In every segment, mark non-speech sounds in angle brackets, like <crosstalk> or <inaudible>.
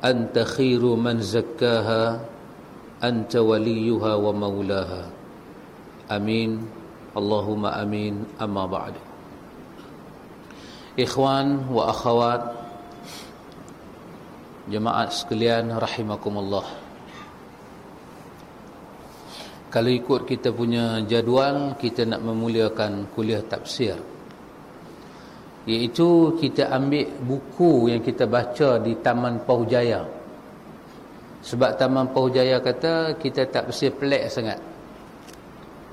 Anta khairu man zakkaha Anta waliyuha wa maulaha Amin Allahumma amin Amma ba'du Ikhwan wa akhawat Jemaat sekalian Rahimakumullah Kalau ikut kita punya jadual Kita nak memuliakan kuliah tafsir iaitu kita ambil buku yang kita baca di Taman Pahujaya sebab Taman Pahujaya kata kita tak bersih pelik sangat.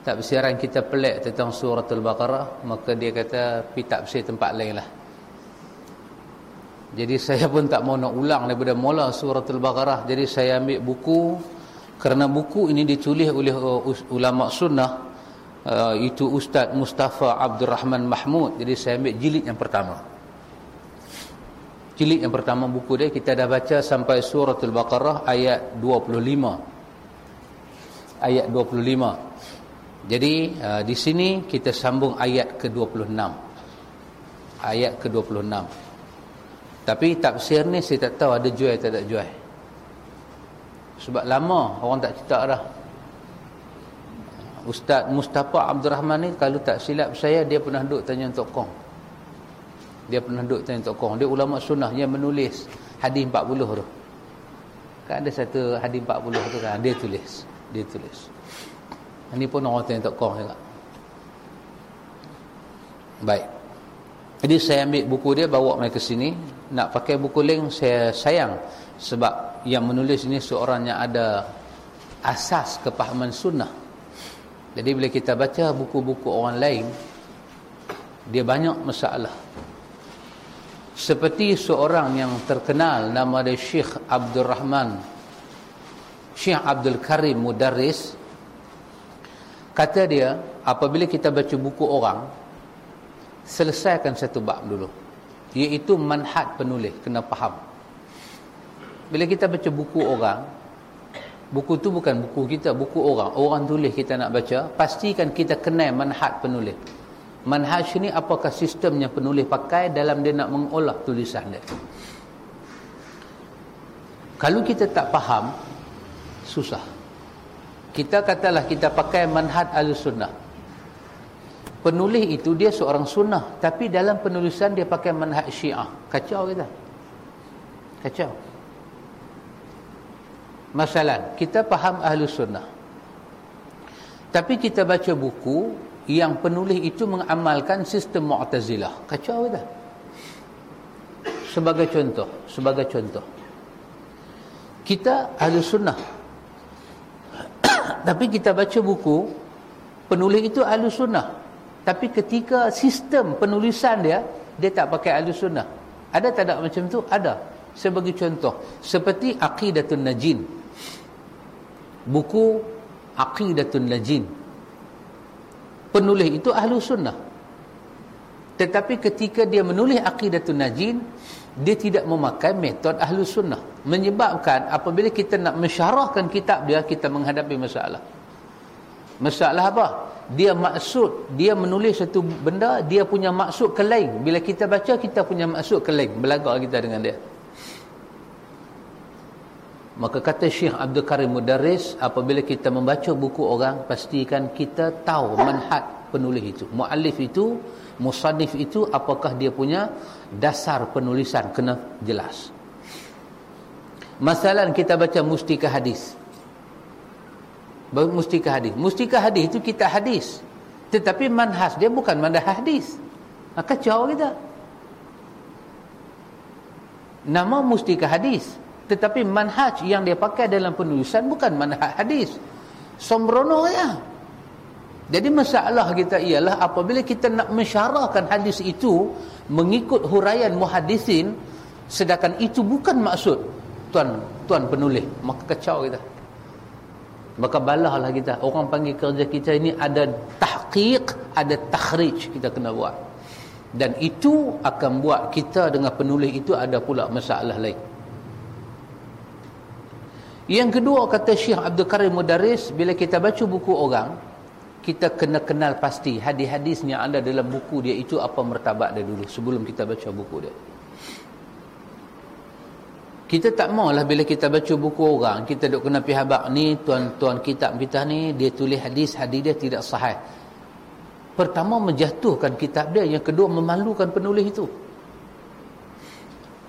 Tak bersiaran kita pelik tentang surat Al-Baqarah maka dia kata pergi tak bersih tempat lain lah. Jadi <laughs> saya pun tak mau nak ulang daripada mula surat Al-Baqarah jadi saya ambil buku kerana buku ini ditulis oleh uh, ulama sunnah uh, itu Ustaz Mustafa Abdul Rahman Mahmud. Jadi saya ambil jilid yang pertama. Jilid yang pertama buku dia kita dah baca sampai suratul Baqarah ayat 25 ayat 25 jadi uh, di sini kita sambung ayat ke-26 ayat ke-26 tapi tafsir ni saya tak tahu ada jual atau tak jual sebab lama orang tak cerita dah Ustaz Mustafa Abdul Rahman ni kalau tak silap saya dia pernah duduk tanya Tok Kong. Dia pernah duduk tanya Tok Kong. Dia ulama sunnah yang menulis hadis 40 tu. Kan ada satu hadis 40 tu kan dia tulis dia tulis. Ini pun orang tanya Tok Kong juga. Baik. Jadi saya ambil buku dia bawa mai ke sini. Nak pakai buku link saya sayang sebab yang menulis ini seorang yang ada asas kepahaman sunnah jadi bila kita baca buku-buku orang lain dia banyak masalah. Seperti seorang yang terkenal nama dia Syekh Abdul Rahman Syekh Abdul Karim Mudarris kata dia apabila kita baca buku orang selesaikan satu bab dulu. Iaitu manhaj penulis kena faham. Bila kita baca buku orang buku tu bukan buku kita buku orang. Orang tulis kita nak baca pastikan kita kenal manhaj penulis. Manhaj ni apakah sistemnya penulis pakai dalam dia nak mengolah tulisan dia. Kalau kita tak faham susah. Kita katalah kita pakai manhaj al-sunnah. Penulis itu dia seorang sunnah tapi dalam penulisan dia pakai manhaj syiah. Kacau kita. Kacau masalah kita faham ahlu sunnah. Tapi kita baca buku yang penulis itu mengamalkan sistem mu'tazilah. Kacau kita sebagai contoh sebagai contoh. Kita ahlu sunnah. <coughs> Tapi kita baca buku penulis itu ahlu sunnah. Tapi ketika sistem penulisan dia dia tak pakai ahlu sunnah. Ada tak ada macam tu? Ada. Sebagai contoh seperti aqidatun najin buku Aqidatun Lajin. Penulis itu ahlu sunnah. Tetapi ketika dia menulis Aqidatun Najin dia tidak memakai metod ahlu sunnah. Menyebabkan apabila kita nak mensyarahkan kitab dia kita menghadapi masalah. Masalah apa? Dia maksud dia menulis satu benda dia punya maksud ke lain. Bila kita baca kita punya maksud ke lain. Belagak kita dengan dia Maka kata Syekh Abdul Karim Mudarris, apabila kita membaca buku orang, pastikan kita tahu manhaj penulis itu. Mu'alif itu, musanif itu, apakah dia punya dasar penulisan, kena jelas. Masalah kita baca mustika hadis. mustika hadis mustika hadis itu kita hadis tetapi manhaj dia bukan manhaj hadis ha, kacau kita nama mustika hadis tetapi manhaj yang dia pakai dalam penulisan bukan manhaj hadis. Sombrono ya? Jadi masalah kita ialah apabila kita nak mensyarahkan hadis itu mengikut huraian muhadisin sedangkan itu bukan maksud tuan tuan penulis. Maka kacau kita. Maka balahlah kita. Orang panggil kerja kita ini ada tahqiq ada takhrij kita kena buat. Dan itu akan buat kita dengan penulis itu ada pula masalah lain yang kedua kata Syekh Abdul Karim Mudaris bila kita baca buku orang kita kena kenal pasti hadis-hadis yang ada dalam buku dia itu apa mertabat dia dulu sebelum kita baca buku dia. Kita tak maulah bila kita baca buku orang kita duk kena pihabak ni tuan-tuan kitab kita ni dia tulis hadis hadis dia tidak sahih. Pertama menjatuhkan kitab dia yang kedua memalukan penulis itu.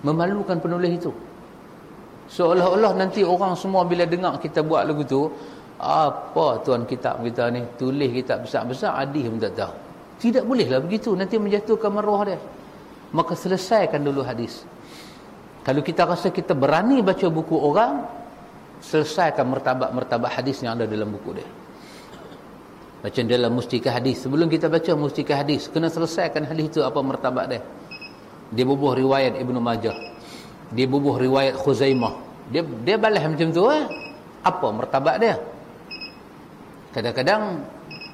Memalukan penulis itu seolah-olah nanti orang semua bila dengar kita buat lagu tu apa tuan kitab kita ni? Tulis kitab besar-besar hadis pun tak tahu. Tidak bolehlah begitu. Nanti menjatuhkan maruah dia. Maka selesaikan dulu hadis. Kalau kita rasa kita berani baca buku orang selesaikan mertabak-mertabak hadis yang ada dalam buku dia. Macam dalam mustika hadis. Sebelum kita baca mustika hadis kena selesaikan hadis itu apa mertabak dia. Dia bubuh riwayat Ibnu Majah dia bubuh riwayat Khuzaimah dia dia balas macam tu eh? apa mertabak dia Kadang-kadang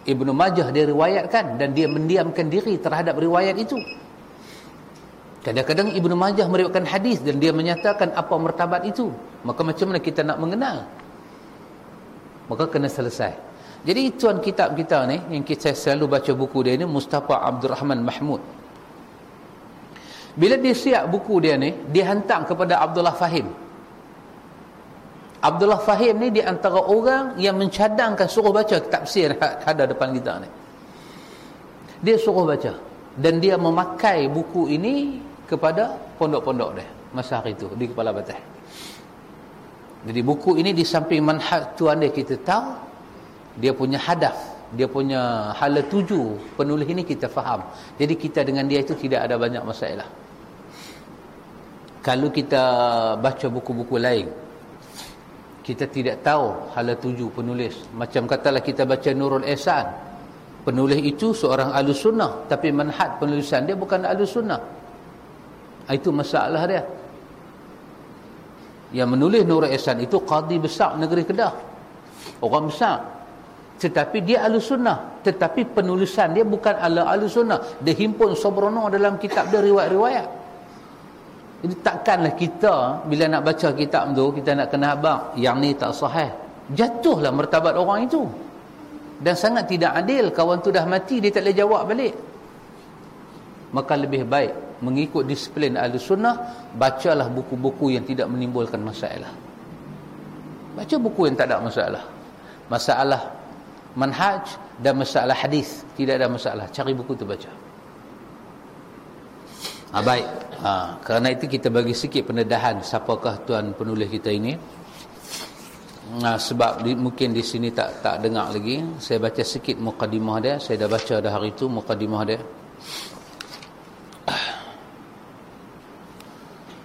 Ibnu Majah dia riwayatkan dan dia mendiamkan diri terhadap riwayat itu. Kadang-kadang Ibnu Majah meriwayatkan hadis dan dia menyatakan apa martabat itu. Maka macam mana kita nak mengenal? Maka kena selesai. Jadi tuan kitab kita ni yang kita selalu baca buku dia ni Mustafa Abdul Rahman Mahmud. Bila dia siap buku dia ni, dia hantar kepada Abdullah Fahim. Abdullah Fahim ni di antara orang yang mencadangkan suruh baca tafsir <laughs> ada depan kita ni. Dia suruh baca dan dia memakai buku ini kepada pondok-pondok dia masa hari itu di kepala batas. Jadi buku ini di samping manhaj tuan dia kita tahu dia punya hadaf, dia punya hala tuju penulis ini kita faham. Jadi kita dengan dia itu tidak ada banyak masalah. Kalau kita baca buku-buku lain kita tidak tahu hala tuju penulis. Macam katalah kita baca Nurul Ihsan penulis itu seorang ahli sunnah tapi manhaj penulisan dia bukan ahli sunnah. Itu masalah dia. Yang menulis Nurul Ihsan itu qadi besar negeri Kedah. Orang besar. Tetapi dia ahli sunnah. Tetapi penulisan dia bukan ala ahli sunnah. Dia himpun sobrono dalam kitab dia riwayat-riwayat jadi takkanlah kita bila nak baca kitab tu kita nak kena habaq yang ni tak sahih. Jatuhlah martabat orang itu. Dan sangat tidak adil kawan tu dah mati dia tak boleh jawab balik. Maka lebih baik mengikut disiplin ahli sunnah bacalah buku-buku yang tidak menimbulkan masalah. Baca buku yang tak ada masalah. Masalah manhaj dan masalah hadis tidak ada masalah. Cari buku tu baca. Ha, baik. Ha, kerana itu kita bagi sikit pendedahan siapakah tuan penulis kita ini. Ha, sebab di, mungkin di sini tak tak dengar lagi. Saya baca sikit mukadimah dia. Saya dah baca dah hari itu mukadimah dia.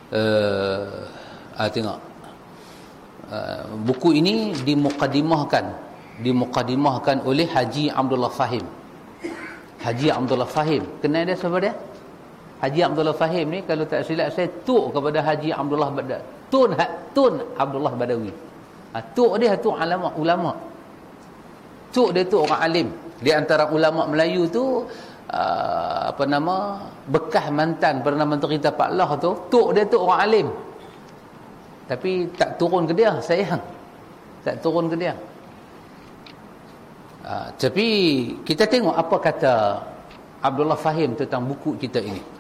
Uh, ah, tengok. Uh, buku ini dimukadimahkan. Dimukadimahkan oleh Haji Abdullah Fahim. Haji Abdullah Fahim. Kenal dia siapa dia? Haji Abdullah Fahim ni kalau tak silap saya tuk kepada Haji Abdullah Badawi. Tun Tun Abdullah Badawi. Ha, tuk dia tu ulama ulama. Tuk dia tu orang alim. Di antara ulama Melayu tu uh, apa nama bekas mantan Perdana Menteri Tapak Allah tu, tuk dia tu orang alim. Tapi tak turun ke dia, sayang. Tak turun ke dia. Uh, tapi kita tengok apa kata Abdullah Fahim tentang buku kita ini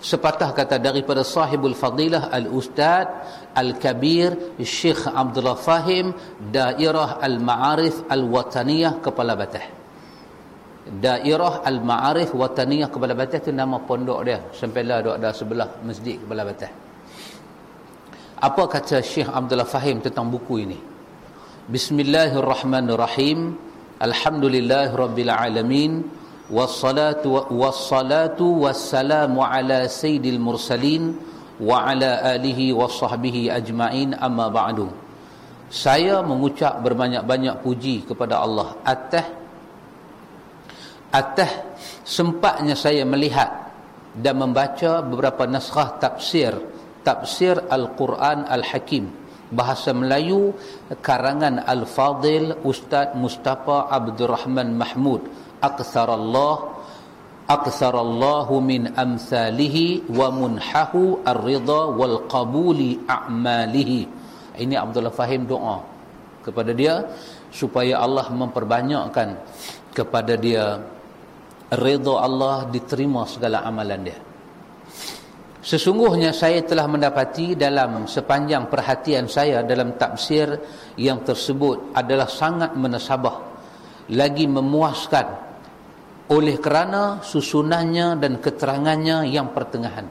sepatah kata daripada sahibul fadilah al-ustad al-kabir Syekh Abdullah Fahim dairah al-ma'arif al-wataniyah kepala batah dairah al-ma'arif wataniyah kepala batah itu nama pondok dia sampai lah ada sebelah masjid kepala batah apa kata Syekh Abdullah Fahim tentang buku ini Bismillahirrahmanirrahim. Alhamdulillahirabbil alamin. Wassalatu wassalatu wassalamu ala sayyidil mursalin wa ala alihi washabbihi ajmain. Amma ba'du. Saya mengucap berbanyak-banyak puji kepada Allah. Atas atas sempatnya saya melihat dan membaca beberapa naskah tafsir tafsir Al-Quran Al-Hakim. Bahasa Melayu karangan Al-Fadil Ustaz Mustafa Abdul Rahman Mahmud Aqsarallah Aqsarallahu min amsalihi wa munhahu ar-ridha wal qabuli a'malihi. Ini Abdullah Fahim doa kepada dia supaya Allah memperbanyakkan kepada dia ridha Allah diterima segala amalan dia. Sesungguhnya saya telah mendapati dalam sepanjang perhatian saya dalam tafsir yang tersebut adalah sangat menasabah lagi memuaskan oleh kerana susunannya dan keterangannya yang pertengahan.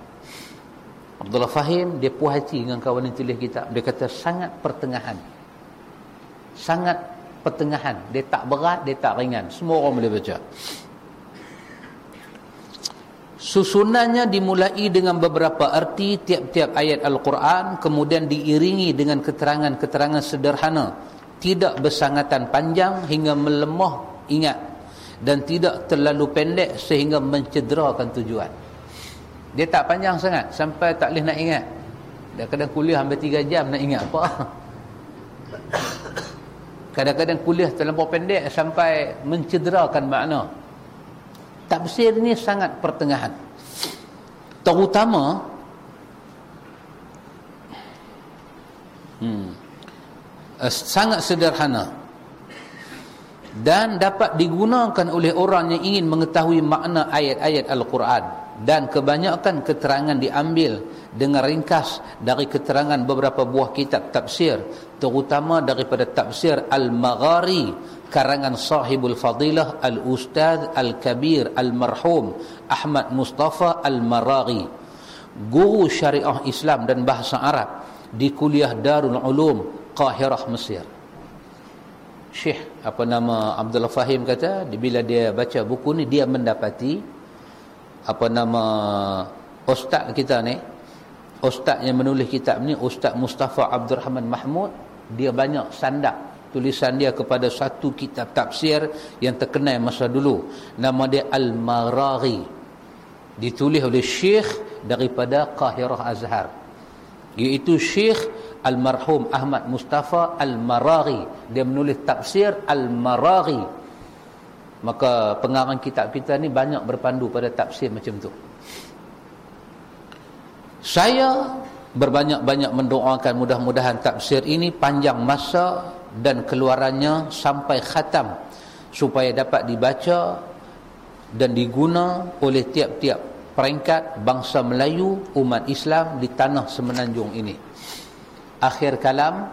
Abdullah Fahim dia puas hati dengan kawan yang tulis kitab. Dia kata sangat pertengahan. Sangat pertengahan. Dia tak berat, dia tak ringan. Semua orang boleh baca. Susunannya dimulai dengan beberapa arti tiap-tiap ayat Al-Quran kemudian diiringi dengan keterangan-keterangan sederhana tidak bersangatan panjang hingga melemah ingat dan tidak terlalu pendek sehingga mencederakan tujuan. Dia tak panjang sangat sampai tak boleh nak ingat. Dia kadang kuliah hampir 3 jam nak ingat apa. <coughs> Kadang-kadang kuliah terlalu pendek sampai mencederakan makna. Tafsir ini sangat pertengahan. Terutama hmm, eh, sangat sederhana dan dapat digunakan oleh orang yang ingin mengetahui makna ayat-ayat Al-Quran. Dan kebanyakan keterangan diambil dengan ringkas dari keterangan beberapa buah kitab tafsir terutama daripada tafsir Al-Maghari karangan sahibul fadilah al-ustaz al-kabir al-marhum Ahmad Mustafa al-Maraghi guru syariah Islam dan bahasa Arab di kuliah Darul Ulum Qahirah Mesir. Syekh apa nama Abdullah Fahim kata bila dia baca buku ni dia mendapati apa nama ustaz kita ni ustaz yang menulis kitab ni Ustaz Mustafa Abdul Rahman Mahmud dia banyak sandak tulisan dia kepada satu kitab tafsir yang terkenal masa dulu. Nama dia Al-Maraghi. Ditulis oleh syekh daripada Qahirah Azhar. Iaitu syekh Al-Marhum Ahmad Mustafa Al-Maraghi. Dia menulis tafsir Al-Maraghi. Maka pengarang kitab kita ni banyak berpandu pada tafsir macam tu. Saya berbanyak-banyak mendoakan mudah-mudahan tafsir ini panjang masa dan keluarannya sampai khatam supaya dapat dibaca dan diguna oleh tiap-tiap peringkat bangsa Melayu umat Islam di tanah semenanjung ini akhir kalam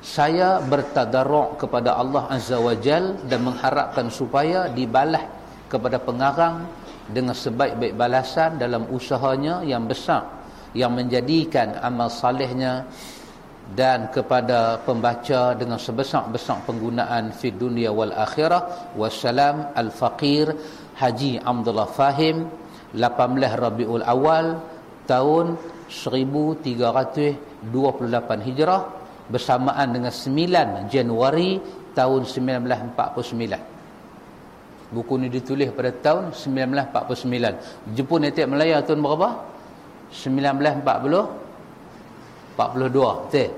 saya bertadarruk kepada Allah Azza wa Jal dan mengharapkan supaya dibalas kepada pengarang dengan sebaik-baik balasan dalam usahanya yang besar yang menjadikan amal salihnya dan kepada pembaca dengan sebesar-besar penggunaan fi dunia wal akhirah. Wassalam al-faqir Haji Abdullah Fahim 18 Rabiul Awal tahun 1328 Hijrah bersamaan dengan 9 Januari tahun 1949 buku ini ditulis pada tahun 1949 Jepun Etik Melaya tahun berapa? 1940 42 betul?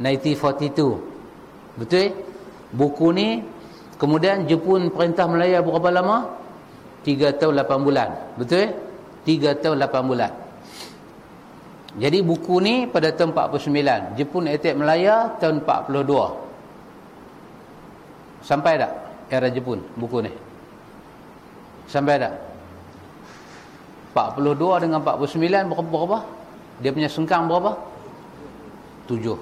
1942 betul? Buku ni kemudian Jepun perintah Melaya berapa lama? 3 tahun 8 bulan. Betul? 3 tahun 8 bulan jadi buku ni pada tahun 49 Jepun attack Melaya tahun 42 sampai tak era Jepun buku ni sampai tak 42 dengan 49 berapa dia punya sengkang berapa? Tujuh.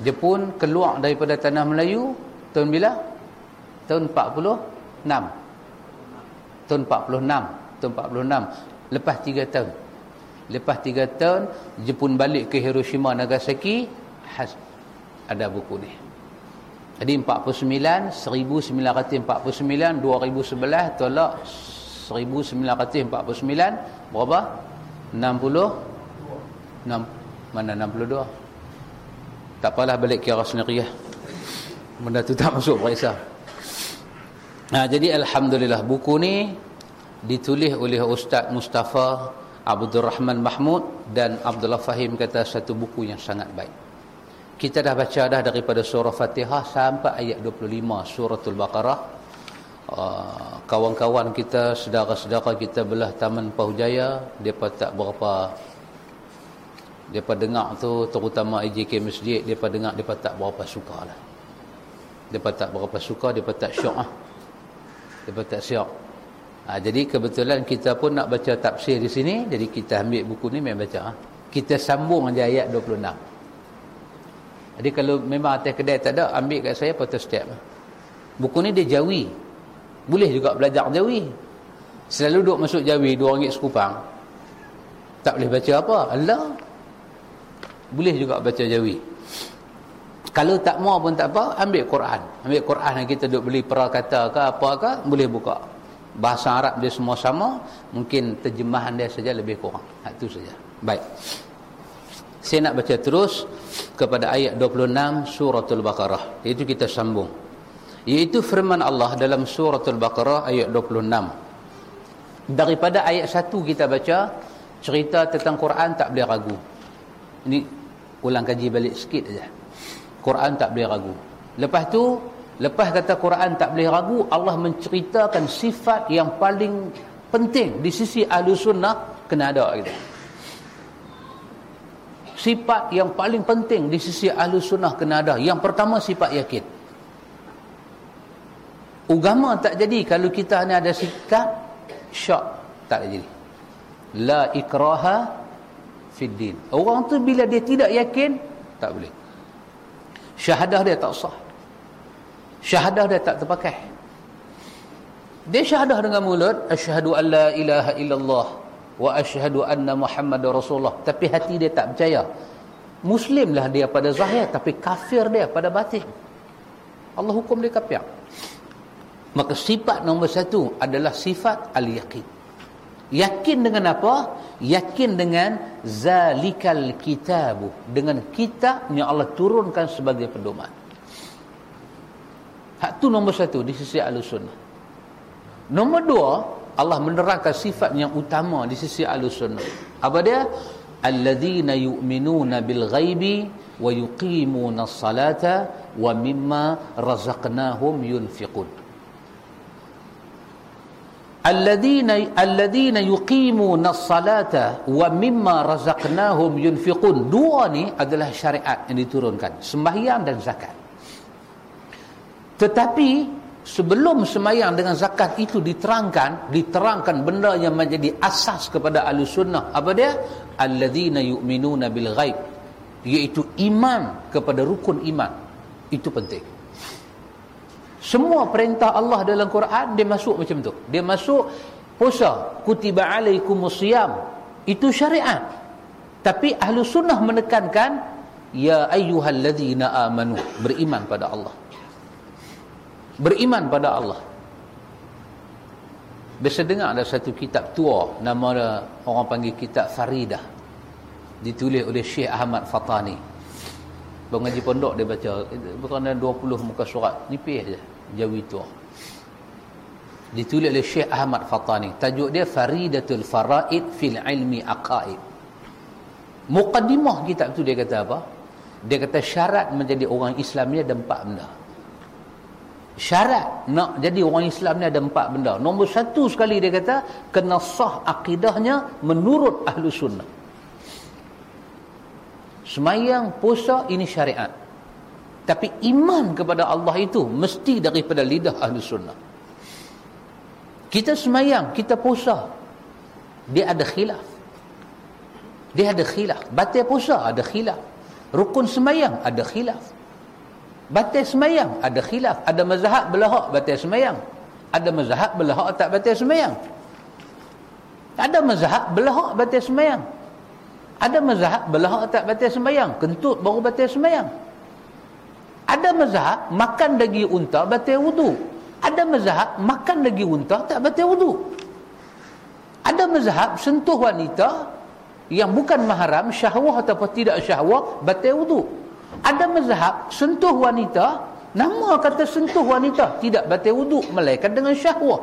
Dia pun keluar daripada tanah Melayu tahun bila? Tahun 46. Tahun 46. Tahun 46. Lepas tiga tahun. Lepas tiga tahun, Jepun balik ke Hiroshima, Nagasaki. Has, ada buku ni jadi 49 1949 2011 tolak 1949 berapa 60 6 mana 62 tak apalah balik kira sendiri ya. benda tu tak <laughs> masuk periksa nah, jadi Alhamdulillah buku ni ditulis oleh Ustaz Mustafa Abdul Rahman Mahmud dan Abdullah Fahim kata satu buku yang sangat baik. Kita dah baca dah daripada surah Fatihah sampai ayat 25 suratul Baqarah. Uh, kawan-kawan kita, saudara-saudara kita belah Taman Pahujaya, depa tak berapa depa dengar tu terutama IJK Masjid, depa dengar depa tak berapa sukalah. Depa tak berapa suka, depa tak syok ah. Depa tak syok. Ha, jadi kebetulan kita pun nak baca tafsir di sini, jadi kita ambil buku ni memang baca. Ha. Kita sambung aja ayat 26. Jadi kalau memang atas kedai tak ada, ambil kat saya foto step. Buku ni dia jawi. Boleh juga belajar jawi. Selalu duduk masuk jawi, dua ringgit sekupang. Tak boleh baca apa? Allah. Boleh juga baca jawi. Kalau tak mau pun tak apa, ambil Quran. Ambil Quran yang kita duduk beli perakata ke apa ke, boleh buka bahasa Arab dia semua sama mungkin terjemahan dia saja lebih kurang. Itu saja. Baik. Saya nak baca terus kepada ayat 26 suratul baqarah. Itu kita sambung. Iaitu firman Allah dalam suratul baqarah ayat 26 daripada ayat 1 kita baca cerita tentang Quran tak boleh ragu. Ini ulang kaji balik sikit saja Quran tak boleh ragu. Lepas tu Lepas kata Quran tak boleh ragu, Allah menceritakan sifat yang paling penting di sisi ahli sunnah kena ada gitu. Sifat yang paling penting di sisi ahli sunnah kena ada. Yang pertama sifat yakin. Ugama tak jadi kalau kita ni ada sikap syak tak jadi. La ikraha fid din. Orang tu bila dia tidak yakin tak boleh. Syahadah dia tak sah syahadah dia tak terpakai. Dia syahadah dengan mulut asyhadu an la ilaha illallah wa asyhadu anna muhammadar rasulullah. Tapi hati dia tak percaya. Muslimlah dia pada zahir tapi kafir dia pada batin. Allah hukum dia kafir maka sifat nombor satu adalah sifat al-yaqin. Yakin dengan apa? Yakin dengan zalikal kitabu. Dengan kitab yang Allah turunkan sebagai pedoman Hak tu nombor satu di sisi Ahlussunnah. Nombor dua, Allah menerangkan sifat yang utama di sisi Ahlussunnah. Apa dia? Alladzina yu'minuna bil ghaibi wa yuqimuna as-salata wa mimma razaqnahum yunfiqun. Alladzina alladzina yuqimuna as-salata wa mimma razaqnahum yunfiqun. Dua ni adalah syariat yang diturunkan, sembahyang dan zakat. Tetapi sebelum semayang dengan zakat itu diterangkan, diterangkan benda yang menjadi asas kepada Ahlussunnah. Apa dia? Alladzina yu'minuna bil ghaib. Iaitu iman kepada rukun iman. Itu penting. Semua perintah Allah dalam Quran dia masuk macam tu. Dia masuk puasa, kutiba alaikumusiyam. Itu syariat. Tapi ahlu sunnah menekankan ya ayyuhalladzina amanu beriman pada Allah beriman pada Allah. Biasa dengar ada satu kitab tua nama dia, orang panggil kitab Faridah. Ditulis oleh Syekh Ahmad Fatani. Pengaji pondok dia baca ada 20 muka surat nipis je jawi tua. Ditulis oleh Syekh Ahmad Fatani. Tajuk dia Faridatul Faraid fil ilmi aqaid. Muqaddimah kitab tu dia kata apa? Dia kata syarat menjadi orang Islam ni ada empat benda syarat nak jadi orang Islam ni ada empat benda. Nombor satu sekali dia kata kena sah akidahnya menurut ahlu sunnah. Semayang puasa ini syariat. Tapi iman kepada Allah itu mesti daripada lidah ahlu sunnah. Kita semayang kita puasa dia ada khilaf. Dia ada khilaf. Batal puasa ada khilaf. Rukun semayang ada khilaf batal semayang ada khilaf ada mazhab belahak batal semayang ada mazhab belahak tak batal semayang ada mazhab belahak batal semayang ada mazhab belahak tak batal semayang kentut baru batal semayang mazhab makan daging unta batal wudu. Ada mazhab makan daging unta tak batal wudu. Ada mazhab sentuh wanita yang bukan mahram syahwah ataupun tidak syahwah batal wudu. Ada mazhab sentuh wanita nama kata sentuh wanita tidak batal wudu melainkan dengan syahwah.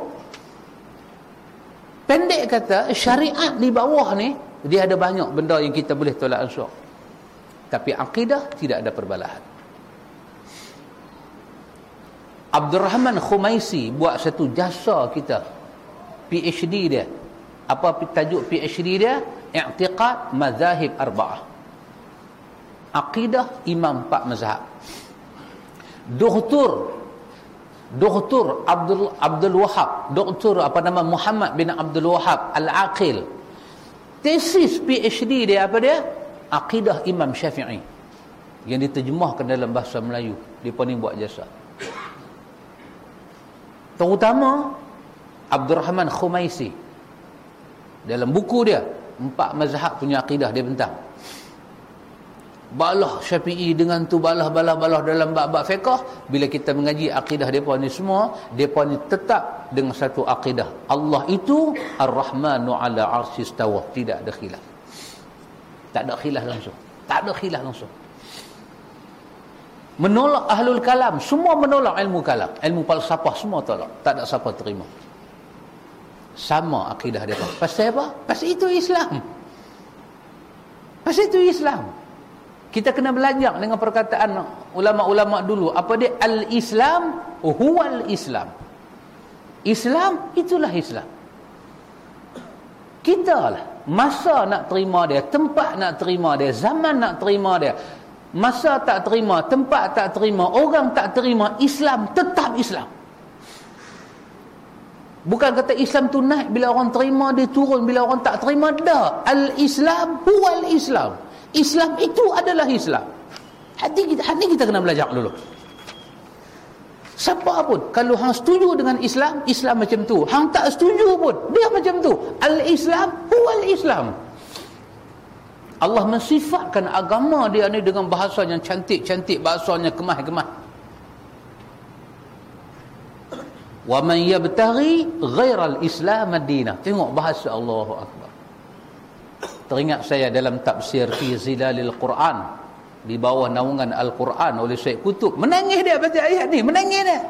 Pendek kata syariat di bawah ni dia ada banyak benda yang kita boleh tolak ansur. Tapi akidah tidak ada perbalahan. Abdul Rahman Khumaisi buat satu jasa kita. PhD dia. Apa tajuk PhD dia? I'tiqad mazahib arba'ah. Akidah imam empat mazhab. Doktor Doktor Abdul Abdul Wahab, Doktor apa nama Muhammad bin Abdul Wahab Al-Aqil. Tesis PhD dia apa dia? Akidah Imam Syafi'i. Yang diterjemahkan dalam bahasa Melayu. Dia pun buat jasa. Terutama Abdul Rahman Khumaisi. Dalam buku dia, empat mazhab punya akidah dia bentang balah syafi'i dengan tu balah-balah-balah dalam bab-bab fiqah bila kita mengaji akidah mereka ni semua mereka ni tetap dengan satu akidah. Allah itu ar-Rahmanu ala arsistawa tidak ada khilaf. Tak ada khilaf langsung. Tak ada khilaf langsung. Menolak ahlul kalam. Semua menolak ilmu kalam. Ilmu falsafah semua tolak. Tak ada siapa terima. Sama akidah dia pasal apa? pasal itu Islam. Pasal itu Islam kita kena belajar dengan perkataan ulama-ulama dulu. Apa dia? Al-islam huwal islam. Islam itulah islam. Kita lah masa nak terima dia tempat nak terima dia zaman nak terima dia. Masa tak terima tempat tak terima orang tak terima islam tetap islam. Bukan kata islam tu naik bila orang terima dia turun. Bila orang tak terima dah. Al-islam huwal islam Islam itu adalah Islam. Hati kita, hati kita kena belajar dulu. Siapa pun, kalau hang setuju dengan Islam, Islam macam tu. Hang tak setuju pun, dia macam tu. Al-Islam, huwal Islam. Allah mensifatkan agama dia ni dengan bahasa yang cantik-cantik, bahasanya kemah-kemah. Wa man yabtaghi ghairal Islam ad-dinah. Tengok bahasa Allahu Akbar teringat saya dalam tafsir fi zilalil Quran. Di bawah naungan Al-Quran oleh Syekh Kutub. Menangis dia baca ayat ni menangis dia.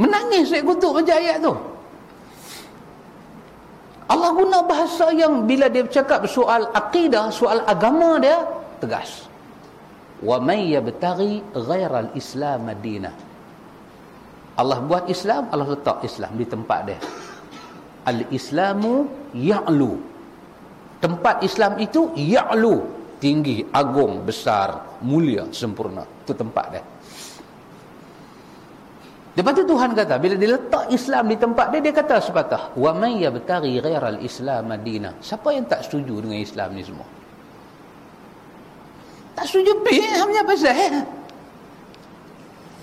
Menangis Syekh Kutub baca ayat tu. Allah guna bahasa yang bila dia bercakap soal akidah soal agama dia tegas. Wa may yabtaghi ghairal islam madina Allah buat Islam Allah letak Islam di tempat dia. Al-islamu ya'lu tempat Islam itu ya'lu tinggi agung besar mulia sempurna. Itu tempat dia. Lepas tu Tuhan kata bila dia letak Islam di tempat dia dia kata sepatah wa may yabtaghi ghairal islam madina siapa yang tak setuju dengan Islam ni semua? Tak setuju pi hanya pasal eh?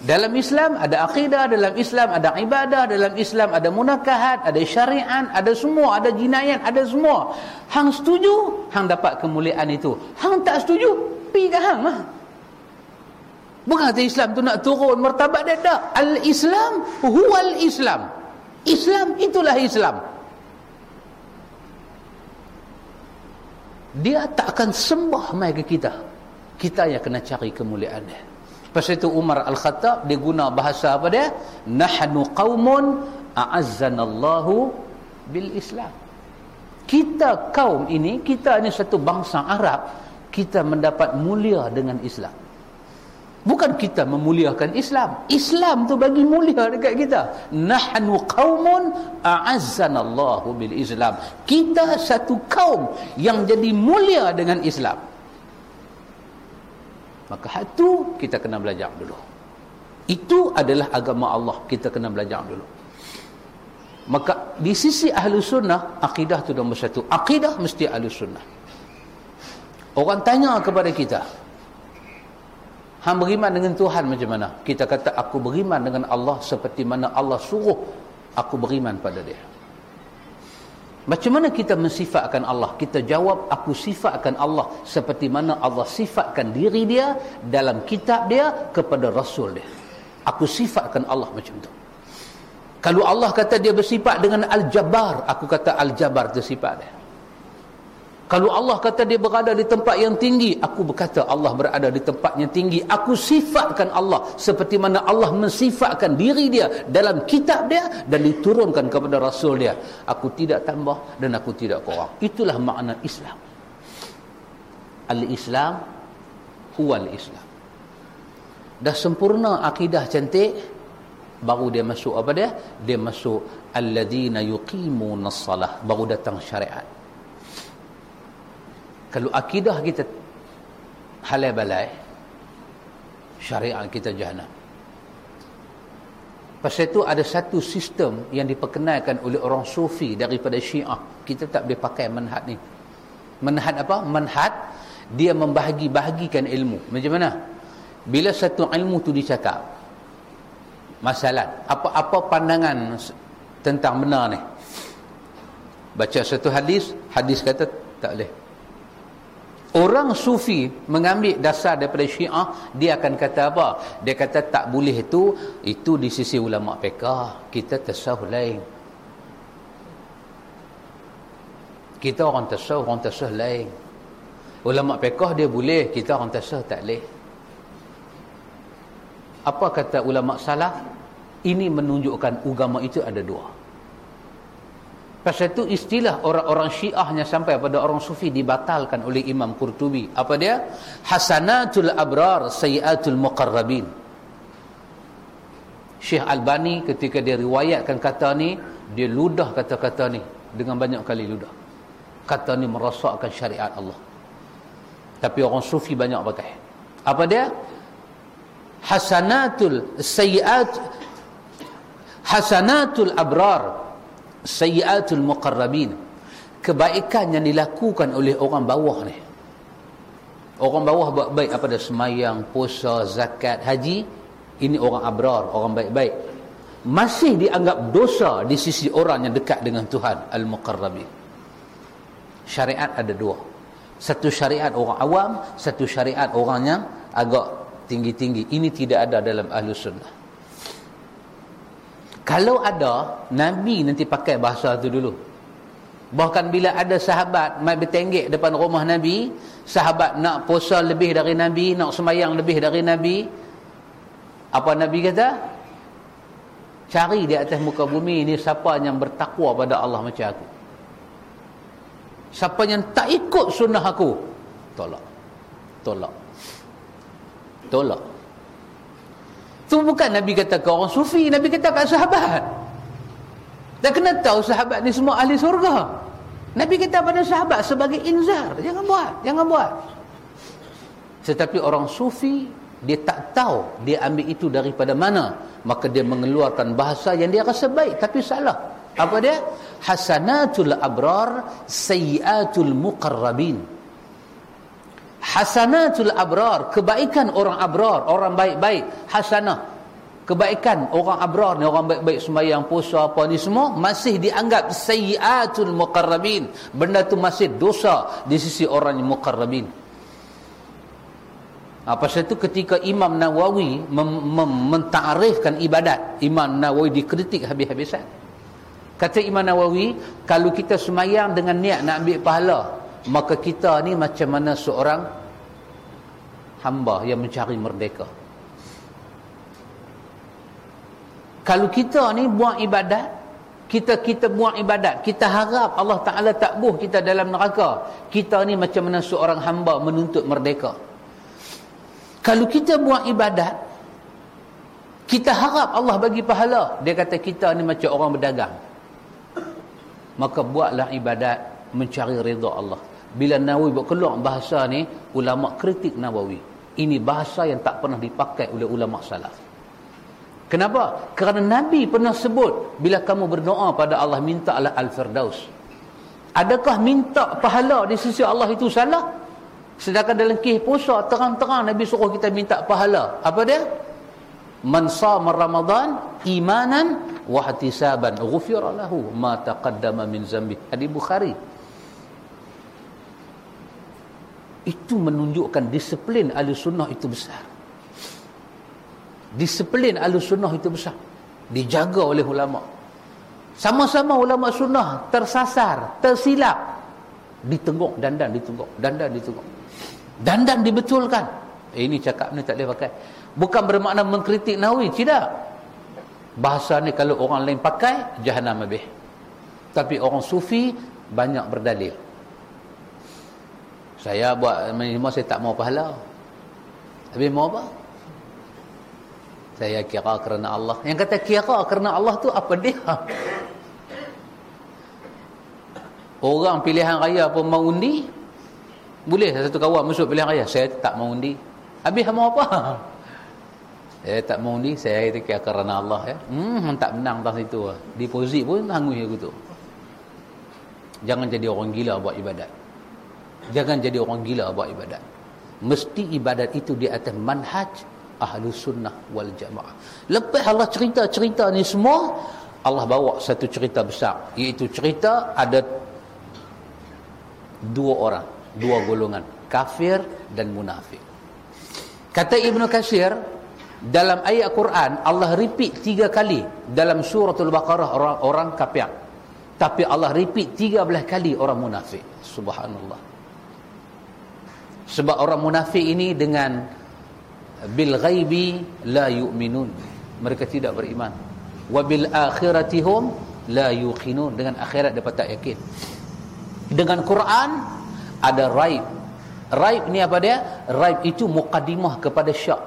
Dalam Islam ada akidah, dalam Islam ada ibadah, dalam Islam ada munakahat, ada syariat, ada semua, ada jinayat, ada semua. Hang setuju, hang dapat kemuliaan itu. Hang tak setuju, pi ke hang lah. Bukan kata Islam tu nak turun martabat dia tak. Al-Islam huwal Islam. Islam itulah Islam. Dia tak akan sembah mai ke kita. Kita yang kena cari kemuliaan dia. Pasal itu Umar Al-Khattab dia guna bahasa apa dia? Nahnu qaumun a'azzanallahu bil Islam. Kita kaum ini, kita ini satu bangsa Arab, kita mendapat mulia dengan Islam. Bukan kita memuliakan Islam. Islam tu bagi mulia dekat kita. Nahnu qaumun a'azzanallahu bil Islam. Kita satu kaum yang jadi mulia dengan Islam maka hatu kita kena belajar dulu. Itu adalah agama Allah kita kena belajar dulu. Maka di sisi ahli sunnah akidah itu nombor satu. Akidah mesti ahli sunnah. Orang tanya kepada kita hang beriman dengan Tuhan macam mana? Kita kata aku beriman dengan Allah seperti mana Allah suruh aku beriman pada dia Macam mana kita mensifatkan Allah? Kita jawab, aku sifatkan Allah seperti mana Allah sifatkan diri dia dalam kitab dia kepada Rasul dia. Aku sifatkan Allah macam tu. Kalau Allah kata dia bersifat dengan Al-Jabbar, aku kata Al-Jabbar itu sifat dia. Kalau Allah kata dia berada di tempat yang tinggi, aku berkata Allah berada di tempat yang tinggi. Aku sifatkan Allah seperti mana Allah mensifatkan diri dia dalam kitab dia dan diturunkan kepada Rasul dia. Aku tidak tambah dan aku tidak kurang. Itulah makna Islam. Al-Islam huwa al-Islam. Dah sempurna akidah cantik, baru dia masuk apa dia? Dia masuk alladzina yuqimuna as-salah, baru datang syariat kalau akidah kita halai balai syariat kita jahannam. Pasal itu ada satu sistem yang diperkenalkan oleh orang sufi daripada syiah. Kita tak boleh pakai manhad ni. Manhad apa? manhad dia membahagi-bahagikan ilmu. Macam mana? bila satu ilmu tu dicakap masalah apa-apa pandangan tentang benar ni? Baca satu hadis hadis kata tak boleh Orang sufi mengambil dasar daripada syiah, dia akan kata apa? Dia kata tak boleh itu, itu di sisi ulama fiqah. Kita tasawuf lain. Kita orang tasawuf, orang tasawuf lain. Ulama fiqah dia boleh, kita orang tasawuf tak boleh. Apa kata ulama salaf? Ini menunjukkan agama itu ada dua. Pasal itu istilah orang-orang syiahnya sampai pada orang sufi dibatalkan oleh Imam Qurtubi. Apa dia? Hasanatul abrar sayiatul muqarrabin. Syekh Albani ketika dia riwayatkan kata ni, dia ludah kata-kata ni dengan banyak kali ludah. Kata ni merosakkan syariat Allah. Tapi orang sufi banyak pakai. Apa dia? Hasanatul sayiat Hasanatul abrar sayyatul muqarrabin. Kebaikan yang dilakukan oleh orang bawah ni. Orang bawah buat baik apa? Dah semayang puasa zakat haji. Ini orang abrar orang baik-baik. Masih dianggap dosa di sisi orang yang dekat dengan Tuhan al-muqarrabin. Syariat ada dua. Satu syariat orang awam satu syariat orang yang agak tinggi-tinggi. Ini tidak ada dalam ahlu sunnah kalau ada, Nabi nanti pakai bahasa tu dulu. Bahkan bila ada sahabat mai bertenggek depan rumah Nabi, sahabat nak puasa lebih dari Nabi, nak semayang lebih dari Nabi, apa Nabi kata? Cari di atas muka bumi ini siapa yang bertakwa pada Allah macam aku. Siapa yang tak ikut sunnah aku, tolak. Tolak. Tolak. Itu bukan Nabi kata ke orang sufi, Nabi kata ke sahabat. Dan kena tahu sahabat ni semua ahli surga. Nabi kata pada sahabat sebagai inzar, jangan buat, jangan buat. Tetapi orang sufi dia tak tahu dia ambil itu daripada mana, maka dia mengeluarkan bahasa yang dia rasa baik tapi salah. Apa dia? Hasanatul abrar sayyatul muqarrabin. Hasanatul abrar, kebaikan orang abrar, orang baik-baik, hasanah. Kebaikan orang abrar ni, orang baik-baik sembahyang puasa apa ni semua masih dianggap sayyiatul muqarrabin. Benda tu masih dosa di sisi orang yang muqarrabin. Ha, itu ketika Imam Nawawi mentarifkan ibadat, Imam Nawawi dikritik habis-habisan. Kata Imam Nawawi, kalau kita semayang dengan niat nak ambil pahala, maka kita ni macam mana seorang hamba yang mencari merdeka. Kalau kita ni buat ibadat kita kita buat ibadat kita harap Allah Ta'ala tak buh kita dalam neraka kita ni macam mana seorang hamba menuntut merdeka. Kalau kita buat ibadat kita harap Allah bagi pahala. Dia kata kita ni macam orang berdagang. Maka buatlah ibadat mencari reda Allah bila Nawawi buat keluar bahasa ni ulama kritik Nawawi. Ini bahasa yang tak pernah dipakai oleh ulama salaf. Kenapa? Kerana Nabi pernah sebut bila kamu berdoa pada Allah minta Allah al-firdaus. Adakah minta pahala di sisi Allah itu salah? Sedangkan dalam kisah puasa terang-terang Nabi suruh kita minta pahala. Apa dia? Man sama ramadan imanan wa ihtisaban ghufira lahu ma taqaddama min zambi. Hadis bukhari itu menunjukkan disiplin ahli sunnah itu besar. Disiplin ahli sunnah itu besar. Dijaga oleh ulama. Sama-sama ulama sunnah tersasar tersilap. Ditengok dandan ditengok dandan ditengok. Dandan dibetulkan. Eh, ini cakap ni tak boleh pakai. Bukan bermakna mengkritik Nawawi tidak. Bahasa ni kalau orang lain pakai jahanam habis. Tapi orang sufi banyak berdalil saya buat minimum saya tak mau pahala. Habis mau apa? Saya kira kerana Allah. Yang kata kira kerana Allah tu apa dia? Orang pilihan raya pun mau undi. Boleh satu kawan masuk pilihan raya. Saya tak mau undi. Habis mau apa? Saya tak mau undi. Saya kira kerana Allah ya. Hmm tak menang atas itu. Deposit pun tangguh aku tu. Jangan jadi orang gila buat ibadat jangan jadi orang gila buat ibadat. Mesti ibadat itu di atas manhaj ahlu sunnah wal jamaah. Lepas Allah cerita-cerita ni semua Allah bawa satu cerita besar. Iaitu cerita ada dua orang dua golongan kafir dan munafik. Kata Ibnu Kasir dalam ayat Quran Allah repeat tiga kali dalam suratul Baqarah orang, orang kafir. Tapi Allah repeat tiga belah kali orang munafik. Subhanallah sebab orang munafik ini dengan bil ghaibi la yu'minun. Mereka tidak beriman. Wa bil akhiratihum la yuqinun. Dengan akhirat dapat tak yakin. Dengan Quran ada raib. Raib ni apa dia? Raib itu muqaddimah kepada syak.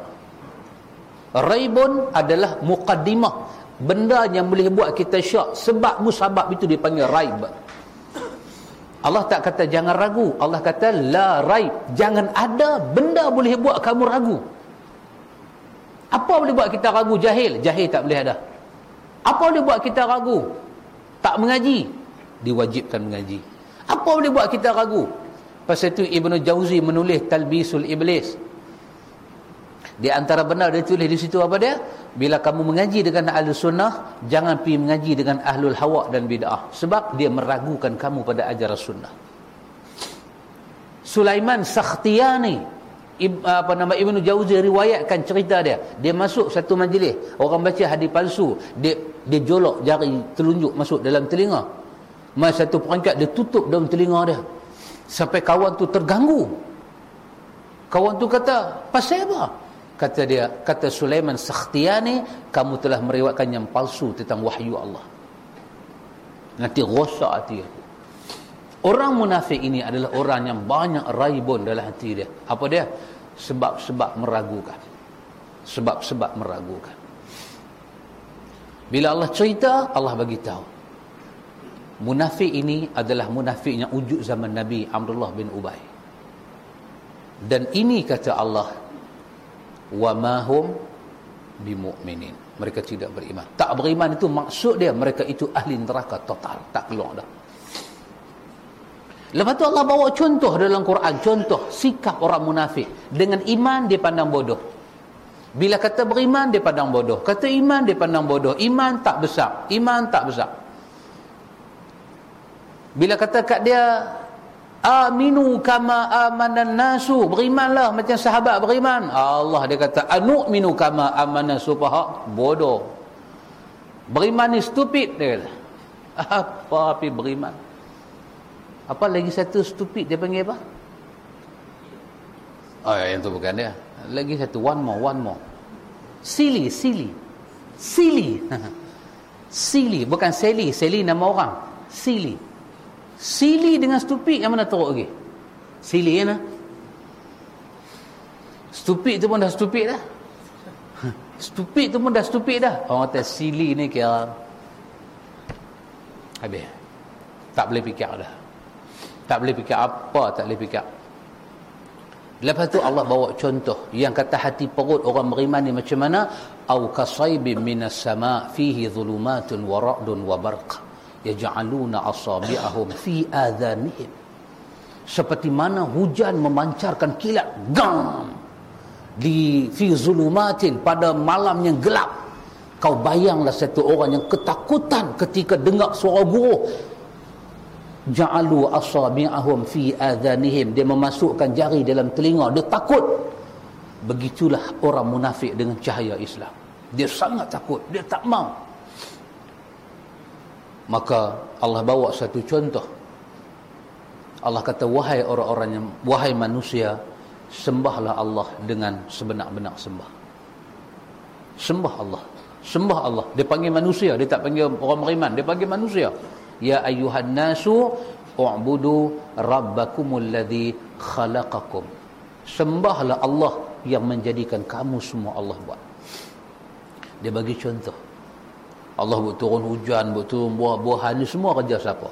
Raibun adalah muqaddimah. Benda yang boleh buat kita syak sebab musabab itu dipanggil raib Allah tak kata jangan ragu. Allah kata la raib. Jangan ada benda boleh buat kamu ragu. Apa boleh buat kita ragu? Jahil. Jahil tak boleh ada. Apa boleh buat kita ragu? Tak mengaji. Diwajibkan mengaji. Apa boleh buat kita ragu? Pasal itu Ibnu Jauzi menulis Talbisul Iblis. Di antara benar dia tulis di situ apa dia? Bila kamu mengaji dengan ahli sunnah, jangan pergi mengaji dengan ahlul hawa dan bid'ah. Sebab dia meragukan kamu pada ajaran sunnah. Sulaiman Sakhtiyani, apa nama Ibnu Jauzi riwayatkan cerita dia. Dia masuk satu majlis, orang baca hadis palsu, dia dia jolok jari telunjuk masuk dalam telinga. Masa satu perangkat dia tutup dalam telinga dia. Sampai kawan tu terganggu. Kawan tu kata, pasal apa? Kata dia, kata Sulaiman Sakhtiyani, kamu telah meriwayatkan yang palsu tentang wahyu Allah. Nanti rosak hati aku. Orang munafik ini adalah orang yang banyak raibun dalam hati dia. Apa dia? Sebab-sebab meragukan. Sebab-sebab meragukan. Bila Allah cerita, Allah bagi tahu munafik ini adalah munafik yang wujud zaman Nabi Abdullah bin Ubay dan ini kata Allah wa mahum bimu'minin. Mereka tidak beriman. Tak beriman itu maksud dia mereka itu ahli neraka total. Tak keluar dah. Lepas tu Allah bawa contoh dalam Quran. Contoh sikap orang munafik. Dengan iman dia pandang bodoh. Bila kata beriman dia pandang bodoh. Kata iman dia pandang bodoh. Iman tak besar. Iman tak besar. Bila kata kat dia aminu kama amanan nasu. Berimanlah macam sahabat beriman. Allah dia kata anu'minu kama amanan sufaha bodoh. Beriman ni stupid dia kata. Apa api beriman? Apa lagi satu stupid dia panggil apa? Oh yang tu bukan dia. Lagi satu one more one more. Silly silly. Silly. <laughs> Silly. Bukan silly silly nama orang. Silly Sili dengan stupid yang mana teruk lagi? Sili kan? Stupid tu pun dah stupid dah. <laughs> Stupid tu pun dah stupid dah. Orang kata sili ni kira habis. Tak boleh fikir dah. Tak boleh fikir apa, tak boleh fikir. Lepas tu Allah bawa contoh yang kata hati perut orang beriman ni macam mana? Au kasaybin minas sama' fihi dhulumatun wa ra'dun wa barq yaj'aluna asabi'ahum fi adhanihim. Seperti mana hujan memancarkan kilat gam di fi zulumatin pada malam yang gelap. Kau bayanglah satu orang yang ketakutan ketika dengar suara guru ja'alu asabi'ahum fi adhanihim. Dia memasukkan jari dalam telinga. Dia takut. Begitulah orang munafik dengan cahaya Islam. Dia sangat takut. Dia tak mau maka Allah bawa satu contoh. Allah kata wahai orang-orang yang wahai manusia sembahlah Allah dengan sebenar-benar sembah. Sembah Allah. Sembah Allah. Dia panggil manusia. Dia tak panggil orang beriman. Dia panggil manusia. Ya ayuhan nasu u'budu rabbakumul ladzi khalaqakum. Sembahlah Allah yang menjadikan kamu semua Allah buat. Dia bagi contoh Allah buat turun hujan buat turun buah-buahan ni semua kerja siapa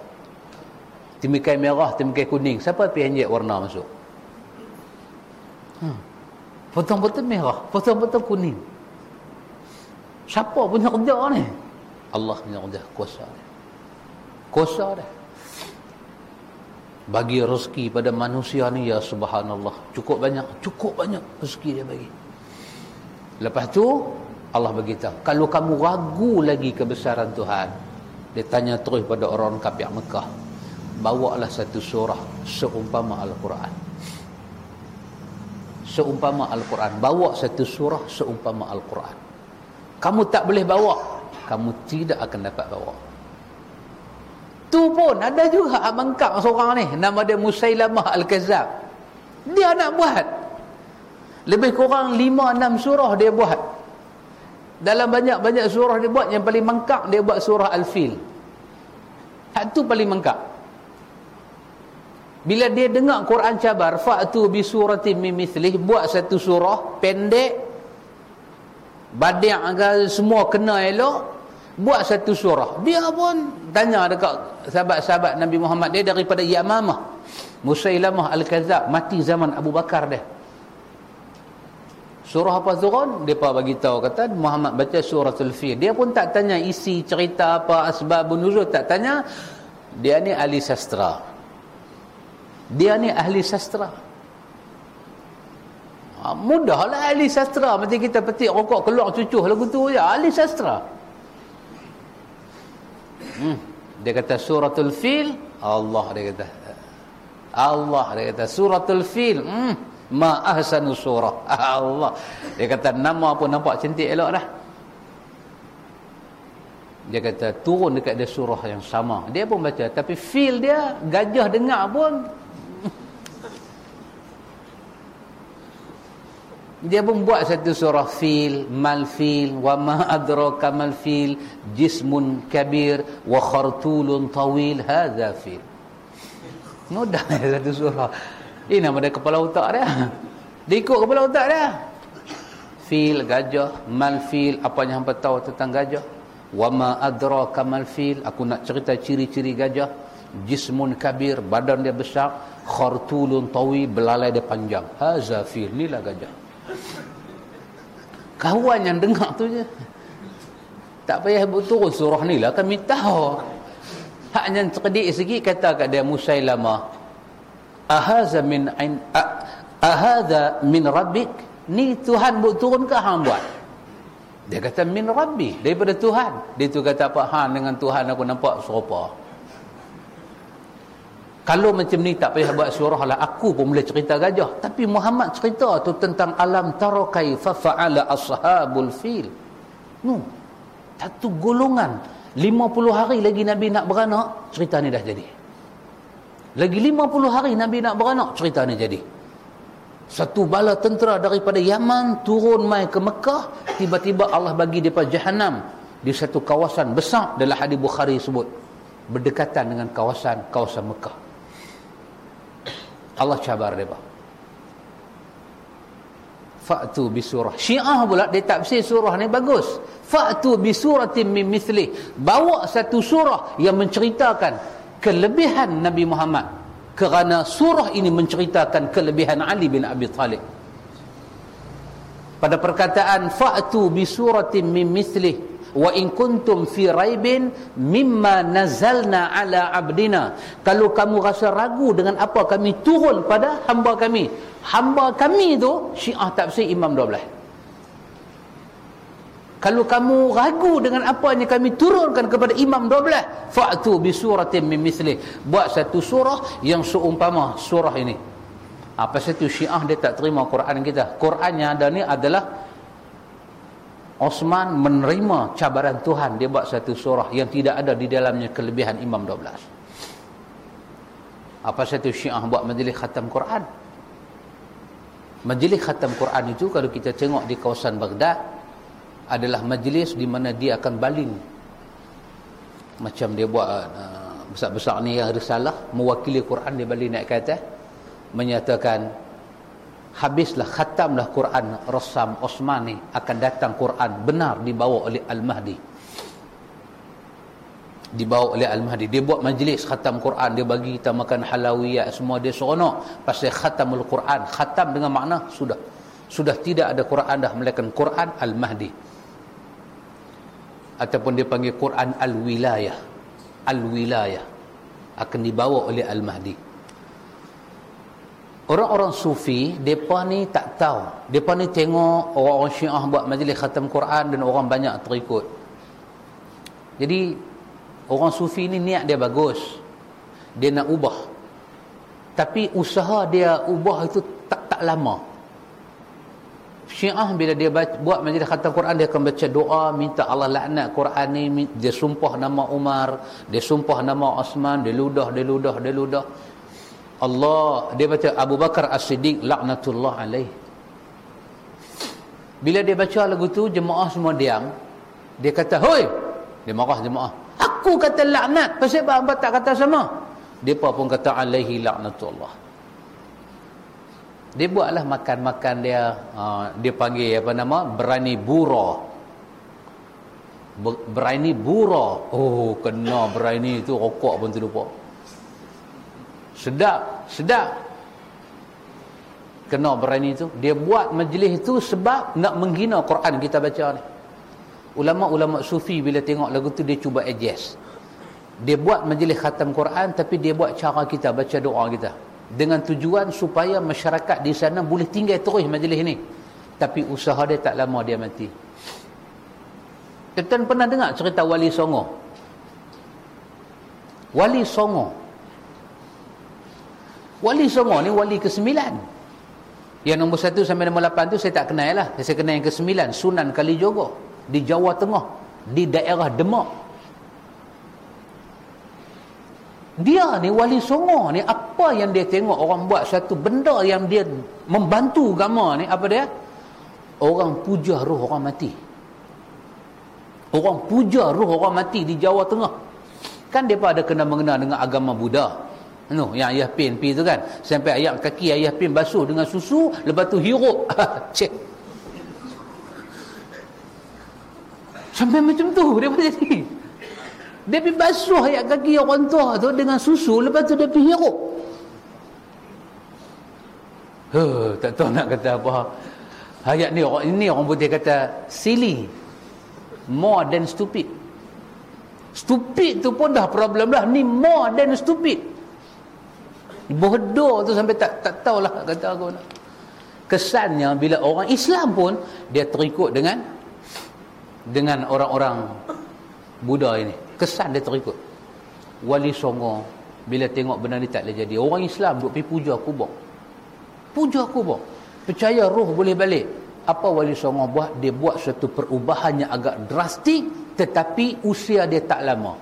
timikai merah timikai kuning siapa injek warna masuk Hmm. Potong-potong merah, potong-potong kuning. Siapa punya kerja ni? Allah punya kerja kuasa dia. Kuasa dia. Bagi rezeki pada manusia ni ya subhanallah. Cukup banyak, cukup banyak rezeki dia bagi. Lepas tu Allah beritahu, kalau kamu ragu lagi kebesaran Tuhan, dia tanya terus pada orang kafir Mekah, bawalah satu surah seumpama Al-Quran. Seumpama Al-Quran. Bawa satu surah seumpama Al-Quran. Kamu tak boleh bawa kamu tidak akan dapat bawa. Tu pun ada juga abang kap seorang ni nama dia Musailamah Al-Kazab dia nak buat. Lebih kurang 5-6 surah dia buat dalam banyak-banyak surah dia buat yang paling mengkak dia buat surah Al-Fil tu paling mengkak bila dia dengar Quran cabar, fa'tu bi suratin min mithlih, buat satu surah pendek, badiak semua kena elok, buat satu surah. Dia pun tanya dekat sahabat-sahabat Nabi Muhammad dia daripada Yamamah. Musailamah Al-Kazab mati zaman Abu Bakar dia. Surah apa turun? Depa bagi tahu kata Muhammad baca suratul Fil. Dia pun tak tanya isi cerita apa asbabun nuzul tak tanya. Dia ni ahli sastra dia ni ahli sastra ha, mudahlah ahli sastra macam kita petik rokok keluar cucuh lagu tu ya ahli sastra hmm. dia kata suratul fil Allah dia kata Allah dia kata suratul fil hmm. Ma ahsanu surah. <laughs> Allah. Dia kata nama pun nampak cantik elok dah. Dia kata turun dekat dia surah yang sama. Dia pun baca tapi feel dia gajah dengar pun. <laughs> Dia pun buat satu surah fil mal fil wa ma adraka mal fil jismun kabir wa khartulun tawil hadha fil mudah <laughs> satu surah ini nama dia kepala otak dia. Dia ikut kepala otak dia. Fil gajah mal fil. Apa yang hampa tahu tentang gajah? Wa ma adraka mal fil. Aku nak cerita ciri-ciri gajah. Jismun kabir badan dia besar. Khartulun tawil belalai dia panjang. Hadha fil. Inilah gajah. Kawan yang dengar tu je. Tak payah turun surah ni lah. Kami tahu hak yang cerdik sikit kata kat dia Musailamah ahaza min ain ahaza min rabbik? Ni Tuhan buat turun ke hang buat? Dia kata min rabbi. Daripada Tuhan. Dia tu kata apa? Hang dengan Tuhan aku nampak serupa. Kalau macam ni tak payah buat surah lah aku pun boleh cerita gajah. Tapi Muhammad cerita tu tentang alam tara kaifa fa'ala ashabul fil. No satu golongan. 50 hari lagi Nabi nak beranak cerita ni dah jadi lagi 50 hari Nabi nak beranak cerita ni jadi. Satu bala tentera daripada Yaman turun mai ke Mekah tiba-tiba Allah bagi depa jahanam di satu kawasan besar dalam hadis Bukhari sebut berdekatan dengan kawasan kawasan Mekah. Allah cabar mereka fa'tu bisurah syiah pula dia tafsir surah ni bagus. Fa'tu bisuratin min mithlih bawa satu surah yang menceritakan kelebihan Nabi Muhammad kerana surah ini menceritakan kelebihan Ali bin Abi Talib. Pada perkataan fa'tu bisuratin min mithlih wa in kuntum fi raibin mimma nazalna ala abdina. Kalau kamu rasa ragu dengan apa kami turun pada hamba kami hamba kami tu syiah tafsir imam 12 kalau kamu ragu dengan apa yang kami turunkan kepada imam 12 fa'tu bi suratin min misli. Buat satu surah yang seumpama surah ini. Apa satu syiah dia tak terima Quran kita. Quran yang ada ni adalah Osman menerima cabaran Tuhan. Dia buat satu surah yang tidak ada di dalamnya kelebihan imam 12 apa satu syiah buat majlis khatam Quran. Majlis khatam Quran itu kalau kita tengok di kawasan Baghdad adalah majlis di mana dia akan baling. Macam dia buat uh, besar-besar ni yang risalah mewakili Quran dia baling naik ke atas. Menyatakan habislah khatamlah Quran Rasam Osman ni akan datang Quran benar dibawa oleh Al-Mahdi. Dibawa oleh Al-Mahdi. Dia buat majlis khatam Quran dia bagi kita makan halawiyat semua dia seronok. Pasal khatamul Quran khatam dengan makna sudah. Sudah tidak ada Quran dah melainkan Quran Al-Mahdi ataupun dia panggil Quran Al-Wilayah. Al-Wilayah. Akan dibawa oleh Al-Mahdi. Orang-orang sufi mereka ni tak tahu. Mereka ni tengok orang-orang syiah buat majlis khatam Quran dan orang banyak terikut. Jadi orang sufi ni niat dia bagus. Dia nak ubah. Tapi usaha dia ubah itu tak tak lama Syiah bila dia baca, buat majlis khatam Quran dia akan baca doa minta Allah laknat Quran ni dia sumpah nama Umar dia sumpah nama Osman dia ludah dia ludah dia ludah. Allah dia baca Abu Bakar As-Siddiq laknatullah alaih. Bila dia baca lagu tu jemaah semua diam. Dia kata hoi! Dia marah jemaah. Aku kata laknat pasal apa tak kata sama? Dia pun kata alaihi laknatullah dia buatlah makan-makan dia uh, dia panggil apa nama? Berani bura berani bura oh kena berani itu rokok pun terlupa. Sedap sedap. Kena berani itu dia buat majlis itu sebab nak menghina Quran kita baca ni. Ulama-ulama sufi bila tengok lagu tu dia cuba adjust. Dia buat majlis khatam Quran tapi dia buat cara kita baca doa kita dengan tujuan supaya masyarakat di sana boleh tinggal terus majlis ini. Tapi usaha dia tak lama dia mati. Tuan pernah dengar cerita Wali Songo? Wali Songo. Wali Songo ni wali ke-9 yang nombor 1 sampai nombor 8 tu saya tak kenal lah. Saya kenal yang ke-9 Sunan Kalijogo di Jawa Tengah di daerah Demak dia ni wali songo ni apa yang dia tengok orang buat satu benda yang dia membantu agama ni apa dia? Orang puja roh orang mati. Orang puja roh orang mati di Jawa Tengah. Kan depa ada kena mengena dengan agama Buddha. No yang ayah pin pi tu kan. Sampai ayam kaki ayah pin basuh dengan susu lepas tu hirup. <laughs> Cek sampai macam tu dia jadi dia pergi basuh ayat kaki orang tua tu dengan susu lepas tu dia pergi hirup. Huh, tak tahu nak kata apa. Ayat ni orang ini orang putih kata silly. More than stupid. Stupid tu pun dah problem dah. Ni more than stupid. Bodoh tu sampai tak tak tahulah kata aku nak. Kesannya bila orang Islam pun dia terikut dengan dengan orang-orang Buddha ini kesan dia terikut. Wali songo bila tengok benda ni tak boleh jadi. Orang Islam duk pergi puja kubur. Puja kubur. Percaya roh boleh balik. Apa wali songo buat? Dia buat satu perubahan yang agak drastik tetapi usia dia tak lama.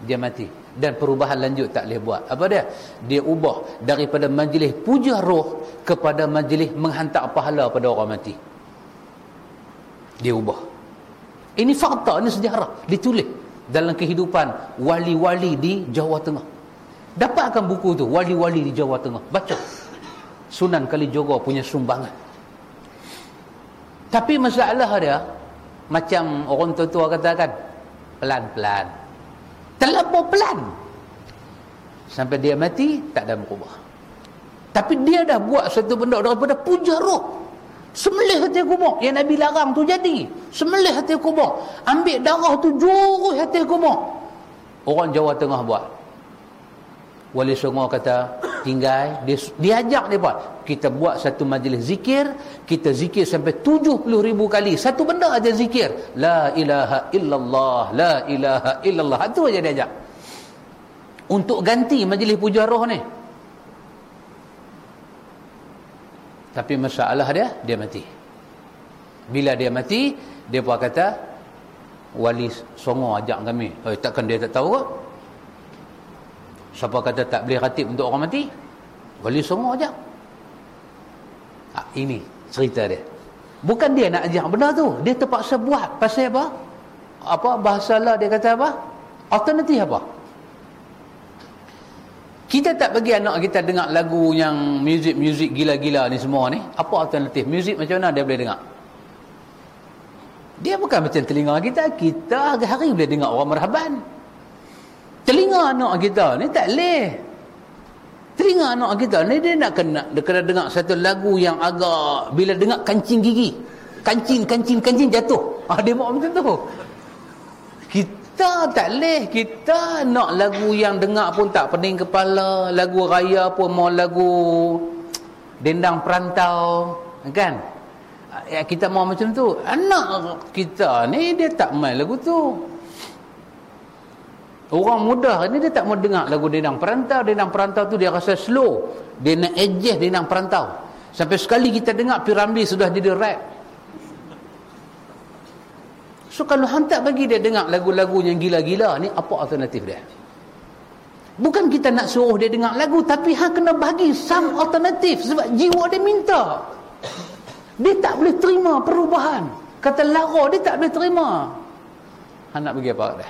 Dia mati. Dan perubahan lanjut tak boleh buat. Apa dia? Dia ubah daripada majlis puja roh kepada majlis menghantar pahala pada orang mati. Dia ubah. Ini fakta ini sejarah. Ditulis dalam kehidupan wali-wali di Jawa Tengah. Dapatkan buku tu, wali-wali di Jawa Tengah. Baca. Sunan Kalijogo punya sumbangan. Tapi masalah dia, macam orang tua-tua katakan, pelan-pelan. Terlalu pelan. Sampai dia mati, tak ada berubah. Tapi dia dah buat satu benda daripada puja roh. Semelih hati kubur. Yang Nabi larang tu jadi. Semelih hati kubur. Ambil darah tu jurus hati kubur. Orang Jawa Tengah buat. Wali Songo kata, tinggal. Dia, dia ajak dia buat. Kita buat satu majlis zikir. Kita zikir sampai 70 ribu kali. Satu benda aja zikir. La ilaha illallah. La ilaha illallah. Itu aja dia ajak. Untuk ganti majlis puja roh ni. Tapi masalah dia, dia mati. Bila dia mati, dia pun kata, wali songo ajak kami. Eh, takkan dia tak tahu ke? Siapa kata tak boleh ratib untuk orang mati? Wali songo ajak. Ha, ini cerita dia. Bukan dia nak ajak benda tu. Dia terpaksa buat. Pasal apa? Apa bahasa lah dia kata apa? Alternatif apa? Kita tak bagi anak kita dengar lagu yang muzik-muzik gila-gila ni semua ni. Apa alternatif? Muzik macam mana dia boleh dengar? Dia bukan macam telinga kita. Kita hari-hari boleh dengar orang merhaban. Telinga anak kita ni tak boleh. Telinga anak kita ni dia nak kena, dia kena dengar satu lagu yang agak bila dengar kancing gigi. Kancing, kancing, kancing jatuh. Ah, dia buat macam tu. Kita tak leh. Kita nak lagu yang dengar pun tak pening kepala. Lagu raya pun mau lagu dendang perantau kan? Ya, kita mau macam tu. Anak kita ni dia tak main lagu tu. Orang muda ni dia tak mau dengar lagu dendang perantau. Dendang perantau tu dia rasa slow. Dia nak adjust dendang perantau. Sampai sekali kita dengar piramli sudah jadi rap So kalau hantar bagi dia dengar lagu-lagu yang gila-gila ni apa alternatif dia? Bukan kita nak suruh dia dengar lagu tapi hang kena bagi some alternatif sebab jiwa dia minta. Dia tak boleh terima perubahan. Kata lara dia tak boleh terima. Hang nak bagi apa dia?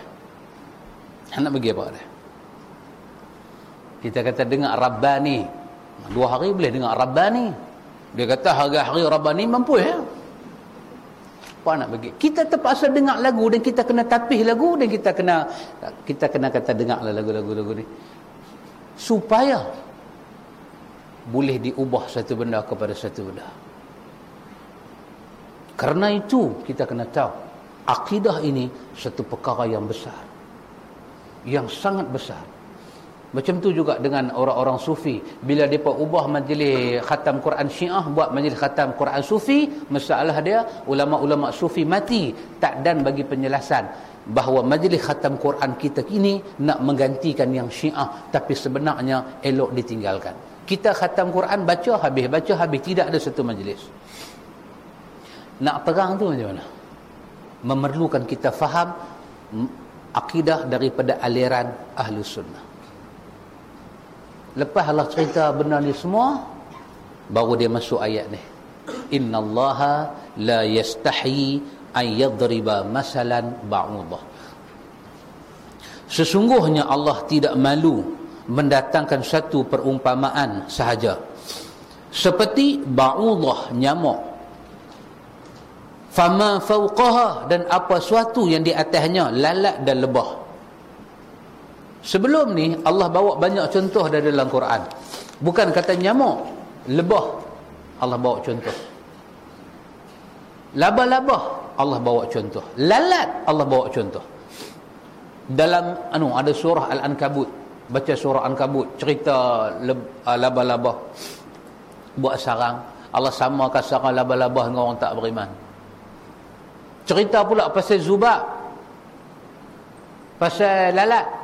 Hang nak bagi apa dia? Kita kata dengar Rabbani. Dua hari boleh dengar Rabbani. Dia kata hari-hari Rabbani mampu ya apa nak bagi. Kita terpaksa dengar lagu dan kita kena tapih lagu dan kita kena kita kena kata dengarlah lagu-lagu lagu ni. Supaya boleh diubah satu benda kepada satu benda. Kerana itu kita kena tahu akidah ini satu perkara yang besar. Yang sangat besar macam tu juga dengan orang-orang sufi. Bila mereka ubah majlis khatam Quran syiah, buat majlis khatam Quran sufi, masalah dia, ulama-ulama sufi mati. Tak dan bagi penjelasan bahawa majlis khatam Quran kita ini nak menggantikan yang syiah. Tapi sebenarnya elok ditinggalkan. Kita khatam Quran, baca habis, baca habis. Tidak ada satu majlis. Nak terang tu macam mana? Memerlukan kita faham akidah daripada aliran Ahlus Sunnah. Lepas Allah cerita benda ni semua baru dia masuk ayat ni. Innallaha la yastahi an yadriba masalan ba'udah. Sesungguhnya Allah tidak malu mendatangkan satu perumpamaan sahaja. Seperti ba'udah nyamuk. Fama fawqaha dan apa suatu yang di atasnya lalat dan lebah. Sebelum ni Allah bawa banyak contoh dari dalam Quran. Bukan kata nyamuk, lebah Allah bawa contoh. Laba-laba Allah bawa contoh. Lalat Allah bawa contoh. Dalam anu ada surah Al-Ankabut. Baca surah Al-Ankabut cerita uh, laba-laba buat sarang. Allah samakan sarang laba-laba dengan orang tak beriman. Cerita pula pasal zubab. Pasal lalat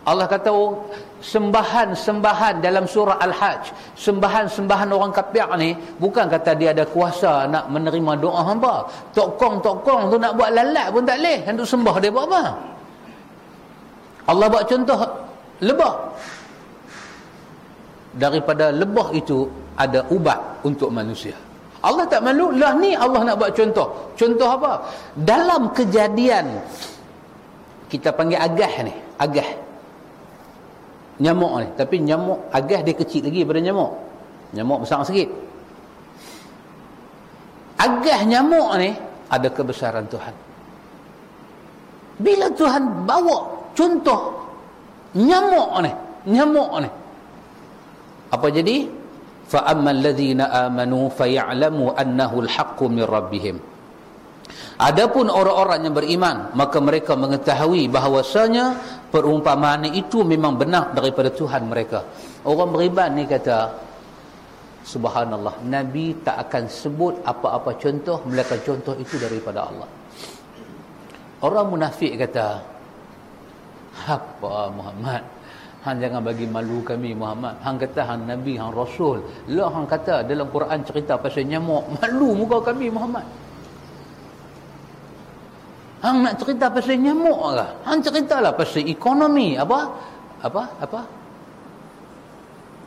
Allah kata oh, sembahan-sembahan dalam surah Al-Hajj sembahan-sembahan orang kafir ni bukan kata dia ada kuasa nak menerima doa hamba. Tokong-tokong tu nak buat lalat pun tak boleh. Untuk sembah dia buat apa? Allah buat contoh lebah daripada lebah itu ada ubat untuk manusia. Allah tak malu. Lah ni Allah nak buat contoh. Contoh apa? Dalam kejadian kita panggil agah ni. Agah nyamuk ni. Tapi nyamuk agas dia kecil lagi daripada nyamuk. Nyamuk besar sikit. Agas nyamuk ni ada kebesaran Tuhan. Bila Tuhan bawa contoh nyamuk ni nyamuk ni apa jadi? Fa ammal ladzina amanu fayalamu annahu alhaqqu min rabbihim Adapun orang-orang yang beriman maka mereka mengetahui bahawasanya perumpamaan itu memang benar daripada Tuhan mereka. Orang beriman ni kata subhanallah nabi tak akan sebut apa-apa contoh melainkan contoh itu daripada Allah. Orang munafik kata apa Muhammad Hang jangan bagi malu kami Muhammad. Hang kata hang Nabi, hang Rasul. Lah hang kata dalam Quran cerita pasal nyamuk. Malu muka kami Muhammad. Hang nak cerita pasal nyamuk ke? Hang ceritalah pasal ekonomi. Apa? Apa? Apa?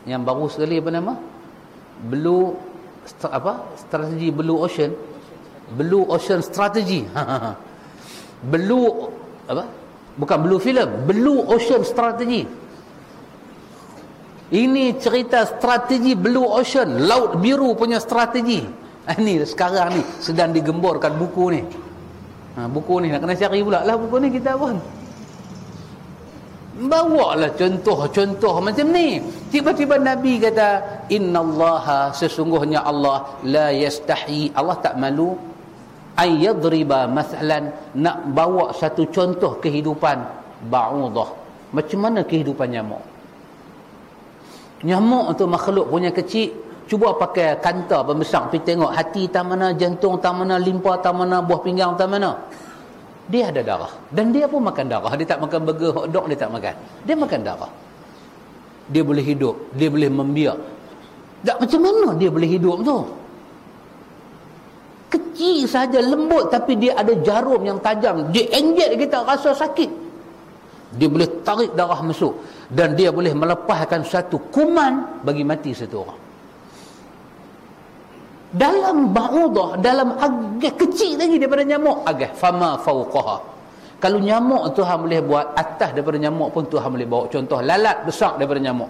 Yang baru sekali apa nama? Blue apa? Strategi Blue Ocean. Blue Ocean Strategy. <laughs> Blue apa? Bukan Blue Film. Blue Ocean Strategy. Ini cerita strategi Blue Ocean, Laut Biru punya strategi. <laughs> Ini sekarang ni sedang digemborkan buku ni. Ha, buku ni nak kena cari pula lah buku ni kita pun. Bawa lah contoh-contoh macam ni. Tiba-tiba Nabi kata, Inna Allah sesungguhnya Allah la yastahi. Allah tak malu. Ayyadriba masalan. Nak bawa satu contoh kehidupan ba'udah. Macam mana kehidupan nyamuk? Nyamuk tu makhluk punya kecil cuba pakai kanta pembesar pergi tengok hati tak mana jantung tak mana limpa tak mana buah pinggang tak mana. Dia ada darah. Dan dia pun makan darah. Dia tak makan burger hot dog dia tak makan. Dia makan darah. Dia boleh hidup. Dia boleh membiak. Tak macam mana dia boleh hidup tu? Kecil saja lembut. Tapi dia ada jarum yang tajam. Dia injek kita rasa sakit. Dia boleh tarik darah masuk. Dan dia boleh melepaskan satu kuman bagi mati satu orang dalam ba'udah dalam agak kecil lagi daripada nyamuk agak fama fauqaha kalau nyamuk Tuhan boleh buat atas daripada nyamuk pun Tuhan boleh bawa contoh lalat besar daripada nyamuk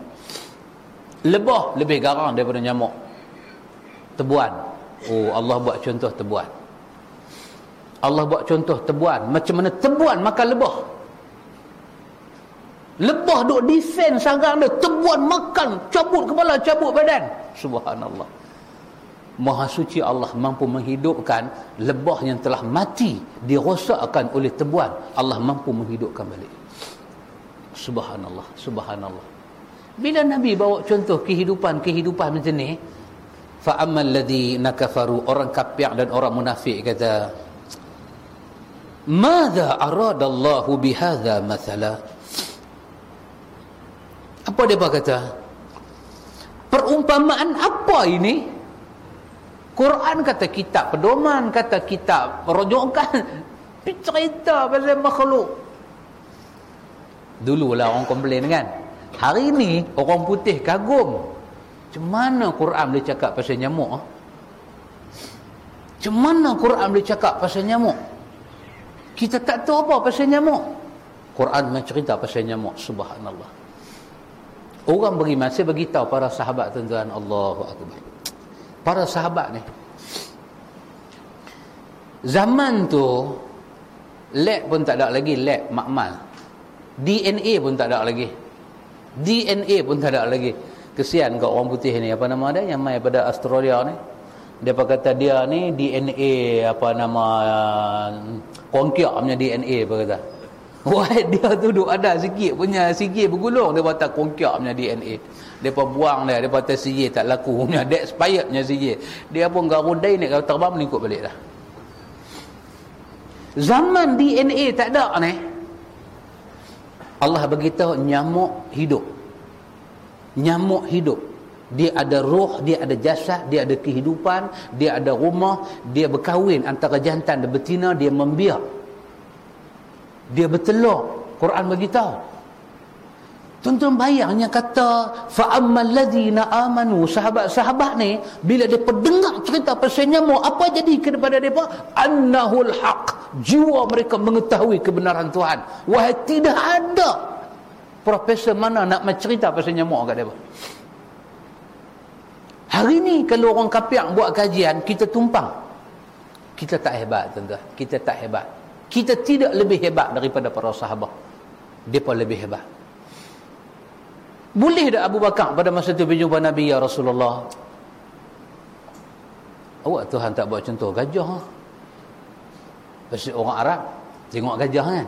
lebah lebih garang daripada nyamuk tebuan oh Allah buat contoh tebuan Allah buat contoh tebuan macam mana tebuan makan lebah Lebah duk defend sarang dia. Tebuan makan. Cabut kepala, cabut badan. Subhanallah. Maha suci Allah mampu menghidupkan lebah yang telah mati. Dirosakkan oleh tebuan. Allah mampu menghidupkan balik. Subhanallah. Subhanallah. Bila Nabi bawa contoh kehidupan-kehidupan macam ni. Fa'amman ladhi nakafaru. Orang kapiak dan orang munafik kata. Mada aradallahu bihadha mathala. Apa dia kata? Perumpamaan apa ini? Quran kata kitab pedoman, kata kitab perojokan. <laughs> Cerita pasal makhluk. Dululah orang komplain kan. Hari ini orang putih kagum. Macam mana Quran boleh cakap pasal nyamuk? Ah? Macam mana Quran boleh cakap pasal nyamuk? Kita tak tahu apa pasal nyamuk. Quran mencerita pasal nyamuk. Subhanallah. Orang beriman, saya beritahu para sahabat tuan-tuan Allahu Akbar. Para sahabat ni. Zaman tu, lab pun tak ada lagi, lab makmal. DNA pun tak ada lagi. DNA pun tak ada lagi. Kesian kat orang putih ni, apa nama dia, yang main pada Australia ni. Dia kata dia ni DNA, apa nama, uh, kongkiak punya DNA, apa kata. Wah <laughs> dia tu duk ada sikit punya sikit bergulung dia patah kongkiak punya DNA. Depa buang dia, depa kata sihir tak laku punya <laughs> dead expired punya sihir. Dia pun garudai ni kalau terbang melingkup balik dah. Zaman DNA tak ada ni. Allah beritahu nyamuk hidup. Nyamuk hidup. Dia ada roh, dia ada jasad, dia ada kehidupan, dia ada rumah, dia berkahwin antara jantan dan betina, dia membiak dia bertelur. Quran beritahu tuan-tuan bayangnya kata fa'ammal ladhina amanu sahabat-sahabat ni bila dia pendengar cerita pasal nyamuk apa jadi kepada mereka? Annahul haq. Jiwa mereka mengetahui kebenaran Tuhan. Wahai tidak ada profesor mana nak mencerita pasal nyamuk kat mereka. Hari ni kalau orang kapiak buat kajian kita tumpang. Kita tak hebat tuan-tuan. Kita tak hebat kita tidak lebih hebat daripada para sahabat. Mereka lebih hebat. Boleh tak Abu Bakar pada masa itu berjumpa Nabi Ya Rasulullah awak Tuhan tak buat contoh gajah pasti orang Arab tengok gajah kan?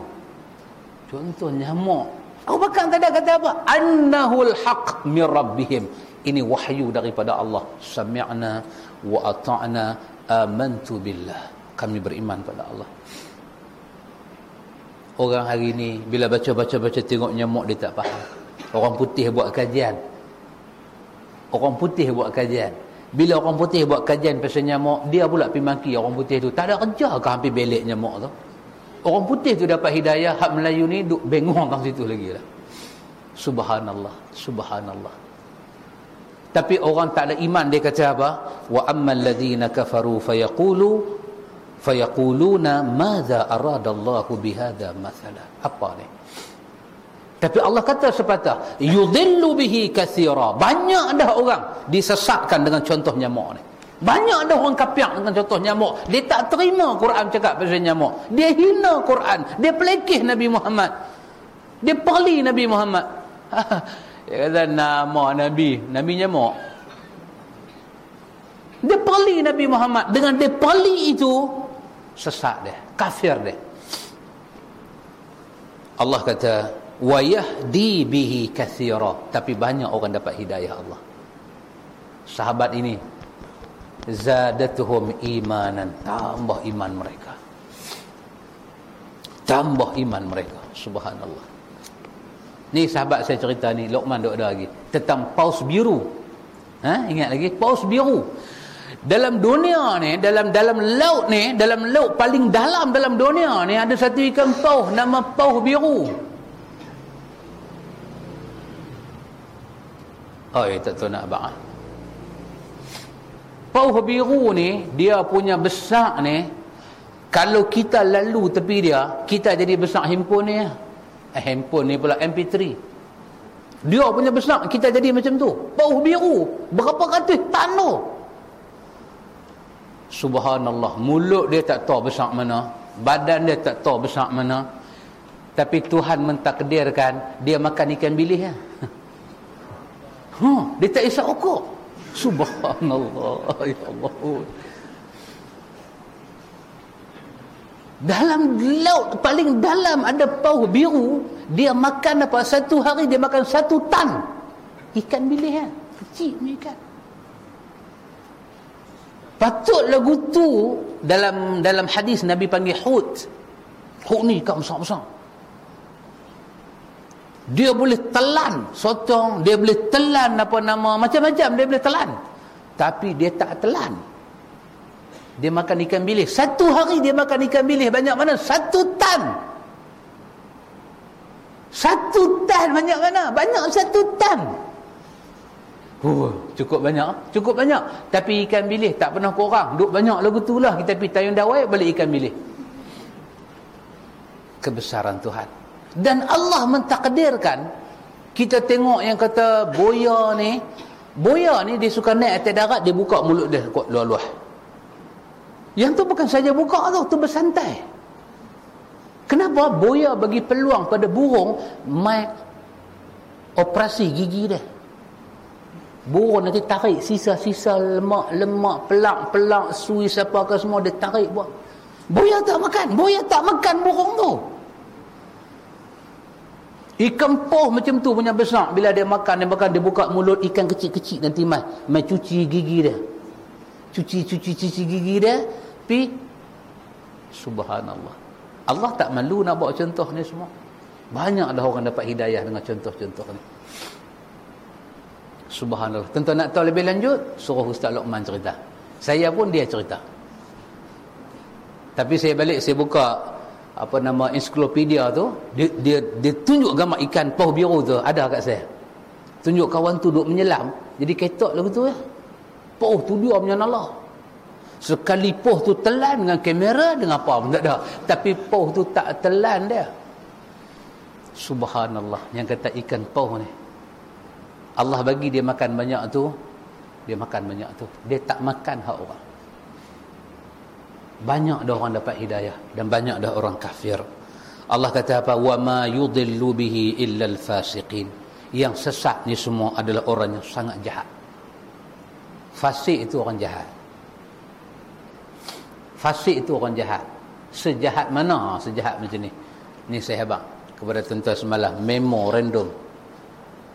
Contoh nyamuk Abu Bakar tak ada kata apa? Annahul haq min rabbihim. Ini wahyu daripada Allah. Sami'na wa ata'na amantu billah. Kami beriman pada Allah orang hari ni bila baca-baca-baca tengok nyamuk dia tak faham. Orang putih buat kajian. Orang putih buat kajian. Bila orang putih buat kajian pasal nyamuk dia pula pergi maki orang putih tu. Tak ada kerja ke hampir belik nyamuk tu? Orang putih tu dapat hidayah hak Melayu ni duk bengong kat situ lagi lah. Subhanallah subhanallah. Tapi orang tak ada iman dia kata apa? Wa ammal ladzina kafaru fayaqulu fayaquluna madza aradallahu bihadza mathala? Apa ni? Tapi Allah kata sepatah yudhillu bihi katsira banyak dah orang disesatkan dengan contoh nyamuk ni. Banyak dah orang kapiak dengan contoh nyamuk. Dia tak terima Quran cakap pasal nyamuk. Dia hina Quran. Dia pelekeh Nabi Muhammad. Dia perli Nabi Muhammad. <laughs> Dia kata nama Nabi. Nabi nyamuk. Dia perli Nabi Muhammad. Dengan dia perli itu sesat dia kafir dia. Allah kata wa yahdi bihi kathira. Tapi banyak orang dapat hidayah Allah. Sahabat ini zadatuhum imanan. Tambah iman mereka. Tambah iman mereka. Subhanallah. Ni sahabat saya cerita ni Luqman dok ada lagi. Tentang paus biru. Ha ingat lagi? Paus biru dalam dunia ni dalam dalam laut ni dalam laut paling dalam dalam dunia ni ada satu ikan paus nama paus biru. Oh ya tak tahu nak abang ah. paus biru ni dia punya besar ni kalau kita lalu tepi dia kita jadi besar handphone ni eh, handphone ni pula mp3 dia punya besar kita jadi macam tu. Paus biru berapa ratus tanah subhanallah. Mulut dia tak tahu besar mana badan dia tak tahu besar mana. Tapi Tuhan mentakdirkan dia makan ikan bilis ya. huh, <laughs> dia tak isap ukur subhanallah. <laughs> Ya Allah. Dalam laut paling dalam ada paus biru dia makan apa? Satu hari dia makan satu tan ikan bilis ya. kecil ni ikan Patut lagu tu dalam dalam hadis Nabi panggil hut. Hut ni kat besar-besar. Dia boleh telan sotong, dia boleh telan apa nama, macam-macam dia boleh telan. Tapi dia tak telan. Dia makan ikan bilis. Satu hari dia makan ikan bilis banyak mana? Satu tan. Satu tan banyak mana? Banyak satu tan. Oh, cukup banyak, cukup banyak. Tapi ikan bilis tak pernah kurang. Duk banyak lagu tu lah. Kita pergi tayun dawai, balik ikan bilis. Kebesaran Tuhan. Dan Allah mentakdirkan, kita tengok yang kata boya ni, boya ni dia suka naik atas darat, dia buka mulut dia kuat luar-luar. Yang tu bukan saja buka tu, tu bersantai. Kenapa? Boya bagi peluang pada burung, mai operasi gigi dia burung nanti tarik sisa-sisa lemak-lemak pelak-pelak suis apa ke semua dia tarik buat. Buaya tak makan buaya tak makan burung tu. Ikan poh macam tu punya besar. Bila dia makan dia makan dia buka mulut ikan kecil-kecil nanti mai. Mai cuci gigi dia. Cuci-cuci-cuci gigi dia pi subhanallah. Allah tak malu nak bawa contoh ni semua. Banyaklah orang dapat hidayah dengan contoh-contoh ni Subhanallah. Tentu nak tahu lebih lanjut, suruh Ustaz Luqman cerita. Saya pun dia cerita. Tapi saya balik, saya buka apa nama ensiklopedia tu, dia, dia, dia tunjuk gambar ikan poh biru tu, ada kat saya. Tunjuk kawan tu duduk menyelam, jadi ketok lagu tu ya. Poh tu dia punya nala. Sekali poh tu telan dengan kamera, dengan apa pun tak ada. Tapi poh tu tak telan dia. Subhanallah, yang kata ikan poh ni. Allah bagi dia makan banyak tu dia makan banyak tu. Dia tak makan hak orang. Banyak dah orang dapat hidayah dan banyak dah orang kafir. Allah kata apa? Wa ma yudillu bihi illa al-fasiqin yang sesat ni semua adalah orang yang sangat jahat. Fasik itu orang jahat. Fasik itu orang jahat. Sejahat mana? Sejahat macam ni. Ni saya hebat kepada tuan-tuan semalam. Memo random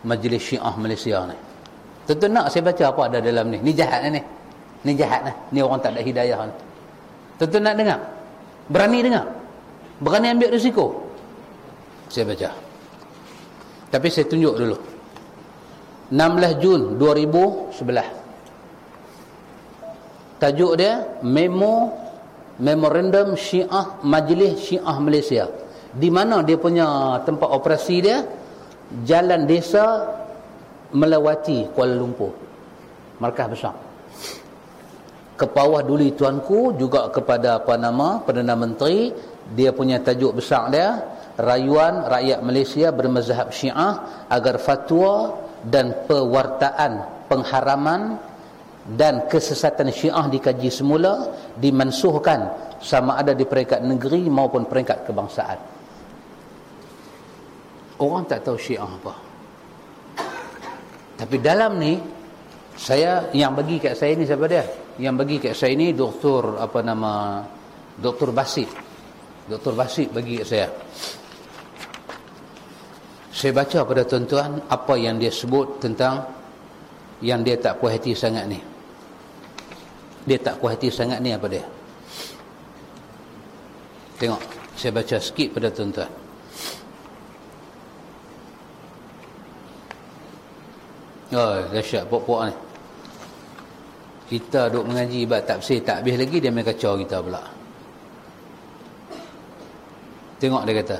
majlis syiah Malaysia ni. Tuan nak saya baca apa ada dalam ni. Ni jahat ni. Ni jahat ni ni orang tak ada hidayah ni. Tuan nak dengar. Berani dengar. Berani ambil risiko. Saya baca. Tapi saya tunjuk dulu. 16 Jun 2011 tajuk dia memo memorandum syiah majlis syiah Malaysia. Di mana dia punya tempat operasi dia jalan desa melewati Kuala Lumpur. Markah besar. Ke bawah duli tuanku juga kepada apa nama Perdana Menteri dia punya tajuk besar dia rayuan rakyat Malaysia bermazhab syiah agar fatwa dan pewartaan pengharaman dan kesesatan syiah dikaji semula dimansuhkan sama ada di peringkat negeri maupun peringkat kebangsaan orang tak tahu syiah apa. Tapi dalam ni saya yang bagi kat saya ni siapa dia? Yang bagi kat saya ni doktor apa nama doktor Basit doktor Basit bagi kat saya. Saya baca pada tuan-tuan apa yang dia sebut tentang yang dia tak puas hati sangat ni. Dia tak puas hati sangat ni apa dia? Tengok saya baca sikit pada tuan-tuan oh dahsyat pok-pok ni kita duk mengaji bab tafsir tak habis lagi dia main kacau kita pula tengok dia kata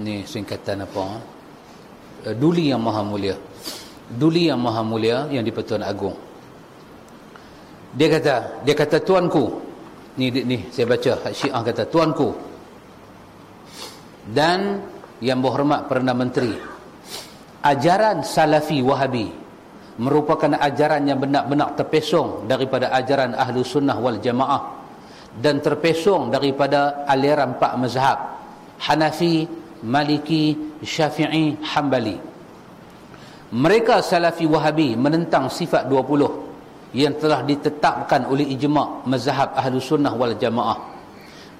ni singkatan apa eh, duli yang maha mulia duli yang maha mulia yang di-Pertuan Agong. Dia kata, dia kata tuanku. Ni ni saya baca hak Syiah kata tuanku. Dan yang berhormat Perdana Menteri. Ajaran Salafi Wahabi merupakan ajaran yang benar-benar terpesong daripada ajaran Ahlu Sunnah wal Jamaah dan terpesong daripada aliran empat mazhab Hanafi, Maliki, Syafi'i, Hambali. Mereka salafi wahabi menentang sifat 20 yang telah ditetapkan oleh ijma' mazhab ahlu sunnah wal jamaah.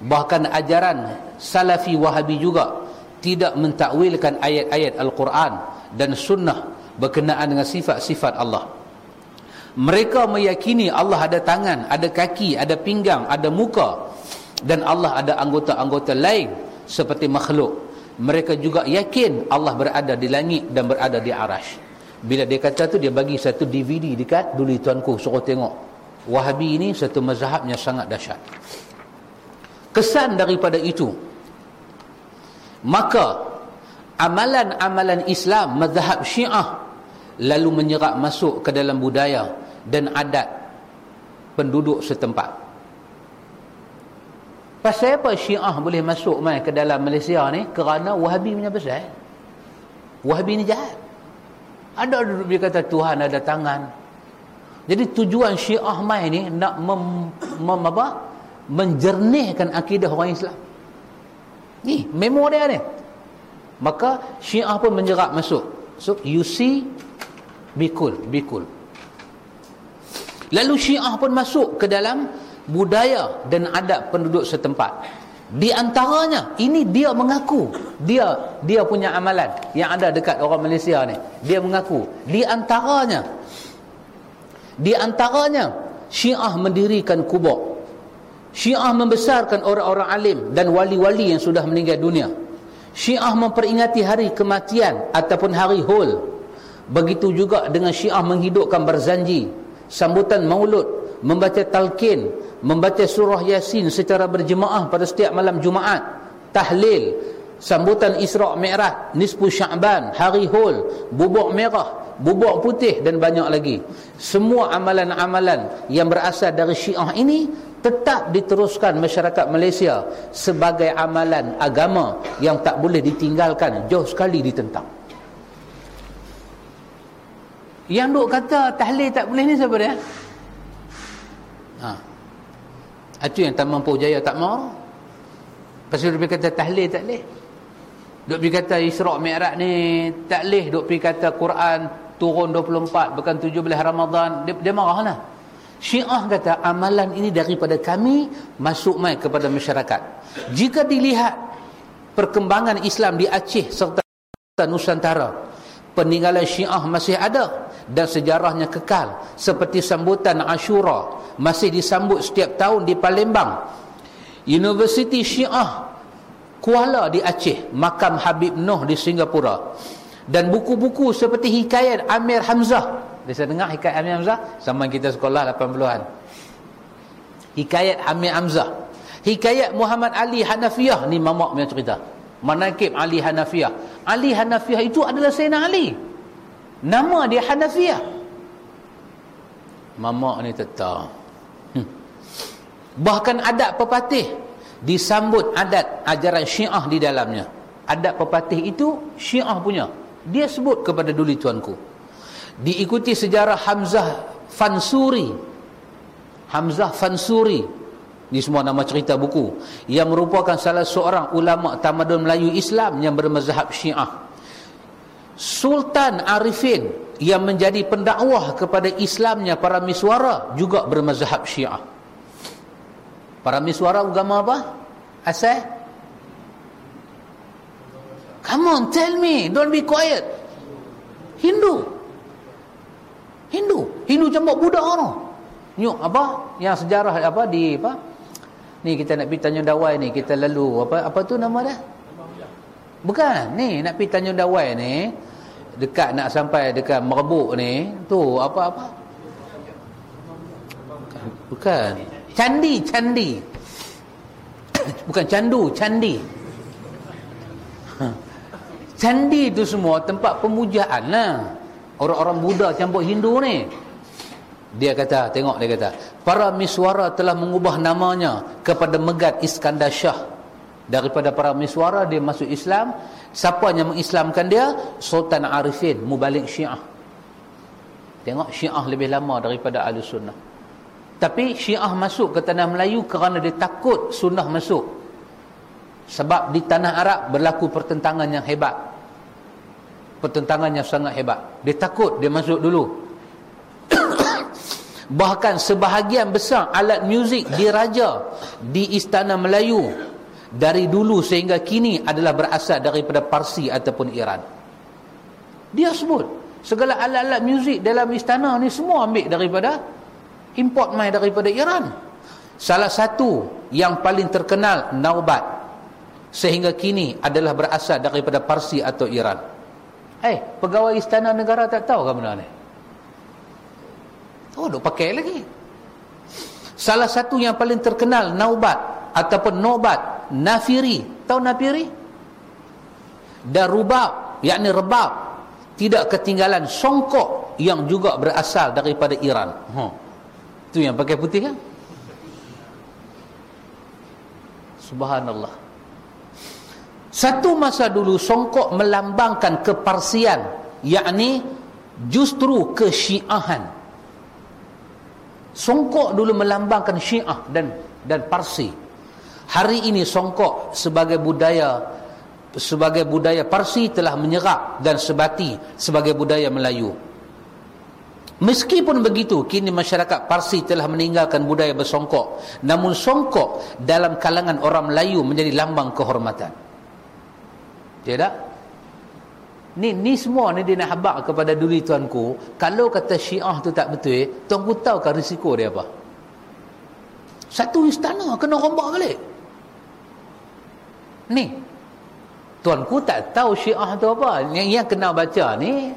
Bahkan ajaran salafi wahabi juga tidak mentakwilkan ayat-ayat Al-Quran dan sunnah berkenaan dengan sifat-sifat Allah. Mereka meyakini Allah ada tangan, ada kaki, ada pinggang, ada muka dan Allah ada anggota-anggota lain seperti makhluk. Mereka juga yakin Allah berada di langit dan berada di arash bila dia kata tu dia bagi satu DVD dekat dulu tuanku suruh tengok. Wahabi ini satu mazhabnya sangat dahsyat. Kesan daripada itu maka amalan-amalan Islam mazhab syiah lalu menyerap masuk ke dalam budaya dan adat penduduk setempat Pasal apa Syiah boleh masuk mai ke dalam Malaysia ni? Kerana Wahabi punya besar. Wahabi ni jahat. Ada duduk dia kata Tuhan ada tangan. Jadi tujuan Syiah mai ni nak mem, mem apa? menjernihkan akidah orang Islam. Ni memo dia ni. Maka Syiah pun menjerak masuk. So you see be cool. Lalu Syiah pun masuk ke dalam budaya dan adat penduduk setempat. Di antaranya ini dia mengaku. Dia dia punya amalan yang ada dekat orang Malaysia ni. Dia mengaku. Di antaranya di antaranya Syiah mendirikan kubur. Syiah membesarkan orang-orang alim dan wali-wali yang sudah meninggal dunia Syiah memperingati hari kematian ataupun hari hul. Begitu juga dengan Syiah menghidupkan berzanji sambutan maulud membaca talqin membaca surah Yasin secara berjemaah pada setiap malam Jumaat, tahlil, sambutan Isra' Mi'raj, nisfu Sya'ban, hari hul, bubuk merah, bubuk putih dan banyak lagi. Semua amalan-amalan yang berasal dari Syiah ini tetap diteruskan masyarakat Malaysia sebagai amalan agama yang tak boleh ditinggalkan, jauh sekali ditentang. Yang duk kata tahlil tak boleh ni siapa dia? Ha. Itu yang tak mampu jaya tak mau. Pasal dia kata tahlil tak leh. Duk pergi kata Isra' Mi'raj ni tak leh. Duk pergi kata Quran turun 24 bukan 17 Ramadan. Dia, dia marah lah. Syiah kata amalan ini daripada kami masuk mai kepada masyarakat. Jika dilihat perkembangan Islam di Aceh serta Nusantara, peninggalan Syiah masih ada dan sejarahnya kekal seperti sambutan Ashura masih disambut setiap tahun di Palembang. Universiti Syiah Kuala di Aceh, makam Habib Noh di Singapura. Dan buku-buku seperti Hikayat Amir Hamzah. Dia dengar hikayat Amir Hamzah? Zaman kita sekolah 80-an Hikayat Amir Hamzah. Hikayat Muhammad Ali Hanafiyah. Ni mamak punya cerita. Manakib Ali Hanafiyah. Ali Hanafiyah itu adalah Sayyidina Ali. Nama dia Hanafiyah. Mamak ni tetap. Hmm. Bahkan adat pepatih Disambut adat ajaran syiah di dalamnya. Adat pepatih itu syiah punya Dia sebut kepada duli tuanku. Diikuti sejarah Hamzah Fansuri. Hamzah Fansuri. Ini semua nama cerita buku. Yang merupakan salah seorang ulama tamadun Melayu Islam yang bermazhab Syiah. Sultan Arifin yang menjadi pendakwah kepada Islamnya para miswara juga bermazhab Syiah. Para miswara agama apa? asal? Come on tell me don't be quiet Hindu Hindu. Hindu cambuk budak orang. Nyuk apa? Yang sejarah apa di apa? Ni kita nak pergi Tanjung Dawai ni, kita lalu apa apa tu nama dia? Bukan. Ni nak pergi Tanjung Dawai ni dekat nak sampai dekat Merbuk ni, tu apa-apa? Bukan. Candi, candi. <coughs> Bukan candu, candi. Candi tu semua tempat pemujaan lah. Orang-orang Buddha campur Hindu ni. Dia kata tengok dia kata para miswara telah mengubah namanya kepada Megat Iskandar Shah. Daripada para miswara dia masuk Islam. Siapa yang mengislamkan dia? Sultan Arifin mubalik Syiah. Tengok Syiah lebih lama daripada Ahli Sunnah. Tapi Syiah masuk ke tanah Melayu kerana dia takut Sunnah masuk. Sebab di tanah Arab berlaku pertentangan yang hebat pertentangan yang sangat hebat. Dia takut dia masuk dulu. <coughs> Bahkan sebahagian besar alat muzik diraja di istana Melayu dari dulu sehingga kini adalah berasal daripada Parsi ataupun Iran. Dia sebut segala alat-alat muzik dalam istana ni semua ambil daripada import mai daripada Iran. Salah satu yang paling terkenal Naubat sehingga kini adalah berasal daripada Parsi atau Iran Eh, pegawai istana negara tak tahu ke benda ni? Oh, duk pakai lagi. Salah satu yang paling terkenal Naubat ataupun Nobat, Nafiri. Tahu Nafiri? Dan Rubab, yakni Rebab. Tidak ketinggalan Songkok yang juga berasal daripada Iran. Huh. Itu yang pakai putih kan? Subhanallah. Satu masa dulu songkok melambangkan keparsian yakni justru kesyiahan. Songkok dulu melambangkan syiah dan dan parsi. Hari ini songkok sebagai budaya sebagai budaya parsi telah menyerap dan sebati sebagai budaya Melayu. Meskipun begitu, kini masyarakat Parsi telah meninggalkan budaya bersongkok. Namun songkok dalam kalangan orang Melayu menjadi lambang kehormatan. Ya tak? Ni, ni semua ni dia nak habak kepada duri tuanku. Kalau kata syiah tu tak betul, tuanku tahu kan risiko dia apa? Satu istana kena rombak balik. Ni. Tuanku tak tahu syiah tu apa. Yang, yang kena baca ni,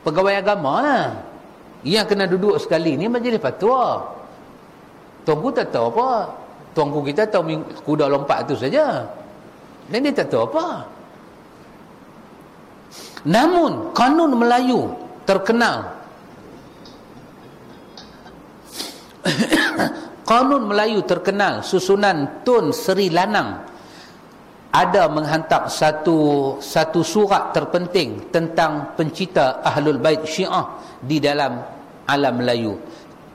pegawai agama lah. Yang kena duduk sekali ni majlis fatwa. Tuanku tak tahu apa. Tuanku kita tahu kuda lompat tu saja. Dan dia tak tahu apa. Namun, kanun Melayu terkenal. <coughs> kanun Melayu terkenal, susunan Tun Seri Lanang, ada menghantar satu satu surat terpenting tentang pencipta Ahlul Bait Syiah di dalam alam Melayu.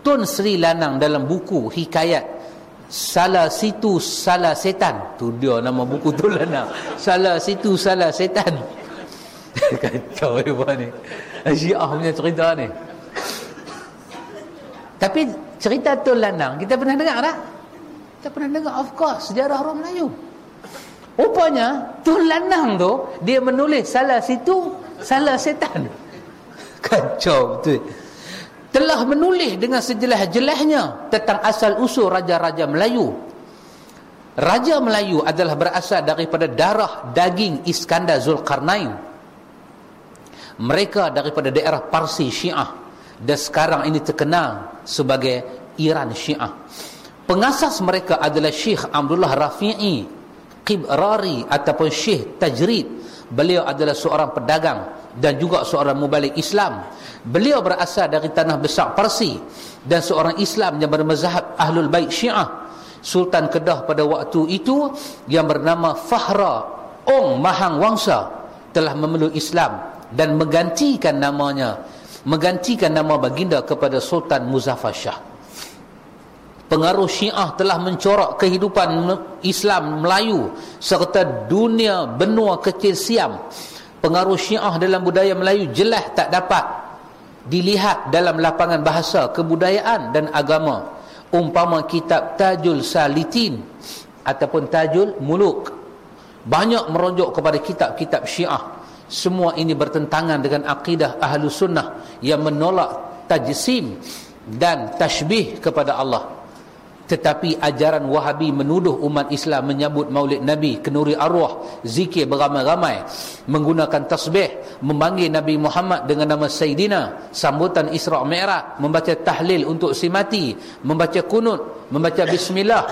Tun Sri Lanang dalam buku Hikayat salah situ salah setan tu dia nama buku tu lah nak salah situ salah setan <laughs> kacau ni buat ni syiah punya cerita ni Tapi cerita tu Lanang, kita pernah dengar tak? Kita pernah dengar, of course, sejarah orang Melayu. Rupanya, tu Lanang tu, dia menulis salah situ, salah setan. <laughs> Kacau betul. Telah menulis dengan sejelas-jelasnya tentang asal-usul Raja-Raja Melayu. Raja Melayu adalah berasal daripada darah daging Iskandar Zulkarnain. Mereka daripada daerah Parsi Syiah. Dan sekarang ini terkenal sebagai Iran Syiah. Pengasas mereka adalah Syekh Abdullah Rafi'i Qibrari ataupun Syekh Tajrid. Beliau adalah seorang pedagang dan juga seorang mubalik Islam. Beliau berasal dari tanah besar Parsi dan seorang Islam yang bermazhab Ahlul Bait Syiah. Sultan Kedah pada waktu itu yang bernama Fahra Ong Mahang Wangsa telah memeluk Islam dan menggantikan namanya menggantikan nama baginda kepada Sultan Muzaffar Shah pengaruh syiah telah mencorak kehidupan Islam Melayu serta dunia benua kecil Siam pengaruh syiah dalam budaya Melayu jelas tak dapat dilihat dalam lapangan bahasa kebudayaan dan agama. Umpama kitab Tajul Salitin ataupun Tajul Muluk. Banyak merujuk kepada kitab-kitab Syiah. Semua ini bertentangan dengan akidah ahlu sunnah yang menolak tajsim dan tashbih kepada Allah tetapi ajaran wahabi menuduh umat Islam menyambut maulid Nabi, kenuri arwah, zikir beramai-ramai, menggunakan tasbih, memanggil Nabi Muhammad dengan nama Sayyidina, sambutan Isra' Mi'raj, membaca tahlil untuk si mati, membaca kunut, membaca bismillah,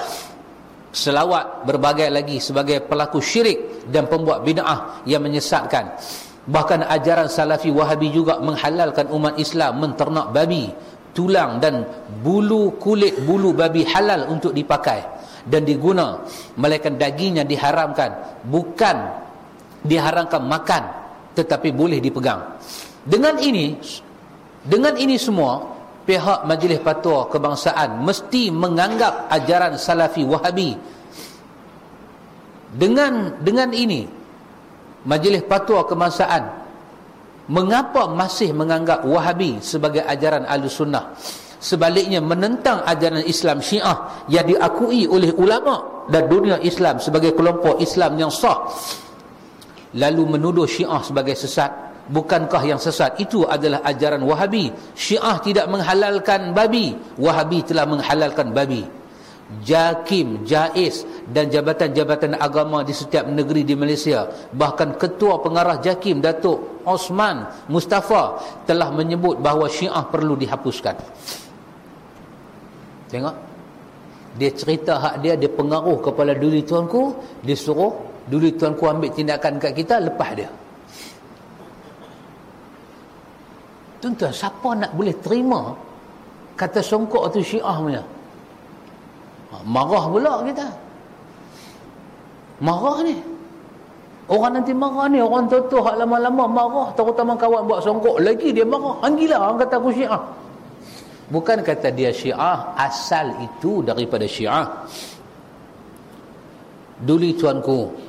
selawat berbagai lagi sebagai pelaku syirik dan pembuat bid'ah yang menyesatkan. Bahkan ajaran salafi wahabi juga menghalalkan umat Islam menternak babi, tulang dan bulu kulit bulu babi halal untuk dipakai dan diguna. Melainkan dagingnya diharamkan bukan diharamkan makan tetapi boleh dipegang. Dengan ini dengan ini semua pihak majlis fatwa kebangsaan mesti menganggap ajaran salafi wahabi. Dengan dengan ini majlis fatwa kebangsaan mengapa masih menganggap wahabi sebagai ajaran al-sunnah? Sebaliknya menentang ajaran Islam syiah yang diakui oleh ulama dan dunia Islam sebagai kelompok Islam yang sah lalu menuduh syiah sebagai sesat bukankah yang sesat itu adalah ajaran wahabi? Syiah tidak menghalalkan babi wahabi telah menghalalkan babi JAKIM, JAIS dan jabatan-jabatan agama di setiap negeri di Malaysia. Bahkan ketua pengarah JAKIM Datuk Osman Mustafa telah menyebut bahawa syiah perlu dihapuskan. Tengok. Dia cerita hak dia dia pengaruh kepala duli tuanku dia suruh duli tuanku ambil tindakan kat kita lepas dia. Tuan-tuan siapa nak boleh terima kata songkok tu syiah punya marah pula kita. Marah ni. Orang nanti marah ni orang tutuh hak lama-lama marah. Terutama kawan buat songkok lagi dia marah. Anggila orang kata aku syiah. Bukan kata dia syiah asal itu daripada syiah. Duli tuanku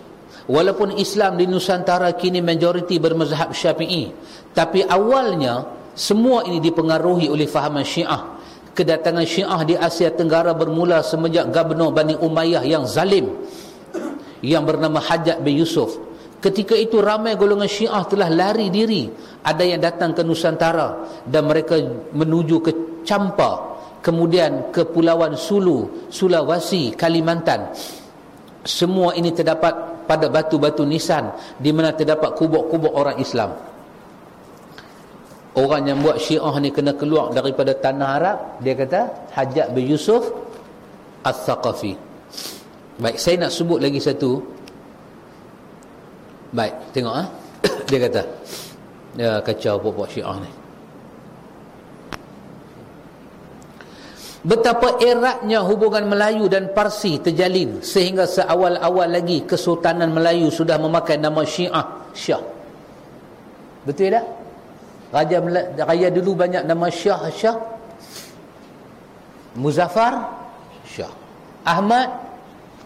walaupun Islam di Nusantara kini majoriti bermazhab syafi'i tapi awalnya semua ini dipengaruhi oleh fahaman syiah kedatangan Syiah di Asia Tenggara bermula semenjak Gubernur Bani Umayyah yang zalim yang bernama Hajat bin Yusuf. Ketika itu ramai golongan Syiah telah lari diri. Ada yang datang ke Nusantara dan mereka menuju ke Campa, kemudian ke Pulauan Sulu, Sulawesi, Kalimantan. Semua ini terdapat pada batu-batu nisan di mana terdapat kubur-kubur orang Islam orang yang buat syiah ni kena keluar daripada tanah Arab dia kata Hajat bin Yusuf Al-Thaqafi baik saya nak sebut lagi satu baik tengok ha? <coughs> dia kata ya kacau buat-buat syiah ni Betapa eratnya hubungan Melayu dan Parsi terjalin sehingga seawal-awal lagi Kesultanan Melayu sudah memakai nama Syiah. Syah. Betul tak? Raja Raya dulu banyak nama Syah Syah. Muzaffar Syah. Ahmad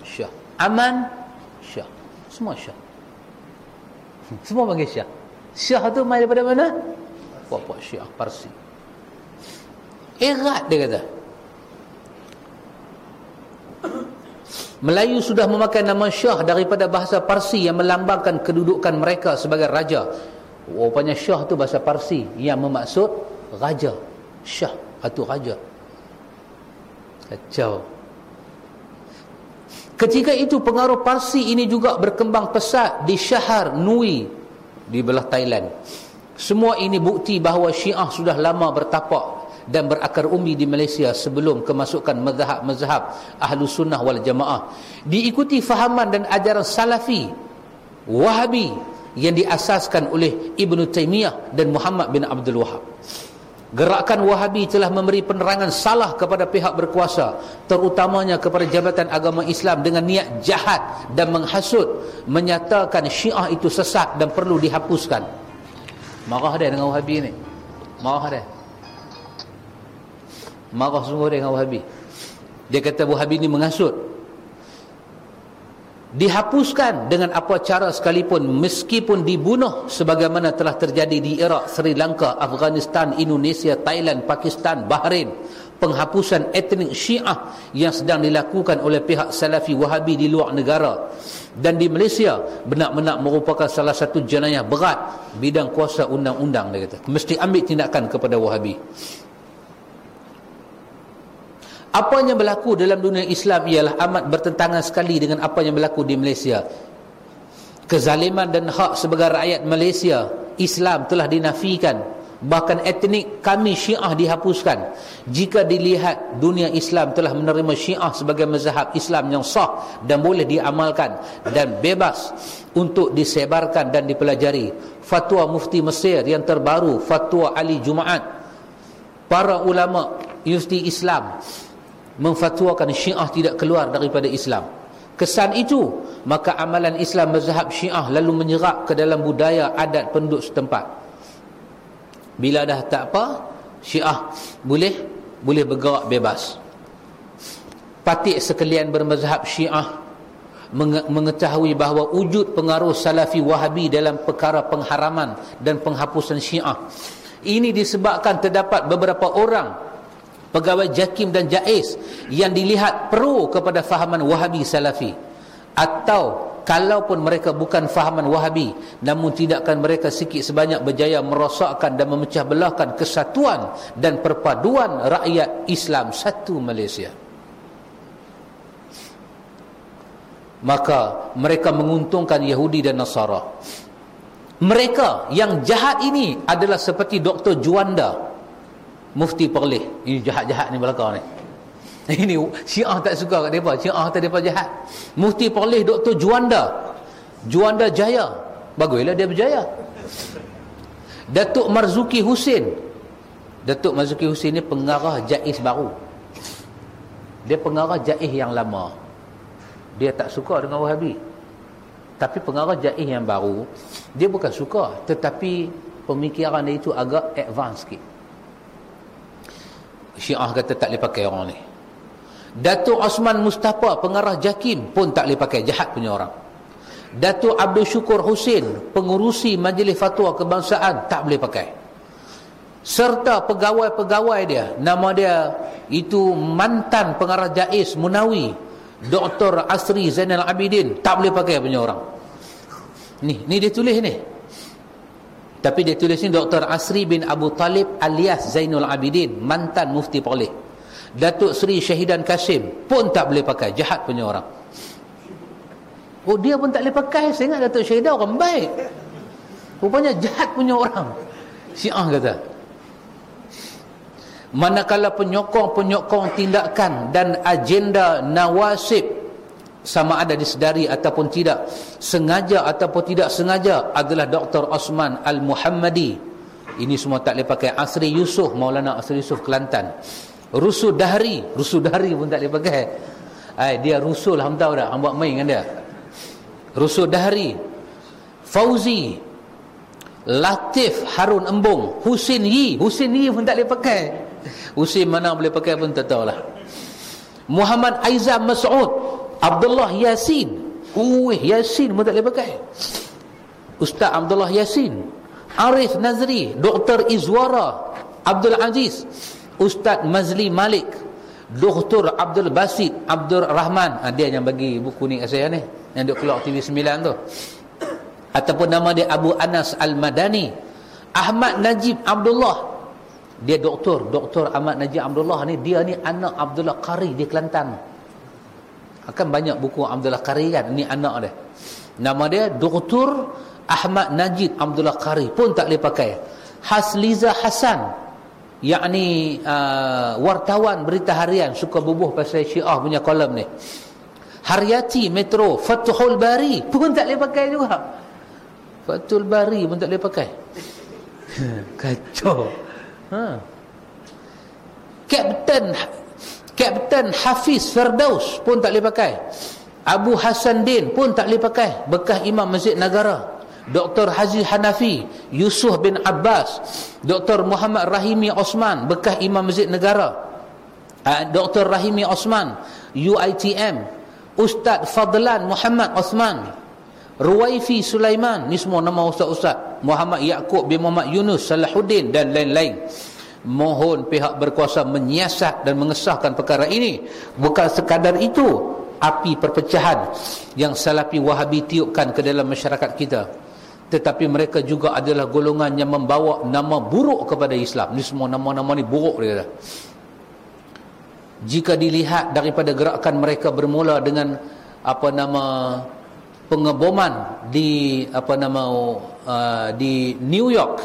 Syah. Aman Syah. Semua Syah. <laughs> Semua panggil Syah. Syah tu mai daripada mana? Puak-puak Parsi. erat dia kata <coughs> Melayu sudah memakai nama Syah daripada bahasa Parsi yang melambangkan kedudukan mereka sebagai raja. Rupanya Syah tu bahasa Parsi yang memaksud raja. Syah atau raja. Kacau. Ketika itu pengaruh Parsi ini juga berkembang pesat di Syahar Nui di belah Thailand. Semua ini bukti bahawa Syiah sudah lama bertapak dan berakar umbi di Malaysia sebelum kemasukan mazhab-mazhab ahlu sunnah wal jamaah diikuti fahaman dan ajaran salafi wahabi yang diasaskan oleh Ibn Taymiyah dan Muhammad bin Abdul Wahab gerakan wahabi telah memberi penerangan salah kepada pihak berkuasa terutamanya kepada jabatan agama Islam dengan niat jahat dan menghasut menyatakan syiah itu sesat dan perlu dihapuskan. Marah dia dengan wahabi ni. Marah dia. Marah sungguh dengan Wahabi. Dia kata Wahabi ini mengasut dihapuskan dengan apa cara sekalipun meskipun dibunuh sebagaimana telah terjadi di Iraq, Sri Lanka, Afghanistan, Indonesia, Thailand, Pakistan, Bahrain. Penghapusan etnik syiah yang sedang dilakukan oleh pihak salafi wahabi di luar negara. Dan di Malaysia benar-benar merupakan salah satu jenayah berat bidang kuasa undang-undang dia kata. Mesti ambil tindakan kepada wahabi apa yang berlaku dalam dunia Islam ialah amat bertentangan sekali dengan apa yang berlaku di Malaysia. Kezaliman dan hak sebagai rakyat Malaysia, Islam telah dinafikan. Bahkan etnik kami syiah dihapuskan. Jika dilihat dunia Islam telah menerima syiah sebagai mazhab Islam yang sah dan boleh diamalkan dan bebas untuk disebarkan dan dipelajari. Fatwa mufti Mesir yang terbaru, fatwa Ali Jumaat. Para ulama Universiti Islam memfatwakan syiah tidak keluar daripada Islam. Kesan itu maka amalan Islam mazhab syiah lalu menyerap ke dalam budaya adat penduduk setempat. Bila dah tak apa syiah boleh boleh bergerak bebas. Patik sekalian bermazhab syiah mengetahui bahawa wujud pengaruh salafi wahabi dalam perkara pengharaman dan penghapusan syiah. Ini disebabkan terdapat beberapa orang pegawai JAKIM dan JAIS yang dilihat pro kepada fahaman Wahabi Salafi. Atau kalaupun mereka bukan fahaman Wahabi namun tidakkan mereka sikit sebanyak berjaya merosakkan dan memecah belahkan kesatuan dan perpaduan rakyat Islam satu Malaysia. Maka mereka menguntungkan Yahudi dan Nasara. Mereka yang jahat ini adalah seperti Dr. Juanda mufti perlih ini jahat-jahat ni belakang ni. <laughs> Ini syiah tak suka kat mereka syiah tak mereka jahat. Mufti perlih Dr. Juanda. Juanda Jaya. Baguslah dia berjaya. Datuk Marzuki Husin. Datuk Marzuki Husin ni pengarah jais baru. Dia pengarah jais yang lama. Dia tak suka dengan wahabi. Tapi pengarah jais yang baru dia bukan suka. Tetapi pemikiran dia itu agak advance sikit Syiah kata tak boleh pakai orang ni. Datuk Osman Mustafa pengarah JAKIM pun tak boleh pakai jahat punya orang. Datuk Abdul Syukur Husin pengurusi Majlis Fatwa Kebangsaan tak boleh pakai. Serta pegawai-pegawai dia nama dia itu mantan pengarah JAIS Munawi Dr. Asri Zainal Abidin tak boleh pakai punya orang. Ni, ni dia tulis ni. Tapi dia tulis ni Dr. Asri bin Abu Talib alias Zainul Abidin, mantan mufti Polih. Datuk Seri Syahidan Kasim pun tak boleh pakai, jahat punya orang. Oh dia pun tak boleh pakai, saya ingat Datuk Syahidan orang baik. Rupanya jahat punya orang. Syiah kata. Manakala penyokong-penyokong tindakan dan agenda nawasib sama ada disedari ataupun tidak sengaja ataupun tidak sengaja adalah Dr. Osman Al-Muhammadi. Ini semua tak boleh pakai. Asri Yusuf Maulana Asri Yusuf Kelantan. Rusul Dahri Rusul Dahri pun tak boleh pakai. Ay, dia Rusul hang tahu tak? Buat main dengan dia. Rusul Dahri Fauzi Latif Harun Embung Husin Yi. Husin Yi pun tak boleh pakai. Husin mana boleh pakai pun tak tahulah. Muhammad Aizam Mas'ud Abdullah Yasin. Uih Yasin pun tak boleh pakai. Ustaz Abdullah Yasin. Arif Nazri Dr. Izwara Abdul Aziz. Ustaz Mazli Malik. Dr. Abdul Basit Abdul Rahman. Ha, dia yang bagi buku ni kat saya ni. Yang duk keluar TV 9 tu. Ataupun nama dia Abu Anas Al-Madani. Ahmad Najib Abdullah. Dia doktor. Doktor Ahmad Najib Abdullah ni dia ni anak Abdullah Qari di Kelantan akan banyak buku Abdullah Qari kan? Ni anak dia. Nama dia Doktor Ahmad Najib Abdullah Qari. Pun tak boleh pakai. Hasliza Hasan yakni uh, wartawan berita harian. Suka bubuh pasal syiah punya kolom ni. Haryati Metro Fathul Bari. Pun tak boleh pakai juga. Fathul Bari pun tak boleh pakai. <laughs> Kacau. Ha. Kapten Kapten Hafiz Firdaus pun tak boleh pakai Abu Hassan Din pun tak boleh pakai bekas imam Masjid Negara Dr. Haji Hanafi Yusuf bin Abbas Dr. Muhammad Rahimi Osman bekas imam Masjid Negara uh, Dr. Rahimi Osman UITM Ustaz Fadlan Muhammad Osman Ruwaifi Sulaiman ni semua nama ustaz-ustaz Muhammad Yaakob bin Muhammad Yunus Salahuddin dan lain-lain mohon pihak berkuasa menyiasat dan mengesahkan perkara ini. Bukan sekadar itu api perpecahan yang salafi wahabi tiupkan ke dalam masyarakat kita. Tetapi mereka juga adalah golongan yang membawa nama buruk kepada Islam. Ni semua nama-nama ni buruk dia. Kata jika dilihat daripada gerakan mereka bermula dengan apa nama pengeboman di apa nama uh, di New York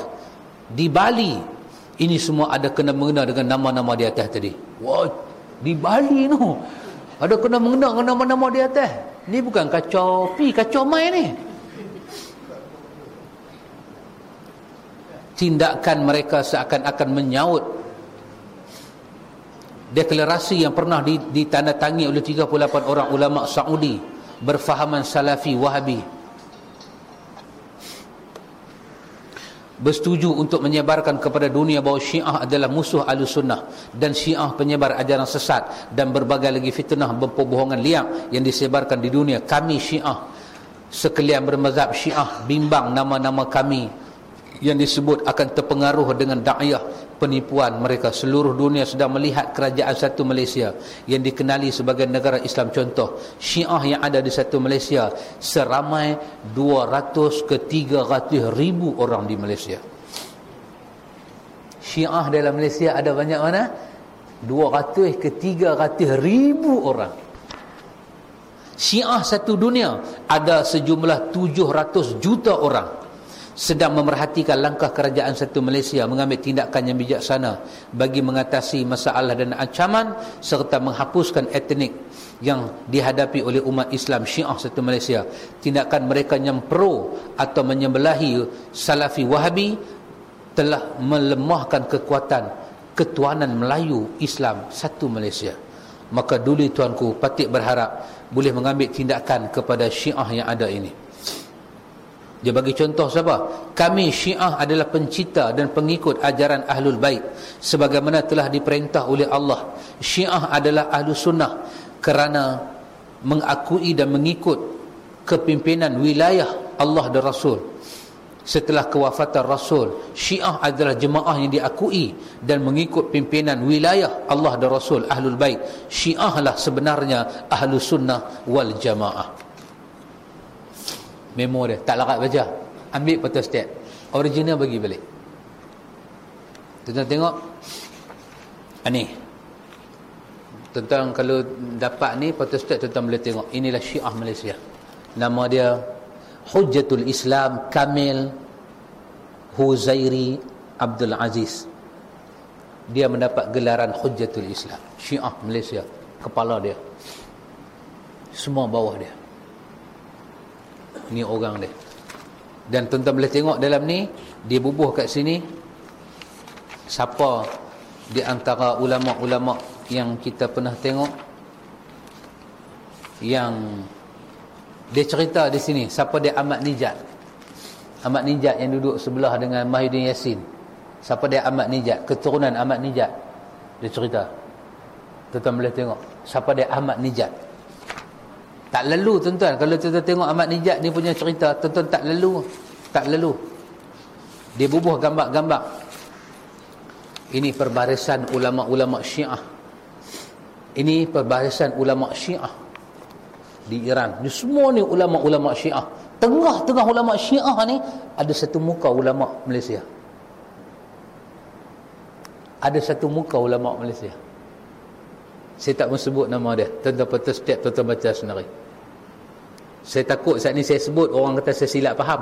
di Bali ini semua ada kena mengena dengan nama-nama di atas tadi. Wah, di Bali tu. Ada kena mengena dengan nama-nama di atas. Ni bukan kacau pi, kacau mai ni. Tindakan mereka seakan-akan menyaut deklarasi yang pernah ditandatangi oleh 38 orang ulama Saudi berfahaman salafi wahabi bersetuju untuk menyebarkan kepada dunia bahawa syiah adalah musuh al-sunnah dan syiah penyebar ajaran sesat dan berbagai lagi fitnah pembohongan liang yang disebarkan di dunia. Kami syiah sekalian bermazhab syiah bimbang nama-nama kami yang disebut akan terpengaruh dengan da'iyah penipuan mereka. Seluruh dunia sedang melihat kerajaan satu Malaysia yang dikenali sebagai negara Islam. Contoh syiah yang ada di satu Malaysia seramai 200 ke 300 ribu orang di Malaysia. Syiah dalam Malaysia ada banyak mana? 200 ke 300 ribu orang. Syiah satu dunia ada sejumlah 700 juta orang sedang memerhatikan langkah kerajaan satu Malaysia mengambil tindakan yang bijaksana bagi mengatasi masalah dan ancaman serta menghapuskan etnik yang dihadapi oleh umat Islam Syiah satu Malaysia. Tindakan mereka yang pro atau menyembelahi Salafi Wahabi telah melemahkan kekuatan ketuanan Melayu Islam satu Malaysia. Maka dulu tuanku patik berharap boleh mengambil tindakan kepada Syiah yang ada ini dia bagi contoh siapa? Kami Syiah adalah pencipta dan pengikut ajaran Ahlul Bait sebagaimana telah diperintah oleh Allah. Syiah adalah Ahlu Sunnah kerana mengakui dan mengikut kepimpinan wilayah Allah dan Rasul. Setelah kewafatan Rasul, Syiah adalah jemaah yang diakui dan mengikut pimpinan wilayah Allah dan Rasul Ahlul Bait. Syiahlah sebenarnya Ahlu Sunnah wal Jamaah memo dia. Tak larat baca. Ambil photo stat original bagi balik. Tuan tengok. Ah, tentang kalau dapat ni photo stat tuan boleh tengok. Inilah syiah Malaysia. Nama dia Hujjatul Islam Kamil Huzairi Abdul Aziz. Dia mendapat gelaran Hujjatul Islam. Syiah Malaysia. Kepala dia. Semua bawah dia ni orang dia. Dan tuan-tuan boleh tengok dalam ni dia bubuh kat sini siapa di antara ulama-ulama yang kita pernah tengok yang dia cerita di sini siapa dia? Ahmad Nijat. Ahmad Nijat yang duduk sebelah dengan Mahidin Yassin. Siapa dia? Ahmad Nijat. Keturunan Ahmad Nijat. Dia cerita. Tuan-tuan boleh tengok. Siapa dia? Ahmad Nijat tak lalu tuan-tuan. Kalau tuan-tuan tengok Ahmad Nijat ni punya cerita tuan-tuan tak lalu. Tak lalu. Dia bubuh gambar-gambar ini perbarisan ulama-ulama Syiah. Ini perbarisan ulama Syiah di Iran. Ni semua ni ulama-ulama Syiah. Tengah-tengah ulama Syiah ni ada satu muka ulama Malaysia. Ada satu muka ulama Malaysia saya tak mau sebut nama dia tuan-tuan setiap tuan-tuan baca sendiri saya takut saat ni saya sebut orang kata saya silap faham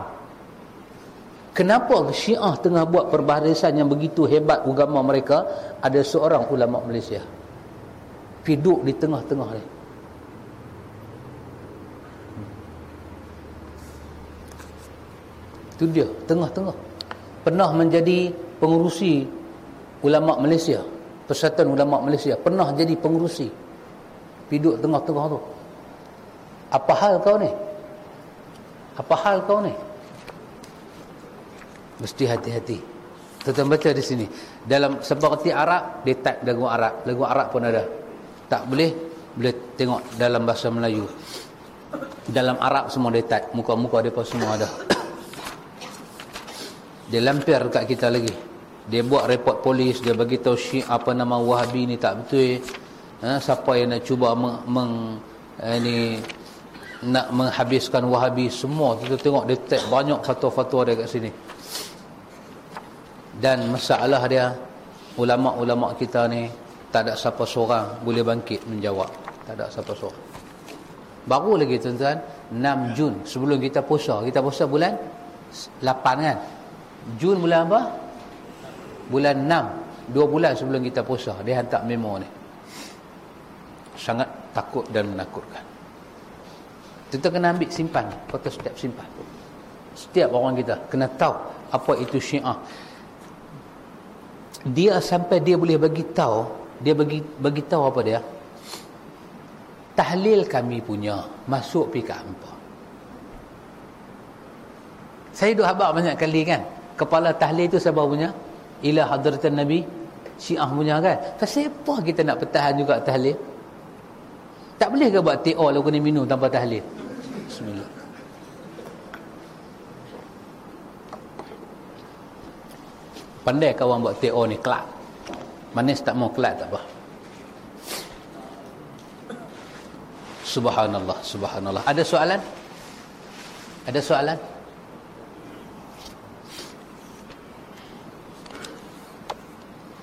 Kenapa Syiah tengah buat perbarisan yang begitu hebat agama mereka ada seorang ulama Malaysia. Piduk di tengah-tengah ni. Itu dia, tengah-tengah. Pernah menjadi pengurusi ulama Malaysia, Persatuan Ulama Malaysia, pernah jadi pengurusi. Piduk tengah-tengah tu. Apa hal kau ni? Apa hal kau ni? Mesti hati-hati. Tuan baca di sini. Dalam seperti Arab, dia type lagu Arab. Lagu Arab pun ada. Tak boleh, boleh tengok dalam bahasa Melayu. Dalam Arab semua dia type. Muka-muka pun semua ada. <coughs> Dia lampir dekat kita lagi. Dia buat report polis. Dia bagi tahu syik apa nama Wahabi ni tak betul. Ha, siapa yang nak cuba meng, meng, ini, nak menghabiskan Wahabi semua. Kita tengok type banyak fatwa-fatwa dia kat sini dan masalah dia ulama-ulama kita ni tak ada siapa seorang boleh bangkit menjawab tak ada siapa seorang baru lagi tuan-tuan 6 Jun sebelum kita puasa kita puasa bulan 8 kan Jun bulan apa bulan 6 dua bulan sebelum kita puasa dia hantar memo ni. Sangat takut dan menakutkan. Kita kena ambil simpan foto setiap simpan? Setiap orang kita kena tahu apa itu syiah. Dia sampai dia boleh bagi tahu dia bagi bagi tahu apa dia? Tahlil kami punya masuk pika hampa. Saya duk habaq banyak kali kan? Kepala tahlil itu siapa punya ila hadratan nabi syiah punya kan? Apa kita nak pertahan juga tahlil. Tak boleh ke buat TO lalu kena minum tanpa tahlil? Bismillah. Pandai kawan buat TO ni kelak. Manis tak mau kelak tak apa. Subhanallah subhanallah. Ada soalan? Ada soalan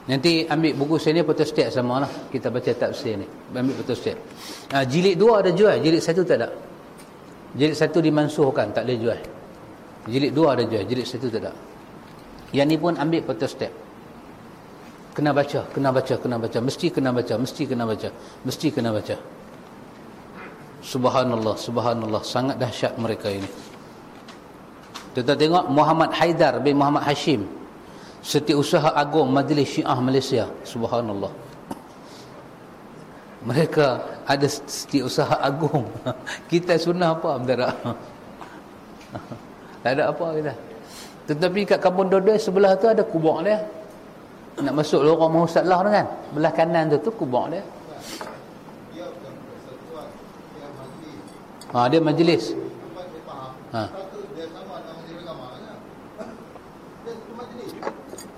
Nanti ambil buku saya ni betul setiap sama lah. Kita baca tafsir ni. Ambil betul setiap. Ha, jilid dua ada jual. Jilid satu tak ada. Jilid satu dimansuhkan. Tak boleh jual. Jilid dua ada jual. Jilid satu tak ada. Yang ni pun ambil betul step. Kena baca, kena baca, kena baca. Mesti kena baca, mesti kena baca. Mesti kena baca. Subhanallah, subhanallah. Sangat dahsyat mereka ini. Kita tengok Muhammad Haidar bin Muhammad Hashim. Setiausaha Agung Majlis Syiah Malaysia. Subhanallah. Mereka ada setiausaha agung. <laughs> kita sunnah apa? <laughs> Tak ada apa kita. Tetapi kat kampung Dodoi sebelah tu ada kubur dia. Nak masuk lorong Mahu Satlah tu kan. Belah kanan tu tu kubur dia. Ha, dia majlis. Ha.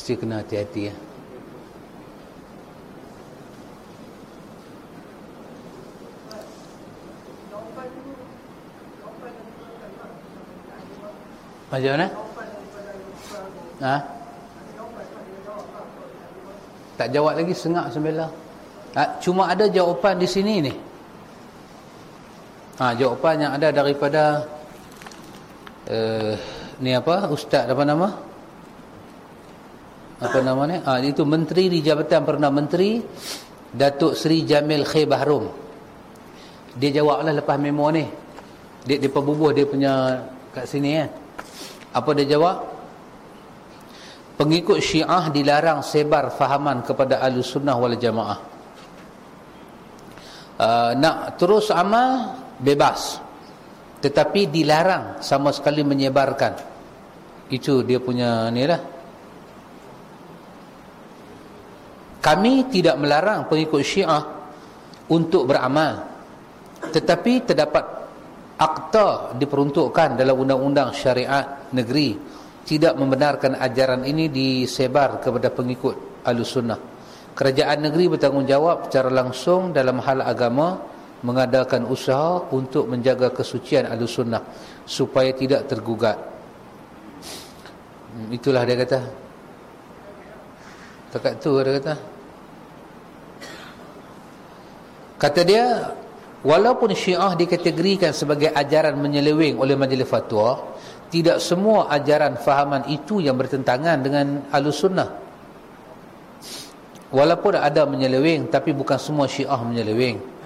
Mesti kena hati-hati ya. Macam mana? Ha? Tak jawab lagi sengak sembelah. Ha, cuma ada jawapan di sini ni. Ha, jawapan yang ada daripada uh, ni apa? Ustaz apa nama? Apa nama ni? Ha, itu Menteri di Jabatan Perdana Menteri Datuk Seri Jamil Khair Bahrum. Dia jawablah lepas memo ni. Dia dia perbubuh dia punya kat sini kan. Apa dia jawab? pengikut syiah dilarang sebar fahaman kepada ahli sunnah wal jamaah uh, nak terus amal bebas tetapi dilarang sama sekali menyebarkan itu dia punya ni lah kami tidak melarang pengikut syiah untuk beramal. Tetapi terdapat akta diperuntukkan dalam undang-undang syariat negeri. Tidak membenarkan ajaran ini disebar kepada pengikut al-sunnah kerajaan negeri bertanggungjawab secara langsung dalam hal agama mengadakan usaha untuk menjaga kesucian al-sunnah supaya tidak tergugat. Hmm, itulah dia kata. Dekat tu dia kata kata dia walaupun syiah dikategorikan sebagai ajaran menyeleweng oleh majlis fatwa tidak semua ajaran fahaman itu yang bertentangan dengan al-sunnah walaupun ada menyeleweng tapi bukan semua syiah menyeleweng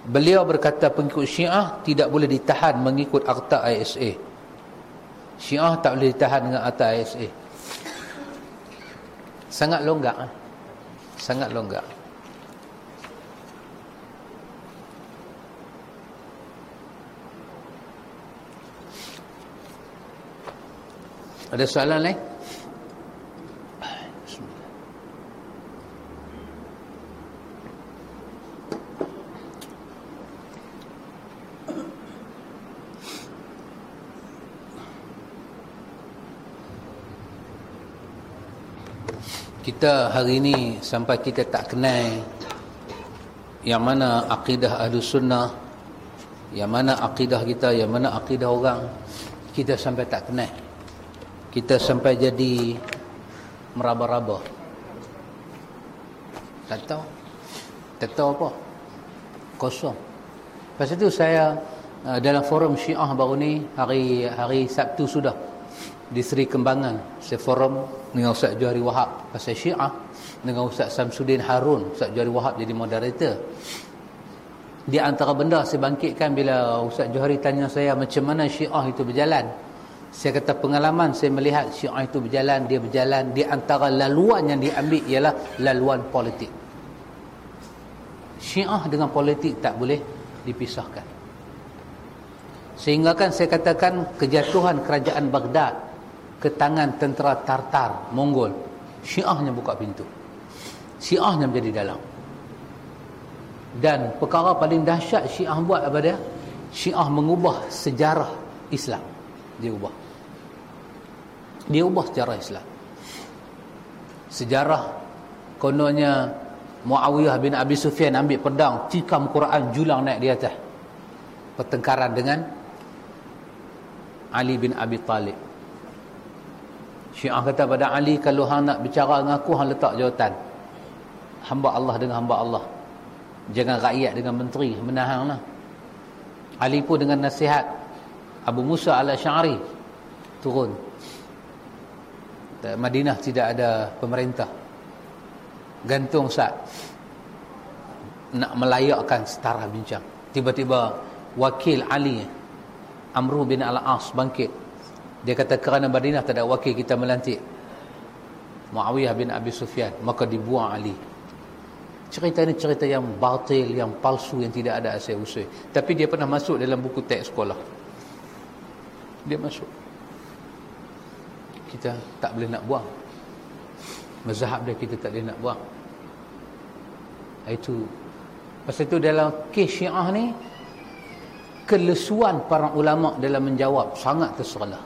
Beliau berkata pengikut Syiah tidak boleh ditahan mengikut akta ISA. Syiah tak boleh ditahan dengan akta ISA. Sangat longgak. Eh? Sangat longgak. Ada soalan lain? kita hari ini sampai kita tak kenal yang mana akidah ahli sunnah yang mana akidah kita yang mana akidah orang kita sampai tak kenal kita sampai jadi meraba-raba. Tak tahu. Tak tahu apa. Kosong. Lepas itu saya uh, dalam forum syiah baru ni hari hari Sabtu sudah di Seri Kembangan saya forum dengan Ustaz Johari Wahab pasal Syiah dengan Ustaz Samsudin Harun Ustaz Johari Wahab jadi moderator. Di antara benda saya bangkitkan bila Ustaz Johari tanya saya macam mana Syiah itu berjalan saya kata pengalaman saya melihat Syiah itu berjalan dia berjalan di antara laluan yang diambil ialah laluan politik. Syiah dengan politik tak boleh dipisahkan. Sehingga kan saya katakan kejatuhan kerajaan Baghdad ke tangan tentera Tartar Mongol Syiahnya buka pintu. Syiahnya menjadi dalam dan perkara paling dahsyat Syiah buat apa dia? Syiah mengubah sejarah Islam. Dia ubah dia ubah sejarah Islam sejarah kononnya Muawiyah bin Abi Sufyan ambil pedang tikam Quran julang naik di atas pertengkaran dengan Ali bin Abi Talib Syiah kata pada Ali kalau hang nak bicara dengan aku hang letak jawatan. Hamba Allah dengan hamba Allah. Jangan rakyat dengan menteri menahanglah. Ali pun dengan nasihat Abu Musa al-Asy'ari turun. Madinah tidak ada pemerintah. Gantung sat. Nak melayakkan setara bincang. Tiba-tiba wakil Ali Amru bin Al-As bangkit dia kata kerana Madinah tak ada wakil kita melantik Muawiyah bin Abi Sufyan maka dibuang Ali cerita ini cerita yang batil yang palsu yang tidak ada asal usul tapi dia pernah masuk dalam buku teks sekolah dia masuk kita tak boleh nak buang. Mazhab dia kita tak boleh nak buang. Itu pasal itu dalam kes syiah ni kelesuan para ulama dalam menjawab sangat terserlah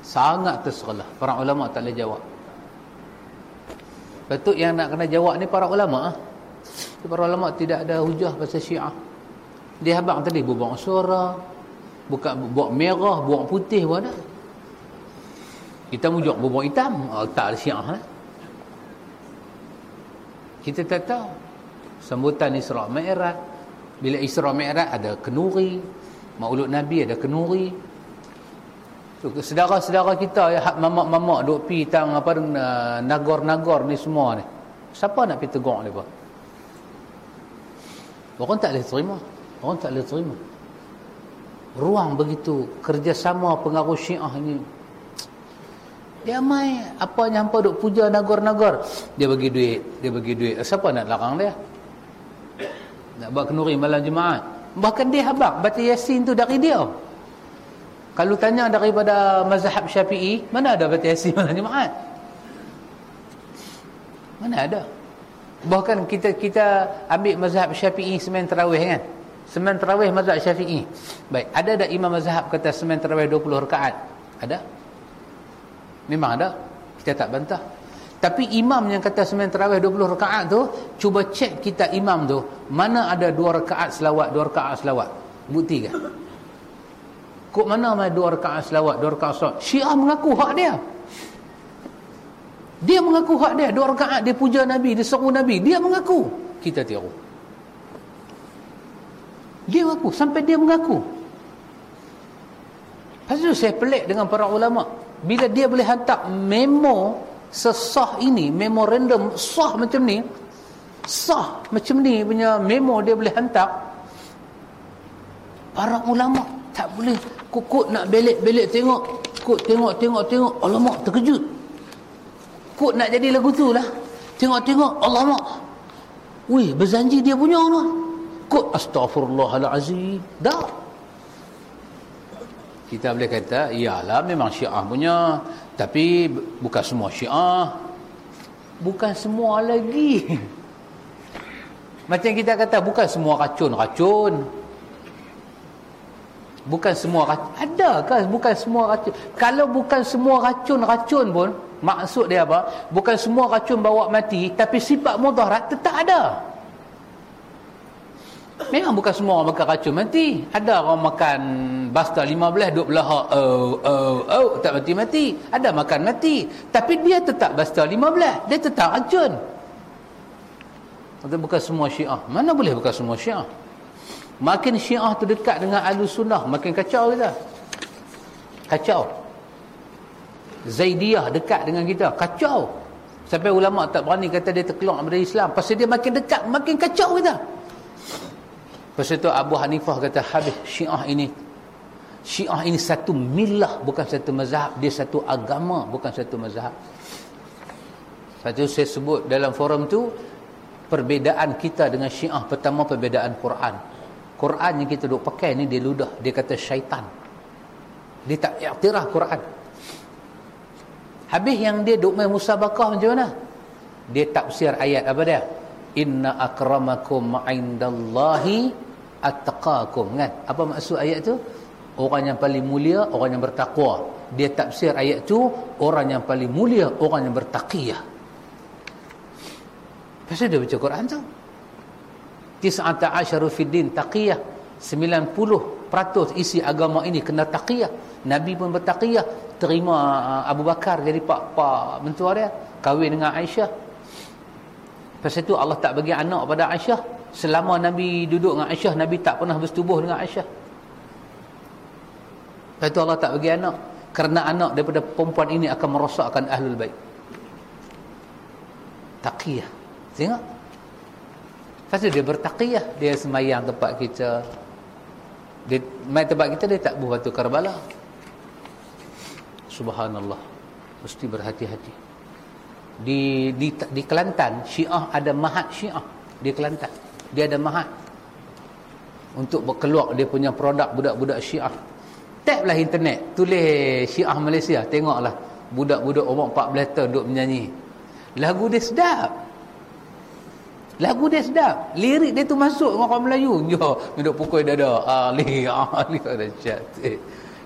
sangat terserlah para ulama tak boleh jawab. Betul yang nak kena jawab ni para ulama ah. para ulama tidak ada hujah pasal syiah. Dia habang tadi buang suara buka buang merah buang putih pun ada kita mujuk buang hitam oh, tak ada syiah lah. kita tak tahu sambutan Isra' Mi'raj bila Isra' Mi'raj ada kenuri maulud Nabi ada kenuri Sedara-sedara kita ya mamak-mamak duk pi tang apa nagor-nagor ni semua ni. Siapa nak pi tegur depa? Orang tak boleh terima. Orang tak boleh terima. Ruang begitu kerjasama pengaruh Syiah ni dia mai apa yang hampa duk puja nagor-nagor? Dia bagi duit. Dia bagi duit. Siapa nak larang dia? Nak buat kenuri malam Jumaat? Bahkan dia habak. Baca yasin tu dari dia. Kalau tanya daripada mazhab syafi'i mana ada baca yasin <laughs> malam Jumaat? Mana ada? Bahkan kita kita ambil mazhab syafi'i semain terawih kan? Semain terawih mazhab syafi'i. Baik. Ada tak imam mazhab kata semain terawih 20 rakaat? Ada Memang ada. Kita tak bantah. Tapi imam yang kata sembahyang tarawih 20 rakaat tu, cuba cek kita imam tu, mana ada 2 rakaat selawat, 2 rakaat selawat. Bukti ke? Kok mana ada 2 rakaat selawat, 2 rakaat selawat? Syiah mengaku hak dia. Dia mengaku hak dia, 2 rakaat dia puja Nabi, dia seru Nabi. Dia mengaku. Kita tiru. Dia mengaku, sampai dia mengaku. Lepas tu saya pelik dengan para ulama' bila dia boleh hantar memo sesah ini memorandum sah macam ni sah macam ni punya memo dia boleh hantar para ulama tak boleh. Kukut nak belik-belik tengok kut tengok tengok tengok alamak terkejut. Kut nak jadi lagu tu lah. Tengok-tengok alamak wih berzanji dia punya lah kut astagfirullahalazim dah kita boleh kata iyalah memang syiah punya. Tapi bukan semua syiah. Bukan semua lagi. <laughs> Macam kita kata bukan semua racun-racun. Bukan semua racun. Ada kan bukan semua racun. Kalau bukan semua racun-racun pun maksud dia apa? Bukan semua racun bawa mati tapi sifat mudarat tetap ada Memang bukan semua orang makan racun mati. Ada orang makan basta 15 duk belahak oh oh oh tak mati-mati. Ada makan mati. Tapi dia tetap basta 15. Dia tetap racun. Itu bukan semua syiah. Mana boleh bukan semua syiah? Makin syiah tu dekat dengan ahlu sunnah, makin kacau kita. Kacau. Zaidiyah dekat dengan kita. Kacau. Sampai ulama tak berani kata dia terkeluar dari Islam. Pasal dia makin dekat, makin kacau kita. Lepas itu Abu Hanifah kata habis syiah ini. Syiah ini satu milah bukan satu mazhab. Dia satu agama bukan satu mazhab. Satu saya sebut dalam forum tu perbezaan kita dengan syiah pertama perbezaan Quran. Quran yang kita duk pakai ni dia ludah. Dia kata syaitan. Dia tak iktiraf Quran. Habis yang dia duk main musabakah macam mana? Dia tafsir ayat apa dia? Inna akramakum indallahi attaqakum kan? Apa maksud ayat tu? Orang yang paling mulia orang yang bertakwa. Dia tafsir ayat tu orang yang paling mulia orang yang bertaqiyah. Pasal dia baca Quran tu? Tis'ata asyaru fiddin taqiyah. 90% isi agama ini kena taqiyah. Nabi pun bertaqiyah. Terima uh, Abu Bakar jadi pak pak mentua dia. Kahwin dengan Aisyah. Pasal tu Allah tak bagi anak pada Aisyah selama Nabi duduk dengan Aisyah Nabi tak pernah bersetubuh dengan Aisyah. Lepas itu Allah tak bagi anak. Kerana anak daripada perempuan ini akan merosakkan ahlul baik taqiyah. Tengok. Lepas dia bertaqiyah. Dia semayang tempat kita. Dia main tempat kita dia tak buat batu Karbala. Subhanallah. Mesti berhati-hati. Di, di di Kelantan Syiah ada mahat Syiah. Di Kelantan dia ada mahat. Untuk berkeluar dia punya produk budak-budak syiah. Tablah internet. Tulis syiah Malaysia. Tengoklah. Budak-budak umur 14 tahun duduk menyanyi. Lagu dia sedap. Lagu dia sedap. Lirik dia tu masuk dengan orang Melayu. <laughs> Yo duduk pukul dada ali ali. <laughs> Dahsyat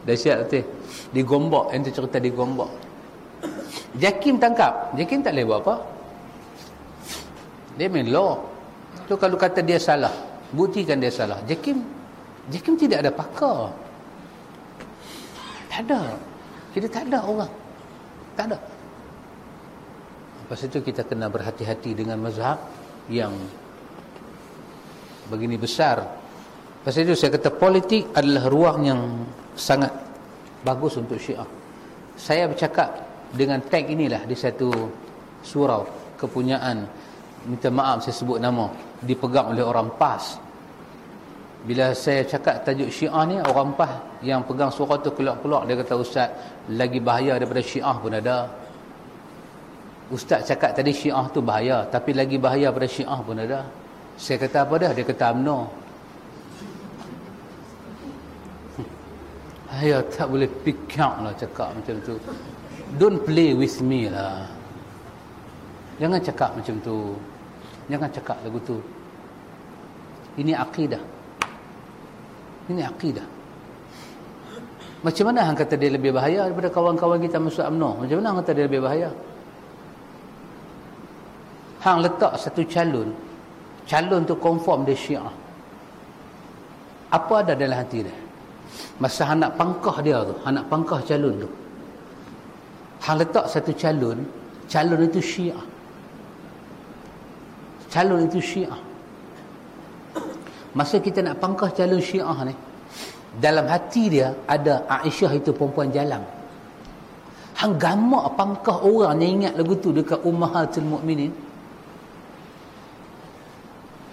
dahsyat tu digombak yang tu cerita digombak Jakim tangkap. Jakim tak boleh buat apa. Dia main law tu kalau kata dia salah buktikan dia salah. Jakim Jakim tidak ada pakar. Tak ada. Kita tak ada orang. Tak ada. Lepas itu kita kena berhati-hati dengan mazhab yang begini besar. Lepas itu saya kata politik adalah ruang yang sangat bagus untuk syiah. Saya bercakap dengan tag inilah di satu surau kepunyaan minta maaf saya sebut nama dipegang oleh orang PAS. Bila saya cakap tajuk syiah ni orang pah yang pegang surah tu keluar-keluar dia kata ustaz lagi bahaya daripada syiah pun ada. Ustaz cakap tadi syiah tu bahaya tapi lagi bahaya daripada syiah pun ada. Saya kata apa dah? Dia kata UMNO <laughs> Ayah tak boleh pick out lah cakap macam tu. Don't play with me lah. Jangan cakap macam tu jangan cakap lagu tu ini akidah ini akidah. Macam mana hang kata dia lebih bahaya daripada kawan-kawan kita masuk UMNO? Macam mana hang kata dia lebih bahaya? Hang letak satu calon. Calon tu konform dia syiah. Apa ada dalam hati dia? Masa hang nak pangkah dia tu. Hang nak pangkah calon tu. Hang letak satu calon. Calon itu syiah. Calon itu syiah. Masa kita nak pangkah calon syiah ni Dalam hati dia ada Aisyah itu perempuan jalan Hang gamak pangkah orang yang ingat lagu tu dekat Ummahatul Mukminin.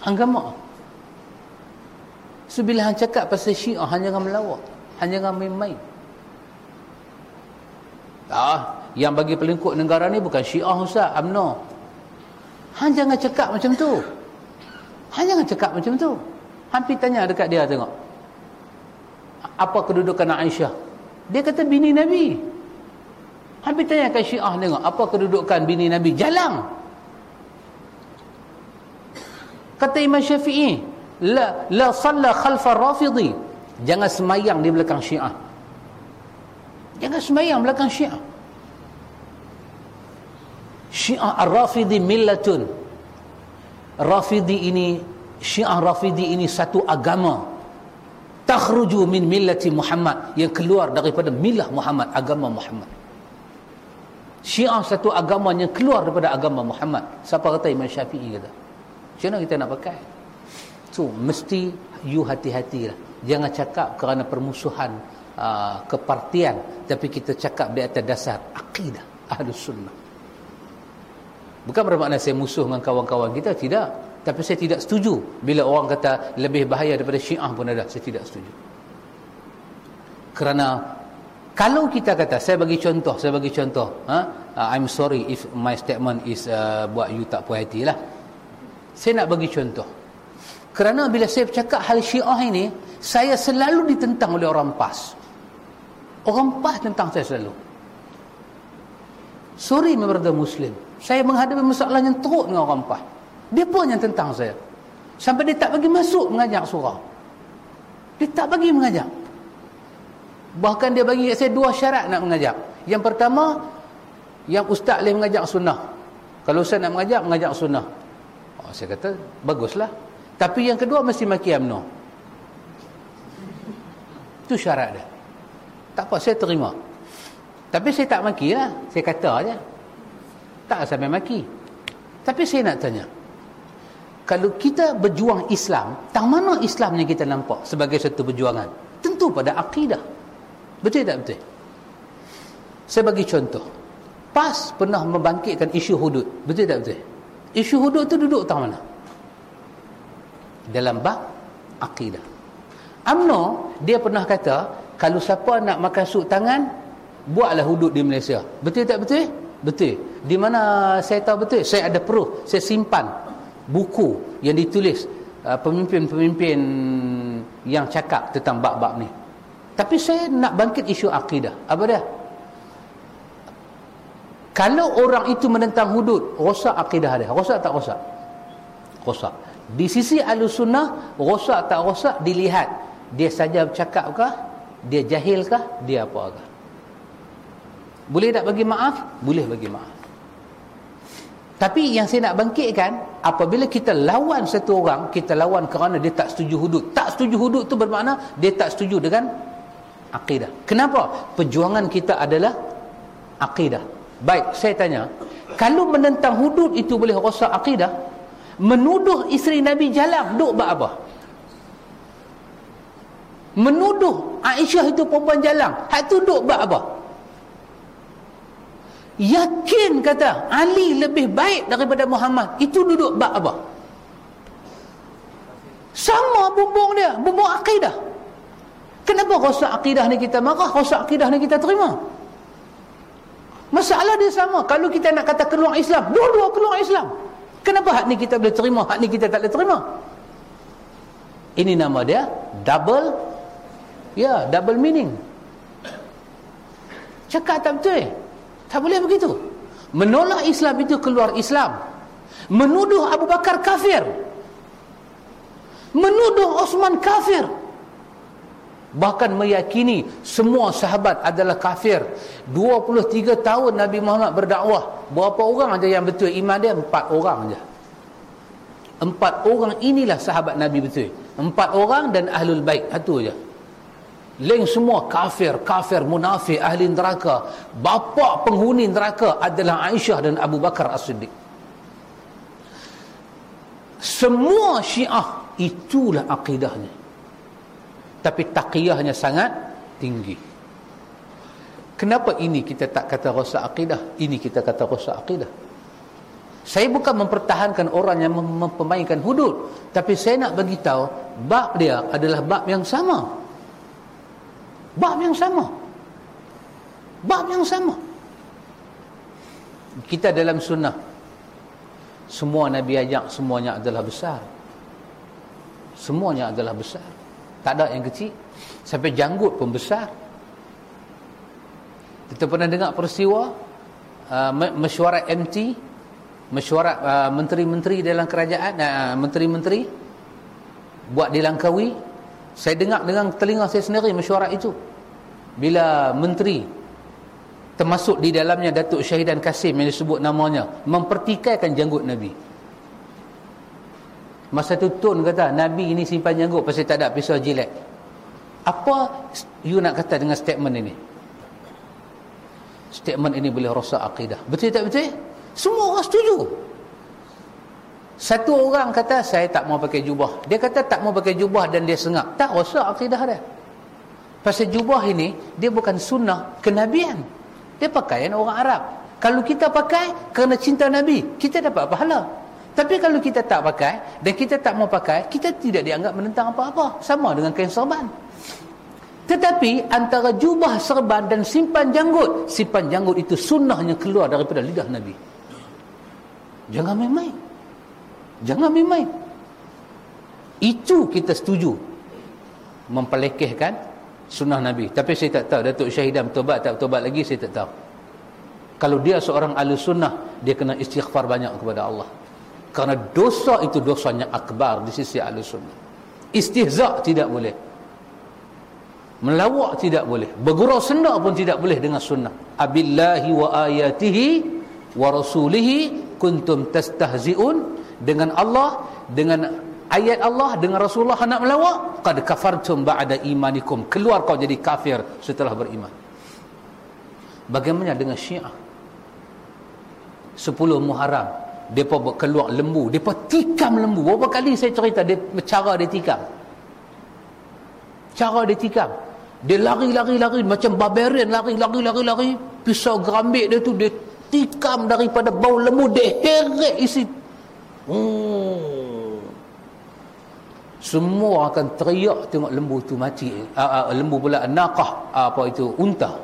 Hang gamak. So bila hang cakap pasal Syiah hang jangan melawak, hang jangan main-main. Ah, yang bagi pelengkuk negara ni bukan Syiah Ustaz, UMNO. Hang jangan cakap macam tu. Hang jangan cakap macam tu. Hampir tanya dekat dia tengok. Apa kedudukan Aisyah? Dia kata bini Nabi. Hampir tanya kat Syiah tengok. Apa kedudukan bini Nabi? Jalang. Kata Imam Syafi'i. La, la salla khalfa rafidhi. Jangan semayang di belakang Syiah. Jangan semayang belakang Syiah. Syiah ar-rafidhi millatun. Rafidhi ini Syiah Rafidi ini satu agama. Takhruju min millati Muhammad. Yang keluar daripada milah Muhammad agama Muhammad. Syiah satu agama yang keluar daripada agama Muhammad. Siapa kata Imam Syafi'i kata? Macam mana kita nak pakai? So mesti you hati-hati lah jangan cakap kerana permusuhan uh, kepartian. Tapi kita cakap di atas dasar akidah ahli sunnah bukan bermakna saya musuh dengan kawan-kawan kita tidak. Tapi saya tidak setuju bila orang kata lebih bahaya daripada syiah pun ada. Saya tidak setuju. Kerana kalau kita kata saya bagi contoh saya bagi contoh ha? uh, I'm sorry if my statement is uh, buat you tak puas hati lah. Saya nak bagi contoh. Kerana bila saya bercakap hal syiah ini saya selalu ditentang oleh orang PAS. Orang PAS tentang saya selalu. Sorry member muslim saya menghadapi masalah yang teruk dengan orang PAS dia pun yang tentang saya. Sampai dia tak bagi masuk mengajak surau. Dia tak bagi mengajak. Bahkan dia bagi saya dua syarat nak mengajak. Yang pertama, yang ustaz boleh mengajak sunnah. Kalau saya nak mengajak, mengajak sunnah. Oh, saya kata, baguslah. Tapi yang kedua, mesti maki UMNO. Itu syarat dia. Tak apa, saya terima. Tapi saya tak maki lah. Saya kata aja. Tak sampai maki. Tapi saya nak tanya kalau kita berjuang Islam, tang mana Islam yang kita nampak sebagai satu perjuangan? Tentu pada akidah. Betul tak betul? Saya bagi contoh. PAS pernah membangkitkan isu hudud. Betul tak betul? Isu hudud tu duduk tang mana? Dalam bab akidah. UMNO, dia pernah kata, kalau siapa nak makan sup tangan, buatlah hudud di Malaysia. Betul tak betul? Betul. Di mana saya tahu betul? Saya ada proof. Saya simpan buku yang ditulis uh, pemimpin-pemimpin uh, yang cakap tentang bab-bab ni. Tapi saya nak bangkit isu akidah. Apa dia? Kalau orang itu menentang hudud, rosak akidah dia. Rosak tak rosak? Rosak. Di sisi al-sunnah, rosak tak rosak dilihat. Dia saja bercakap kah? Dia jahil kah? Dia apa kah? Boleh tak bagi maaf? Boleh bagi maaf. Tapi yang saya nak bangkitkan, apabila kita lawan satu orang, kita lawan kerana dia tak setuju hudud. Tak setuju hudud tu bermakna dia tak setuju dengan akidah. Kenapa? Perjuangan kita adalah akidah. Baik, saya tanya, kalau menentang hudud itu boleh rosak akidah, menuduh isteri Nabi jalan, duk buat apa? Menuduh Aisyah itu perempuan jalan, hak tu duk buat apa? Yakin kata Ali lebih baik daripada Muhammad. Itu duduk bab apa? Sama bumbung dia bumbung akidah. Kenapa rosak akidah ni kita marah rosak akidah ni kita terima? Masalah dia sama. Kalau kita nak kata keluar Islam dua-dua keluar Islam. Kenapa hak ni kita boleh terima hak ni kita tak boleh terima? Ini nama dia double ya double meaning. Cakap tak betul tak boleh begitu. Menolak Islam itu keluar Islam. Menuduh Abu Bakar kafir. Menuduh Osman kafir. Bahkan meyakini semua sahabat adalah kafir. 23 tahun Nabi Muhammad berdakwah berapa orang aja yang betul iman dia? Empat orang aja. Empat orang inilah sahabat Nabi betul. Empat orang dan ahlul baik satu aja lain semua kafir kafir munafik ahli neraka. Bapa penghuni neraka adalah Aisyah dan Abu Bakar As-Siddiq. Semua syiah itulah akidahnya. Tapi taqiyahnya sangat tinggi. Kenapa ini kita tak kata rosak akidah? Ini kita kata rosak akidah. Saya bukan mempertahankan orang yang mempemainkan hudud. Tapi saya nak bagi tahu bab dia adalah bab yang sama bab yang sama. Bab yang sama. Kita dalam sunnah semua Nabi ajak semuanya adalah besar. Semuanya adalah besar. Tak ada yang kecil. Sampai janggut pun besar. Kita pernah dengar peristiwa uh, mesyuarat MT mesyuarat uh, menteri-menteri dalam kerajaan uh, menteri-menteri buat di Langkawi saya dengar dengan telinga saya sendiri mesyuarat itu bila menteri termasuk di dalamnya Datuk Syahidan Kasim yang disebut namanya mempertikaikan janggut Nabi Masa tu Tun kata, Nabi ini simpan janggut pasal tak ada pisau jilat. Apa you nak kata dengan statement ini? Statement ini boleh rosak akidah. Betul tak betul? Semua orang setuju. Satu orang kata, saya tak mau pakai jubah. Dia kata tak mau pakai jubah dan dia sengak. Tak rosak akidah dia. Pasal jubah ini, dia bukan sunnah kenabian. Dia pakaian orang Arab. Kalau kita pakai kerana cinta Nabi, kita dapat pahala. Tapi kalau kita tak pakai dan kita tak mau pakai, kita tidak dianggap menentang apa-apa. Sama dengan kain serban. Tetapi antara jubah serban dan simpan janggut, simpan janggut itu sunnahnya keluar daripada lidah Nabi. Jangan main-main. Jangan main-main. Itu kita setuju mempelekehkan sunnah Nabi. Tapi saya tak tahu Datuk Syahidan bertobat tak bertobat lagi saya tak tahu. Kalau dia seorang ahli sunnah, dia kena istighfar banyak kepada Allah. Karena dosa itu dosanya akbar di sisi ahli sunnah. Istihza' tidak boleh. Melawak tidak boleh. Bergurau senda pun tidak boleh dengan sunnah. Abillahi wa ayatihi wa rasulihi kuntum tastahzi'un dengan Allah, dengan ayat Allah, dengan Rasulullah nak melawak, qad kafartum ba'da imanikum. Keluar kau jadi kafir setelah beriman. Bagaimana dengan Syiah? 10 Muharram buat keluar lembu mereka tikam lembu berapa kali saya cerita dia, cara dia tikam cara dia tikam dia lari-lari-lari macam barbarian lari-lari-lari-lari pisau gerambik dia tu dia tikam daripada bau lembu dia heret isi hmm. semua akan teriak tengok lembu tu mati uh, uh, lembu pula naqah uh, apa itu unta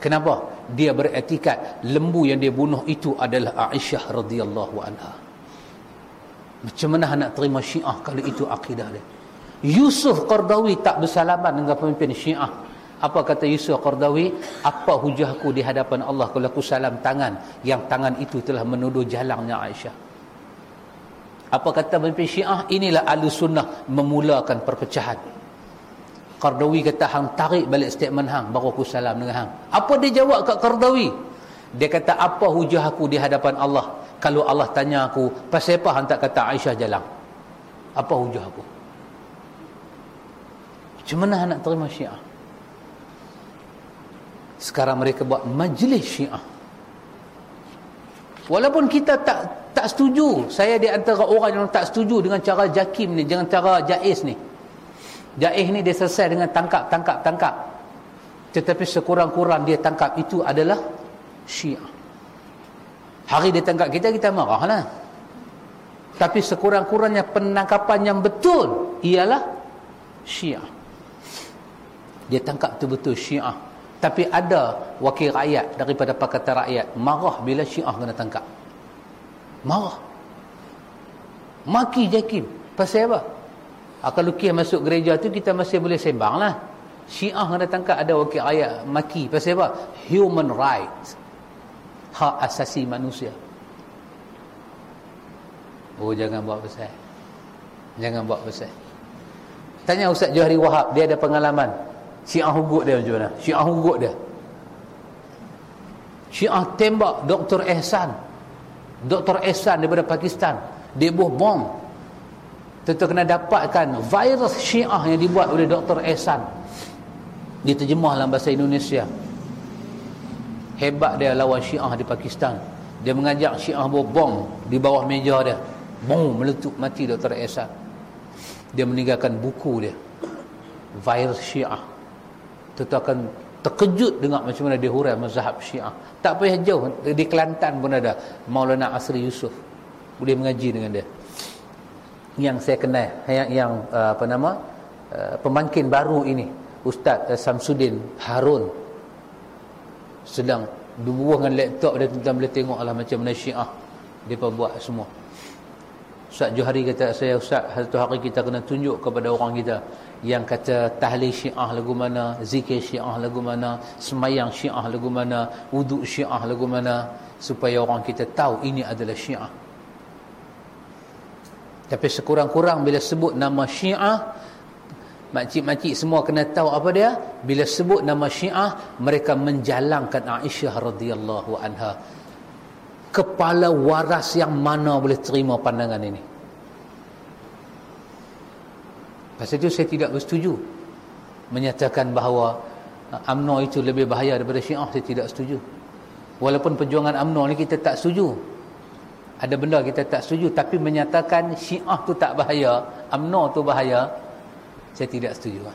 kenapa dia beretikat lembu yang dia bunuh itu adalah Aisyah radhiyallahu anha. Macam mana nak terima Syiah kalau itu akidah dia? Yusuf Qardawi tak bersalaman dengan pemimpin Syiah. Apa kata Yusuf Qardawi? Apa hujahku di hadapan Allah kalau aku salam tangan yang tangan itu telah menuduh jalangnya Aisyah? Apa kata pemimpin Syiah? Inilah ahli sunnah memulakan perpecahan. Qardawi kata hang tarik balik statement hang baru aku salam dengan hang. Apa dia jawab kat Qardawi? Dia kata apa hujah aku di hadapan Allah kalau Allah tanya aku pasal apa hang tak kata Aisyah jalan? Apa hujah aku? Macam mana nak terima Syiah? Sekarang mereka buat majlis Syiah. Walaupun kita tak tak setuju, saya di antara orang yang tak setuju dengan cara Jakim ni, dengan cara Jais ni. Jaih ni dia selesai dengan tangkap, tangkap, tangkap. Tetapi sekurang-kurang dia tangkap itu adalah syiah. Hari dia tangkap kita, kita marah lah. tapi sekurang-kurangnya penangkapan yang betul ialah syiah dia tangkap betul-betul syiah tapi ada wakil rakyat daripada Pakatan Rakyat marah bila syiah kena tangkap. Marah. Maki Jakim. Pasal apa? Ha, kalau kia masuk gereja tu kita masih boleh sembang lah. Syiah kena tangkap ada wakil rakyat maki. Pasal apa? Human rights. Hak asasi manusia. Oh jangan buat besar jangan buat besar tanya Ustaz Johari Wahab dia ada pengalaman syiah hugut dia macam mana syiah hugut dia syiah tembak Dr. Ehsan Dr. Ehsan daripada Pakistan dia buah bom tentu kena dapatkan virus syiah yang dibuat oleh Dr. Ehsan diterjemah dalam bahasa Indonesia hebat dia lawan syiah di Pakistan dia mengajak syiah buah bom di bawah meja dia bom meletup mati Dr. Ehsan dia meninggalkan buku dia virus syiah tentu akan terkejut dengar macam mana dia hurai mazhab syiah. Tak payah jauh. Di Kelantan pun ada Maulana Asri Yusuf boleh mengaji dengan dia. Yang saya kenal yang, yang uh, apa nama uh, pembangkit baru ini Ustaz uh, Samsudin Harun. Sedang dua dengan laptop dia tentang boleh tengok lah macam mana syiah dia buat semua Ustaz Johari kata saya Ustaz satu hari kita kena tunjuk kepada orang kita yang kata tahlil syiah lagu mana zikir syiah lagu mana semayang syiah lagu mana wuduk syiah lagu mana supaya orang kita tahu ini adalah syiah. Tapi sekurang-kurang bila sebut nama syiah makcik-makcik semua kena tahu apa dia? Bila sebut nama syiah mereka menjalankan Aisyah radhiyallahu anha kepala waras yang mana boleh terima pandangan ini Pasal itu saya tidak bersetuju menyatakan bahawa UMNO uh, itu lebih bahaya daripada Syiah saya tidak setuju. Walaupun perjuangan UMNO ni kita tak setuju. Ada benda kita tak setuju tapi menyatakan Syiah tu tak bahaya, UMNO tu bahaya, saya tidak setuju.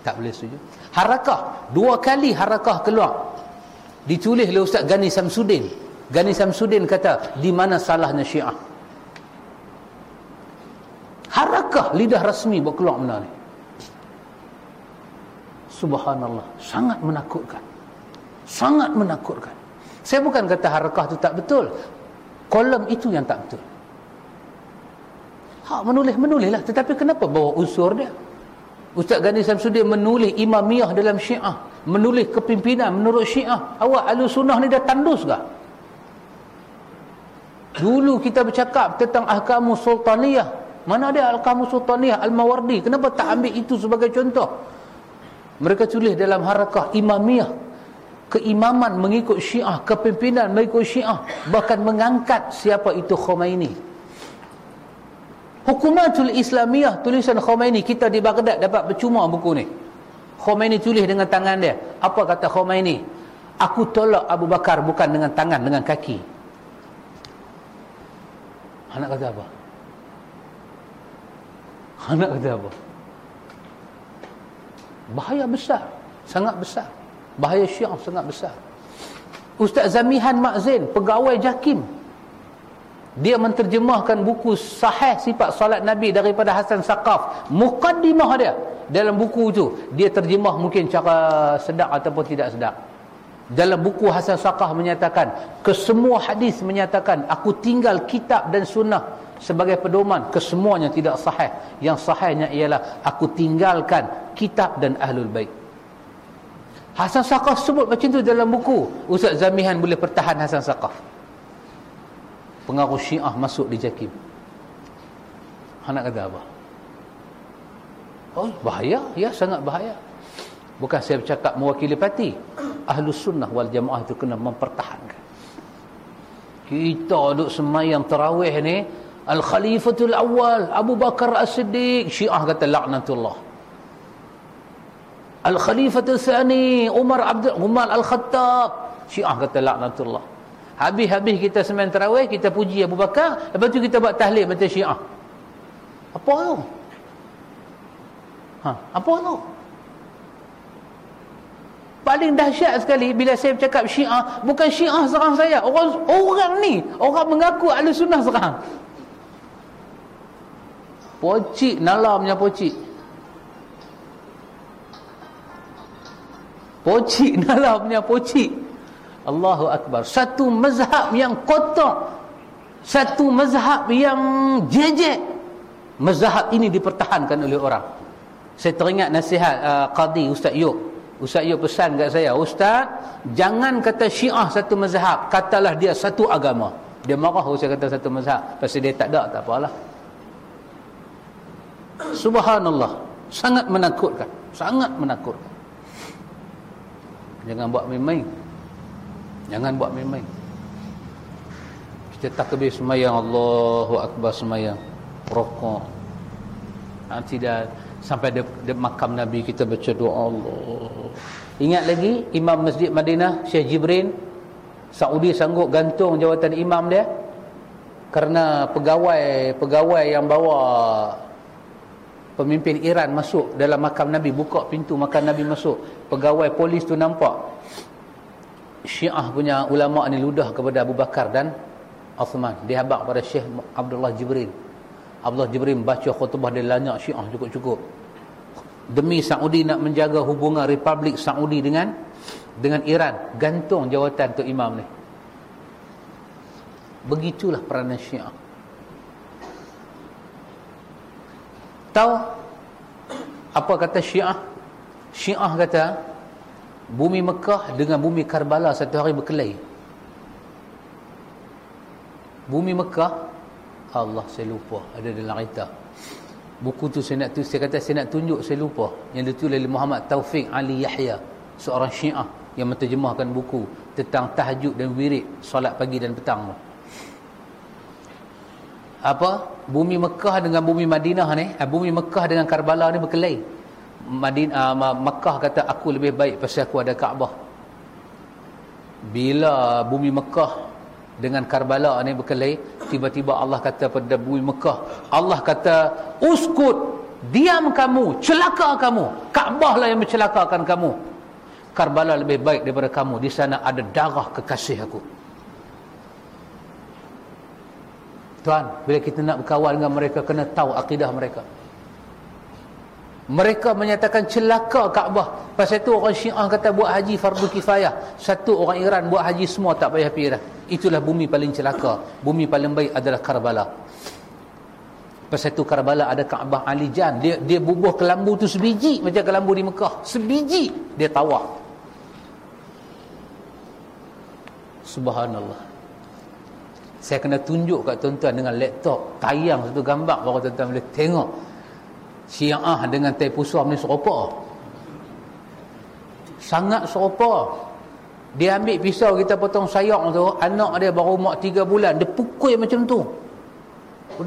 Tak boleh setuju. Harakah, dua kali harakah keluar. Ditulis oleh Ustaz Gani Samsudin. Gani Samsudin kata, di mana salahnya Syiah? harakah lidah rasmi buat keluar benda ni? Subhanallah sangat menakutkan. Sangat menakutkan. Saya bukan kata harakah tu tak betul. Kolom itu yang tak betul. Hak menulis-menulis lah tetapi kenapa bawa unsur dia? Ustaz Ghani Samsudin menulis imamiyah dalam syiah menulis kepimpinan menurut syiah. Awak alu sunnah ni dah tandus ke dulu kita bercakap tentang ahkamu sultaniyah mana ada Al-Qamus Sultaniyah Al-Mawardi? Kenapa tak ambil itu sebagai contoh? Mereka tulis dalam harakah imamiyah. Keimaman mengikut syiah. Kepimpinan mengikut syiah. Bahkan mengangkat siapa itu Khomeini. Hukumatul Islamiyah tulisan Khomeini. Kita di Baghdad dapat percuma buku ni. Khomeini tulis dengan tangan dia. Apa kata Khomeini? Aku tolak Abu Bakar bukan dengan tangan, dengan kaki. Anak kata apa? Anak kata apa? Bahaya besar. Sangat besar. Bahaya syiah sangat besar. Ustaz Zamihan Makzin, pegawai JAKIM. Dia menterjemahkan buku sahih sifat salat Nabi daripada Hasan Saqaf. Muqaddimah dia. Dalam buku itu, dia terjemah mungkin cara sedap ataupun tidak sedap. Dalam buku Hasan Saqaf menyatakan, kesemua hadis menyatakan, aku tinggal kitab dan sunnah sebagai pedoman. Kesemuanya tidak sahih. Yang sahihnya ialah aku tinggalkan kitab dan ahlul bait. Hasan Saqaf sebut macam tu dalam buku. Ustaz Zamihan boleh pertahan Hasan Saqaf pengaruh syiah masuk di Jakim. Nak kata apa? Oh bahaya. Ya sangat bahaya bukan saya bercakap mewakili parti. Ahlu sunnah wal jamaah itu kena mempertahankan. Kita duduk semayang terawih ni Al-Khalifatul Awal Abu Bakar As-Siddiq Syiah kata laknatullah. Al-Khalifatul Thani Umar Abdul Umar Al-Khattab Syiah kata laknatullah. Habis-habis kita semain terawih Kita puji Abu Bakar Lepas tu kita buat tahlil macam Syiah. Apa tu? Ha, apa tu? Paling dahsyat sekali bila saya bercakap Syiah, bukan Syiah serang saya. Orang orang ni, orang mengaku Ahli Sunnah serang. pocik nala punya pocik. Pocik <laughs> nala punya pocik. Allahu Akbar. Satu mazhab yang kotor. Satu mazhab yang jejek. Mazhab ini dipertahankan oleh orang. Saya teringat nasihat uh, Qadi Ustaz Yub Ustaz Yub pesan kat saya Ustaz jangan kata syiah satu mazhab katalah dia satu agama. Dia marah saya kata satu mazhab pasal dia tak ada tak apalah. Subhanallah. Sangat menakutkan sangat menakutkan. Jangan buat main-main. Jangan buat main-main. Kita takbir semayang. Allahu Akbar semayang. Rokok. Nanti dah sampai de, de makam Nabi kita baca doa Allah. Ingat lagi Imam Masjid Madinah Syekh Jibrin Saudi sanggup gantung jawatan imam dia? Kerana pegawai pegawai yang bawa pemimpin Iran masuk dalam makam Nabi buka pintu makam Nabi masuk pegawai polis tu nampak Syiah punya ulama ni ludah kepada Abu Bakar dan Osman dihabak pada Syekh Abdullah Jibrin Abdullah Jibrin baca khutbah dia lanyak syiah cukup-cukup demi Saudi nak menjaga hubungan Republik Saudi dengan dengan Iran. Gantung jawatan tu imam ni. Begitulah peranan syiah. Tahu apa kata syiah? Syiah kata bumi Mekah dengan bumi Karbala satu hari berkelahi. Bumi Mekah Allah saya lupa. Ada dalam kereta buku tu saya nak tu saya kata saya nak tunjuk saya lupa. Yang ditulis oleh Muhammad Taufik Ali Yahya seorang syiah yang menterjemahkan buku tentang tahajud dan wirid solat pagi dan petang apa? Bumi Mekah dengan bumi Madinah ni eh, bumi Mekah dengan Karbala ni berkelahi. Madinah uh, Mekah kata aku lebih baik pasal aku ada Kaabah. Bila bumi Mekah dengan Karbala ni berkelahi tiba-tiba Allah kata pada bumi Mekah Allah kata uskut diam kamu celaka kamu. Kaabah lah yang mencelakakan kamu. Karbala lebih baik daripada kamu. Di sana ada darah kekasih aku. Tuan bila kita nak berkawan dengan mereka kena tahu akidah mereka mereka menyatakan celaka Kaabah. Pasal itu orang Syiah kata buat haji fardu kifayah. Satu orang Iran buat haji semua tak payah pergi dah itulah bumi paling celaka. Bumi paling baik adalah Karbala. Pasal itu Karbala ada Kaabah Alijan dia dia bubuh kelambu tu sebiji macam kelambu di Mekah. Sebiji. Dia tawak. Subhanallah. Saya kena tunjuk kat tuan-tuan dengan laptop. Tayang satu gambar. Baru tuan-tuan boleh tengok Syiah dengan Taipusam ni serupa. Sangat serupa. Dia ambil pisau kita potong sayang tu anak dia baru umur 3 bulan dia pukul macam tu.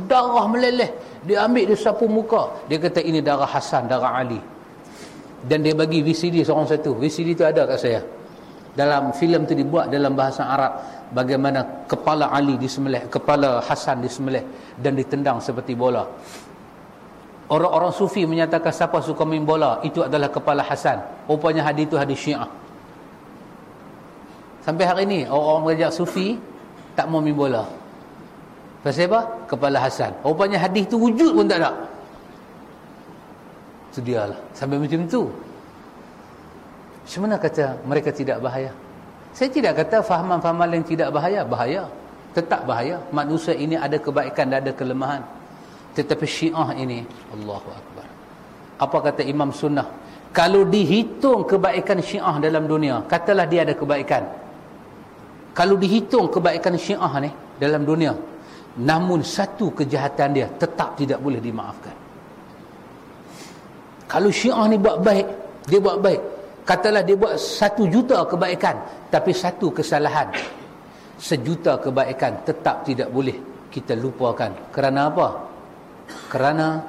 Darah meleleh. Dia ambil dia sapu muka. Dia kata ini darah Hasan darah Ali. Dan dia bagi VCD seorang satu. VCD tu ada kat saya. Dalam filem tu dibuat dalam bahasa Arab. Bagaimana kepala Ali disembelih kepala Hasan disembelih. Dan ditendang seperti bola Orang-orang sufi menyatakan siapa suka main bola itu adalah kepala Hasan. Rupanya hadis itu hadis Syiah. Sampai hari ini orang-orang mengajar sufi tak mau main bola. Pasal apa? Kepala Hasan. Rupanya hadis itu wujud pun tak ada. Itu dia lah. Sampai macam tu. Macam kata mereka tidak bahaya? Saya tidak kata fahaman-fahaman yang tidak bahaya. Bahaya. Tetap bahaya. Manusia ini ada kebaikan dan ada kelemahan. Tetapi syiah ini Allahu Akbar. Apa kata Imam Sunnah? Kalau dihitung kebaikan syiah dalam dunia Katalah dia ada kebaikan. Kalau dihitung kebaikan syiah ni Dalam dunia Namun satu kejahatan dia Tetap tidak boleh dimaafkan. Kalau syiah ni buat baik Dia buat baik. Katalah dia buat satu juta kebaikan Tapi satu kesalahan. Sejuta kebaikan Tetap tidak boleh kita lupakan. Kerana apa? Kerana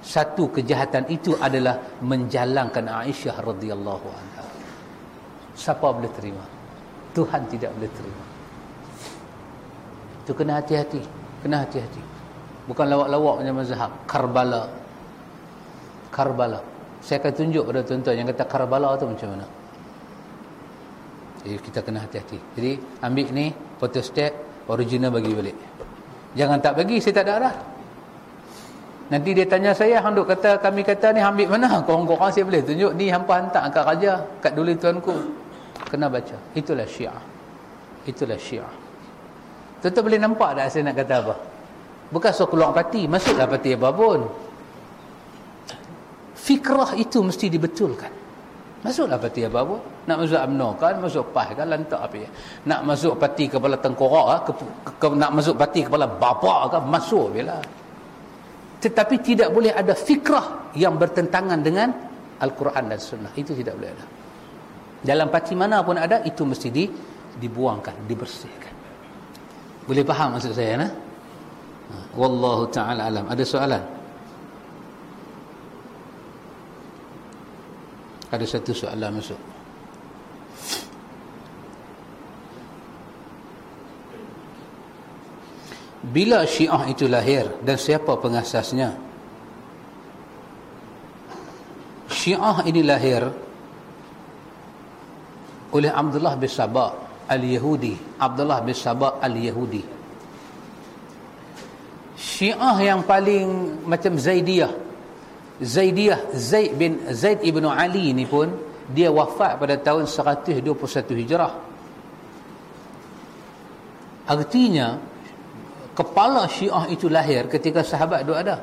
satu kejahatan itu adalah menjalankan Aisyah radhiyallahu anha. Siapa boleh terima? Tuhan tidak boleh terima. Itu kena hati-hati, kena hati-hati. Bukan lawak-lawak macam mazhab Karbala. Karbala. Saya akan tunjuk pada tuan-tuan yang kata Karbala tu macam mana. Jadi kita kena hati-hati. Jadi ambil ni photostat original bagi balik. Jangan tak bagi saya tak ada dah. Nanti dia tanya saya, hang duk kata kami kata ni ambil mana? Korang-korang saya boleh tunjuk ni hampa hantar kat raja, kat duli tuanku. Kena baca. Itulah Syiah. Itulah Syiah. Tuan boleh nampak tak saya nak kata apa? Bukan so keluar parti, masuklah parti apa pun. Fikrah itu mesti dibetulkan. Masuklah parti apa pun. Nak masuk UMNO kan, masuk PAH kan, lantak apa ya. Nak masuk parti kepala tengkorak, ah, ke, ke, nak masuk parti kepala bapa kan, masuk bila tetapi tidak boleh ada fikrah yang bertentangan dengan Al-Quran dan Sunnah. Itu tidak boleh ada. Dalam parti mana pun ada itu mesti di, dibuangkan dibersihkan. Boleh faham maksud saya nah? Ha, wallahu ta'ala alam. Ada soalan? Ada satu soalan masuk bila syiah itu lahir dan siapa pengasasnya? Syiah ini lahir oleh Abdullah bin Sabah al-Yahudi. Abdullah bin Sabah al-Yahudi. Syiah yang paling macam Zaidiyah. Zaidiyah Zaid bin Zaid ibn Ali ni pun dia wafat pada tahun 121 Hijrah. Artinya kepala syiah itu lahir ketika sahabat itu ada.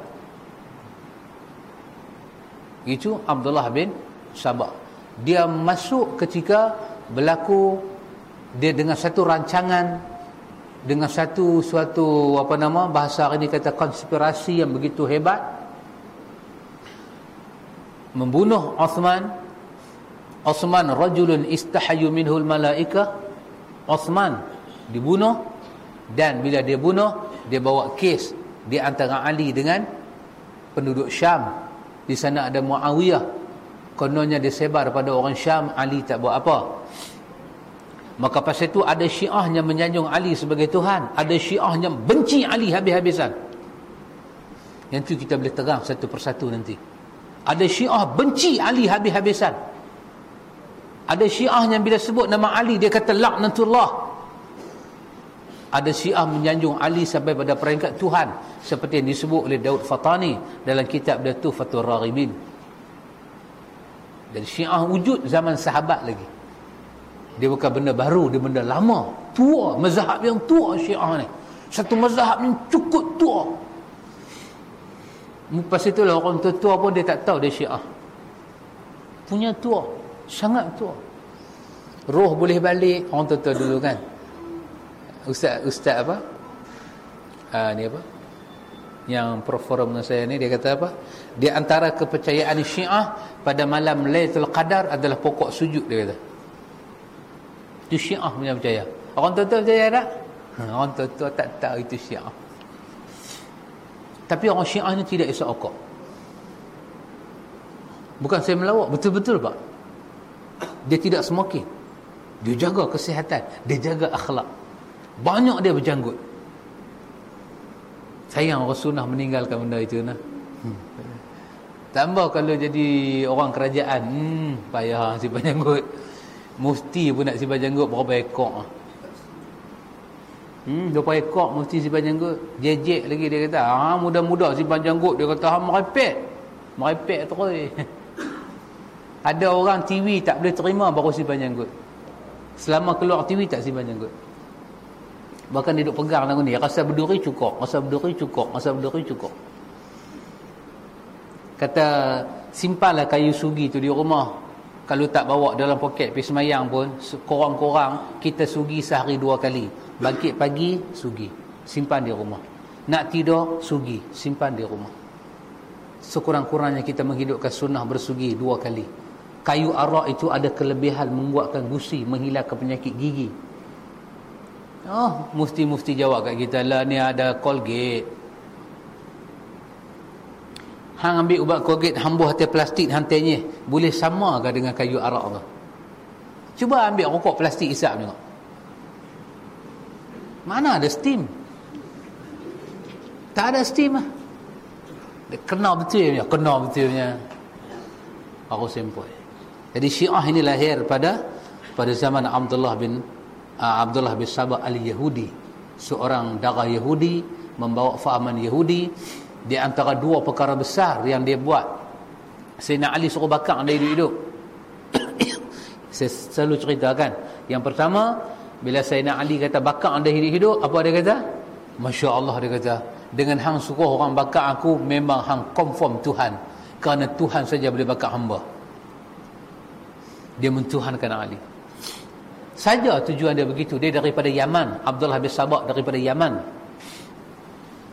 Itu Abdullah bin Sabah. Dia masuk ketika berlaku dia dengan satu rancangan dengan satu suatu apa nama bahasa hari ini kata konspirasi yang begitu hebat membunuh Osman Osman rajulun istahayu minhul malaika. Osman dibunuh dan bila dia bunuh dia bawa kes di antara Ali dengan penduduk Syam. Di sana ada Muawiyah. Kononnya disebar pada orang Syam Ali tak buat apa. Maka pasal itu ada syiahnya menyanjung Ali sebagai Tuhan. Ada syiahnya benci Ali habis-habisan. Yang tu kita boleh terang satu persatu nanti. Ada syiah benci Ali habis-habisan. Ada syiahnya bila sebut nama Ali dia kata laknatullah ada syiah menyanjung Ali sampai pada peringkat Tuhan seperti yang disebut oleh Daud Fatani dalam kitab dia tu Fatul Raghimin dan syiah wujud zaman sahabat lagi. Dia bukan benda baru dia benda lama. Tua mazhab yang tua syiah ni. Satu mazhab yang cukup tua. Lepas itulah orang tua-tua pun dia tak tahu dia syiah. Punya tua sangat tua. Roh boleh balik orang tua-tua dulu kan ustaz ustaz apa? Uh, ni apa? Yang perform dengan saya ni dia kata apa? Di antara kepercayaan Syiah pada malam Lailatul Qadar adalah pokok sujud dia kata. Itu Syiah punya percaya. Orang tua-tua percaya tak? Ha, orang tua-tua tak tahu itu Syiah. Tapi orang Syiah ni tidak esok okok bukan saya melawak betul-betul pak. Dia tidak smoking. Dia jaga kesihatan. Dia jaga akhlak banyak dia berjanggut. Sayang Rasulullah meninggalkan benda itu nah. Hmm. tambah kalau jadi orang kerajaan hmm, payah si berjanggut. Mufti pun nak si berjanggut berapa ekor hmm, berapa ekor mufti si berjanggut? Jejek lagi dia kata. Ah, muda-muda si berjanggut dia kata ha, merepek. Merepek terus. <laughs> Ada orang TV tak boleh terima baru si berjanggut. Selama keluar TV tak si berjanggut bahkan dia duduk pegang lagu ni rasa berduri cukup rasa berduri cukup rasa berduri cukup. Kata simpanlah kayu sugi tu di rumah. Kalau tak bawa dalam poket pergi semayang pun korang-korang kita sugi sehari dua kali. Bangkit pagi sugi. Simpan di rumah. Nak tidur sugi. Simpan di rumah. Sekurang-kurangnya kita menghidupkan sunnah bersugi dua kali. Kayu arak itu ada kelebihan membuatkan gusi menghilangkan penyakit gigi Oh, mufti-mufti jawab kat kita lah ni ada Colgate. Hang ambil ubat Colgate hang buah atas plastik hantarnya, boleh sama ke dengan kayu arak tu? Cuba ambil rokok plastik isap tengok. Mana ada steam? Tak ada steam ah. Dia kena betul ya, kena betulnya. Aku sempoi. Jadi Syiah ini lahir pada pada zaman Abdullah bin uh, Abdullah bin Sabah al-Yahudi. Seorang darah Yahudi membawa fahaman Yahudi. Di antara dua perkara besar yang dia buat Sayyidina Ali suruh bakar dia hidup-hidup <coughs> saya selalu ceritakan. Yang pertama bila Sayyidina Ali kata bakar anda hidup-hidup apa dia kata? Masya Allah dia kata dengan hang suruh orang bakar aku memang hang confirm Tuhan. Kerana Tuhan saja boleh bakar hamba. Dia mentuhankan Ali saja tujuan dia begitu. Dia daripada Yaman. Abdullah bin Sabah daripada Yaman.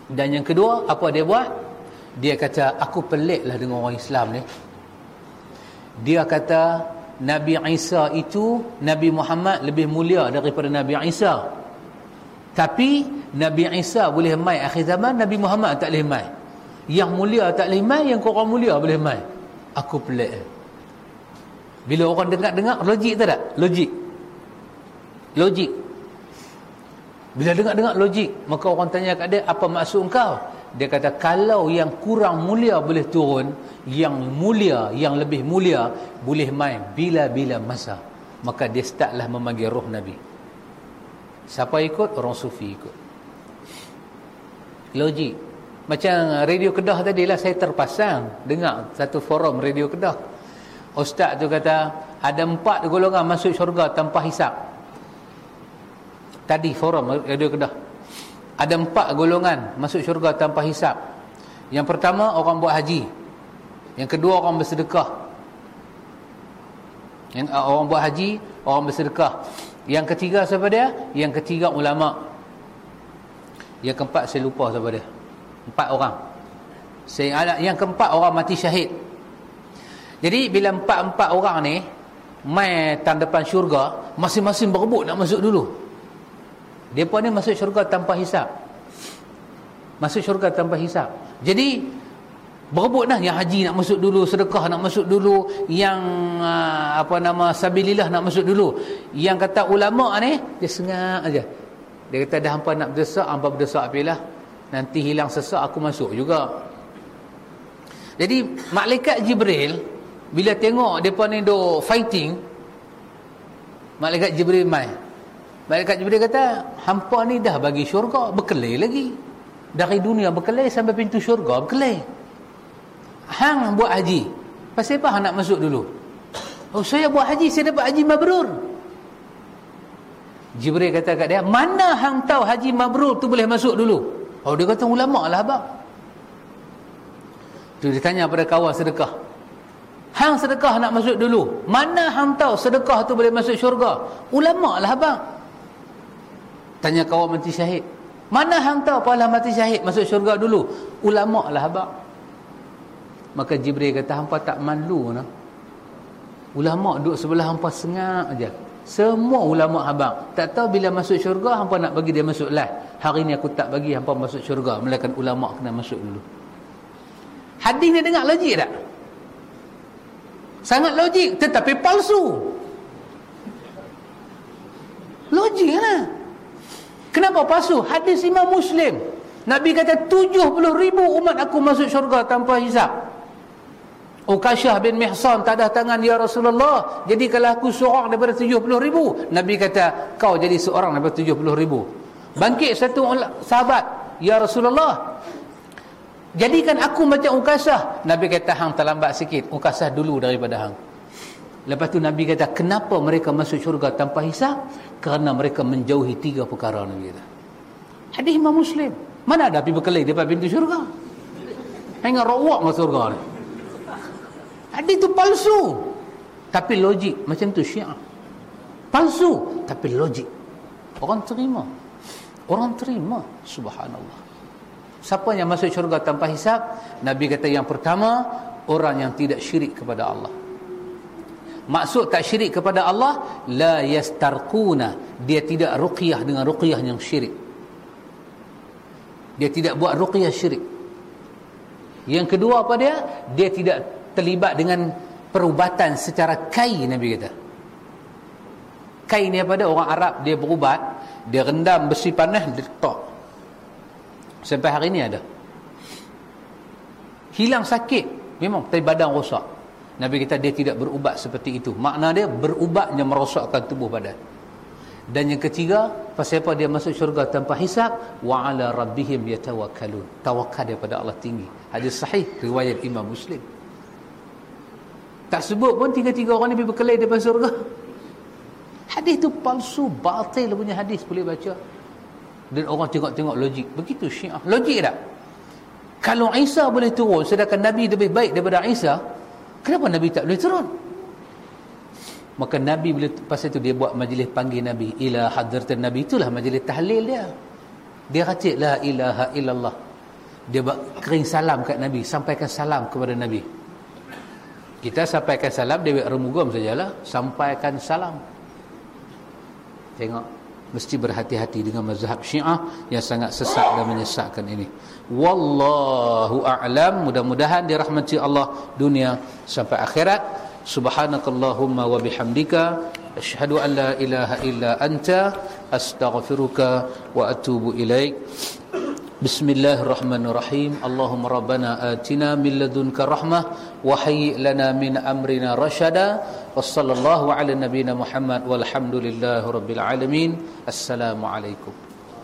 Dan yang kedua apa dia buat? Dia kata aku peliklah dengan orang Islam ni. Dia kata Nabi Isa itu Nabi Muhammad lebih mulia daripada Nabi Isa. Tapi Nabi Isa boleh mai akhir zaman Nabi Muhammad tak boleh mai. Yang mulia tak boleh mai yang kurang mulia boleh mai. Aku pelik. Bila orang dengar-dengar logik tak tak? Logik logik. Bila dengar-dengar logik maka orang tanya kat dia apa maksud engkau? Dia kata kalau yang kurang mulia boleh turun yang mulia yang lebih mulia boleh main bila-bila masa. Maka dia startlah memanggil roh Nabi. Siapa ikut? Orang sufi ikut. Logik. Macam radio kedah tadi lah saya terpasang. Dengar satu forum radio kedah. Ustaz tu kata ada empat golongan masuk syurga tanpa hisap tadi forum radio kedah. Ada empat golongan masuk syurga tanpa hisap. Yang pertama orang buat haji. Yang kedua orang bersedekah. Yang uh, orang buat haji orang bersedekah. Yang ketiga siapa dia? Yang ketiga ulama. Yang keempat saya lupa siapa dia. Empat orang. Saya yang keempat orang mati syahid. Jadi bila empat-empat orang ni mai tang depan syurga masing-masing berebut nak masuk dulu Depa ni masuk syurga tanpa hisap. Masuk syurga tanpa hisap. Jadi berebut dah yang haji nak masuk dulu, sedekah nak masuk dulu, yang uh, apa nama sabilillah nak masuk dulu. Yang kata ulama ni dia sengak aja. Dia kata dah hampa nak berdesak, hampa berdesak apilah. Nanti hilang sesak aku masuk juga. Jadi malaikat Jibril bila tengok depa ni do fighting malaikat Jibril mai Malaikat Jibril kata, hampa ni dah bagi syurga, berkelai lagi. Dari dunia berkelai sampai pintu syurga, berkelai. Hang buat haji. Pasal apa hang nak masuk dulu? Oh, saya buat haji, saya dapat haji mabrur. Jibril kata kat dia, mana hang tahu haji mabrur tu boleh masuk dulu? Oh, dia kata ulama lah abang. Tu dia tanya pada kawan sedekah. Hang sedekah nak masuk dulu. Mana hang tahu sedekah tu boleh masuk syurga? Ulama lah abang. Tanya kawan mati syahid. Mana hang tahu pahala mati syahid masuk syurga dulu? Ulama lah abang. Maka Jibril kata hampa tak malu nah. Ulama duduk sebelah hampa sengak aja. Semua ulama abang. Tak tahu bila masuk syurga hampa nak bagi dia masuk lah. Hari ni aku tak bagi hampa masuk syurga. Melainkan ulama kena masuk dulu. Hadis ni dengar logik tak? Sangat logik tetapi palsu. Logik lah. Kenapa palsu? Hadis Imam Muslim. Nabi kata 70 ribu umat aku masuk syurga tanpa hisap. Ukasyah bin Mihsan tak ada tangan ya Rasulullah. Jadi kalau aku seorang daripada 70 ribu. Nabi kata kau jadi seorang daripada 70 ribu. Bangkit satu sahabat. Ya Rasulullah. Jadikan aku macam Ukasyah. Nabi kata hang terlambat sikit. Ukasyah dulu daripada hang. Lepas tu Nabi kata, kenapa mereka masuk syurga tanpa hisap? Kerana mereka menjauhi tiga perkara Nabi kata. Hadis Imam Muslim. Mana ada api berkelai depan pintu syurga? Hingga rawak masuk syurga ni. Hadis tu palsu. Tapi logik. Macam tu syiah. Palsu. Tapi logik. Orang terima. Orang terima. Subhanallah. Siapa yang masuk syurga tanpa hisap? Nabi kata yang pertama, orang yang tidak syirik kepada Allah maksud tak syirik kepada Allah? La yastarquna. Dia tidak ruqyah dengan ruqyah yang syirik. Dia tidak buat ruqyah syirik. Yang kedua apa dia? Dia tidak terlibat dengan perubatan secara kai Nabi kata. Kai ni apa dia? Orang Arab dia berubat dia rendam besi panas tok. Sampai hari ni ada. Hilang sakit memang tapi badan rosak Nabi kata dia tidak berubat seperti itu. Makna dia berubatnya merosakkan tubuh badan. dan yang ketiga pasal apa dia masuk syurga tanpa hisab? Wa ala rabbihim yatawakkalun. Tawakal daripada Allah tinggi. Hadis sahih riwayat Imam Muslim. Tak sebut pun tiga-tiga orang ni berkelahi depan syurga. Hadis tu palsu batil punya hadis boleh baca. Dan orang tengok-tengok logik. Begitu syiah. Logik tak? Kalau Isa boleh turun sedangkan Nabi lebih baik daripada Isa kenapa Nabi tak boleh turun? Maka Nabi bila pasal itu dia buat majlis panggil Nabi. Ila hadratan Nabi. Itulah majlis tahlil dia. Dia racik la ilaha illallah. Dia buat kering salam kat Nabi. Sampaikan salam kepada Nabi. Kita sampaikan salam dia buat remugam sajalah. Sampaikan salam. Tengok mesti berhati-hati dengan mazhab syiah yang sangat sesat dan menyesatkan ini wallahu a'lam. Mudah-mudahan dirahmati Allah dunia sampai akhirat. Subhanakallahumma wa bihamdika asyhadu an la ilaha illa anta astaghfiruka wa atubu ilaik. Bismillahirrahmanirrahim. Allahumma rabbana atina min ladunka rahmah wa lana min amrina rashada. Wa sallallahu ala nabiyyina Muhammad walhamdulillahi rabbil alamin. Assalamu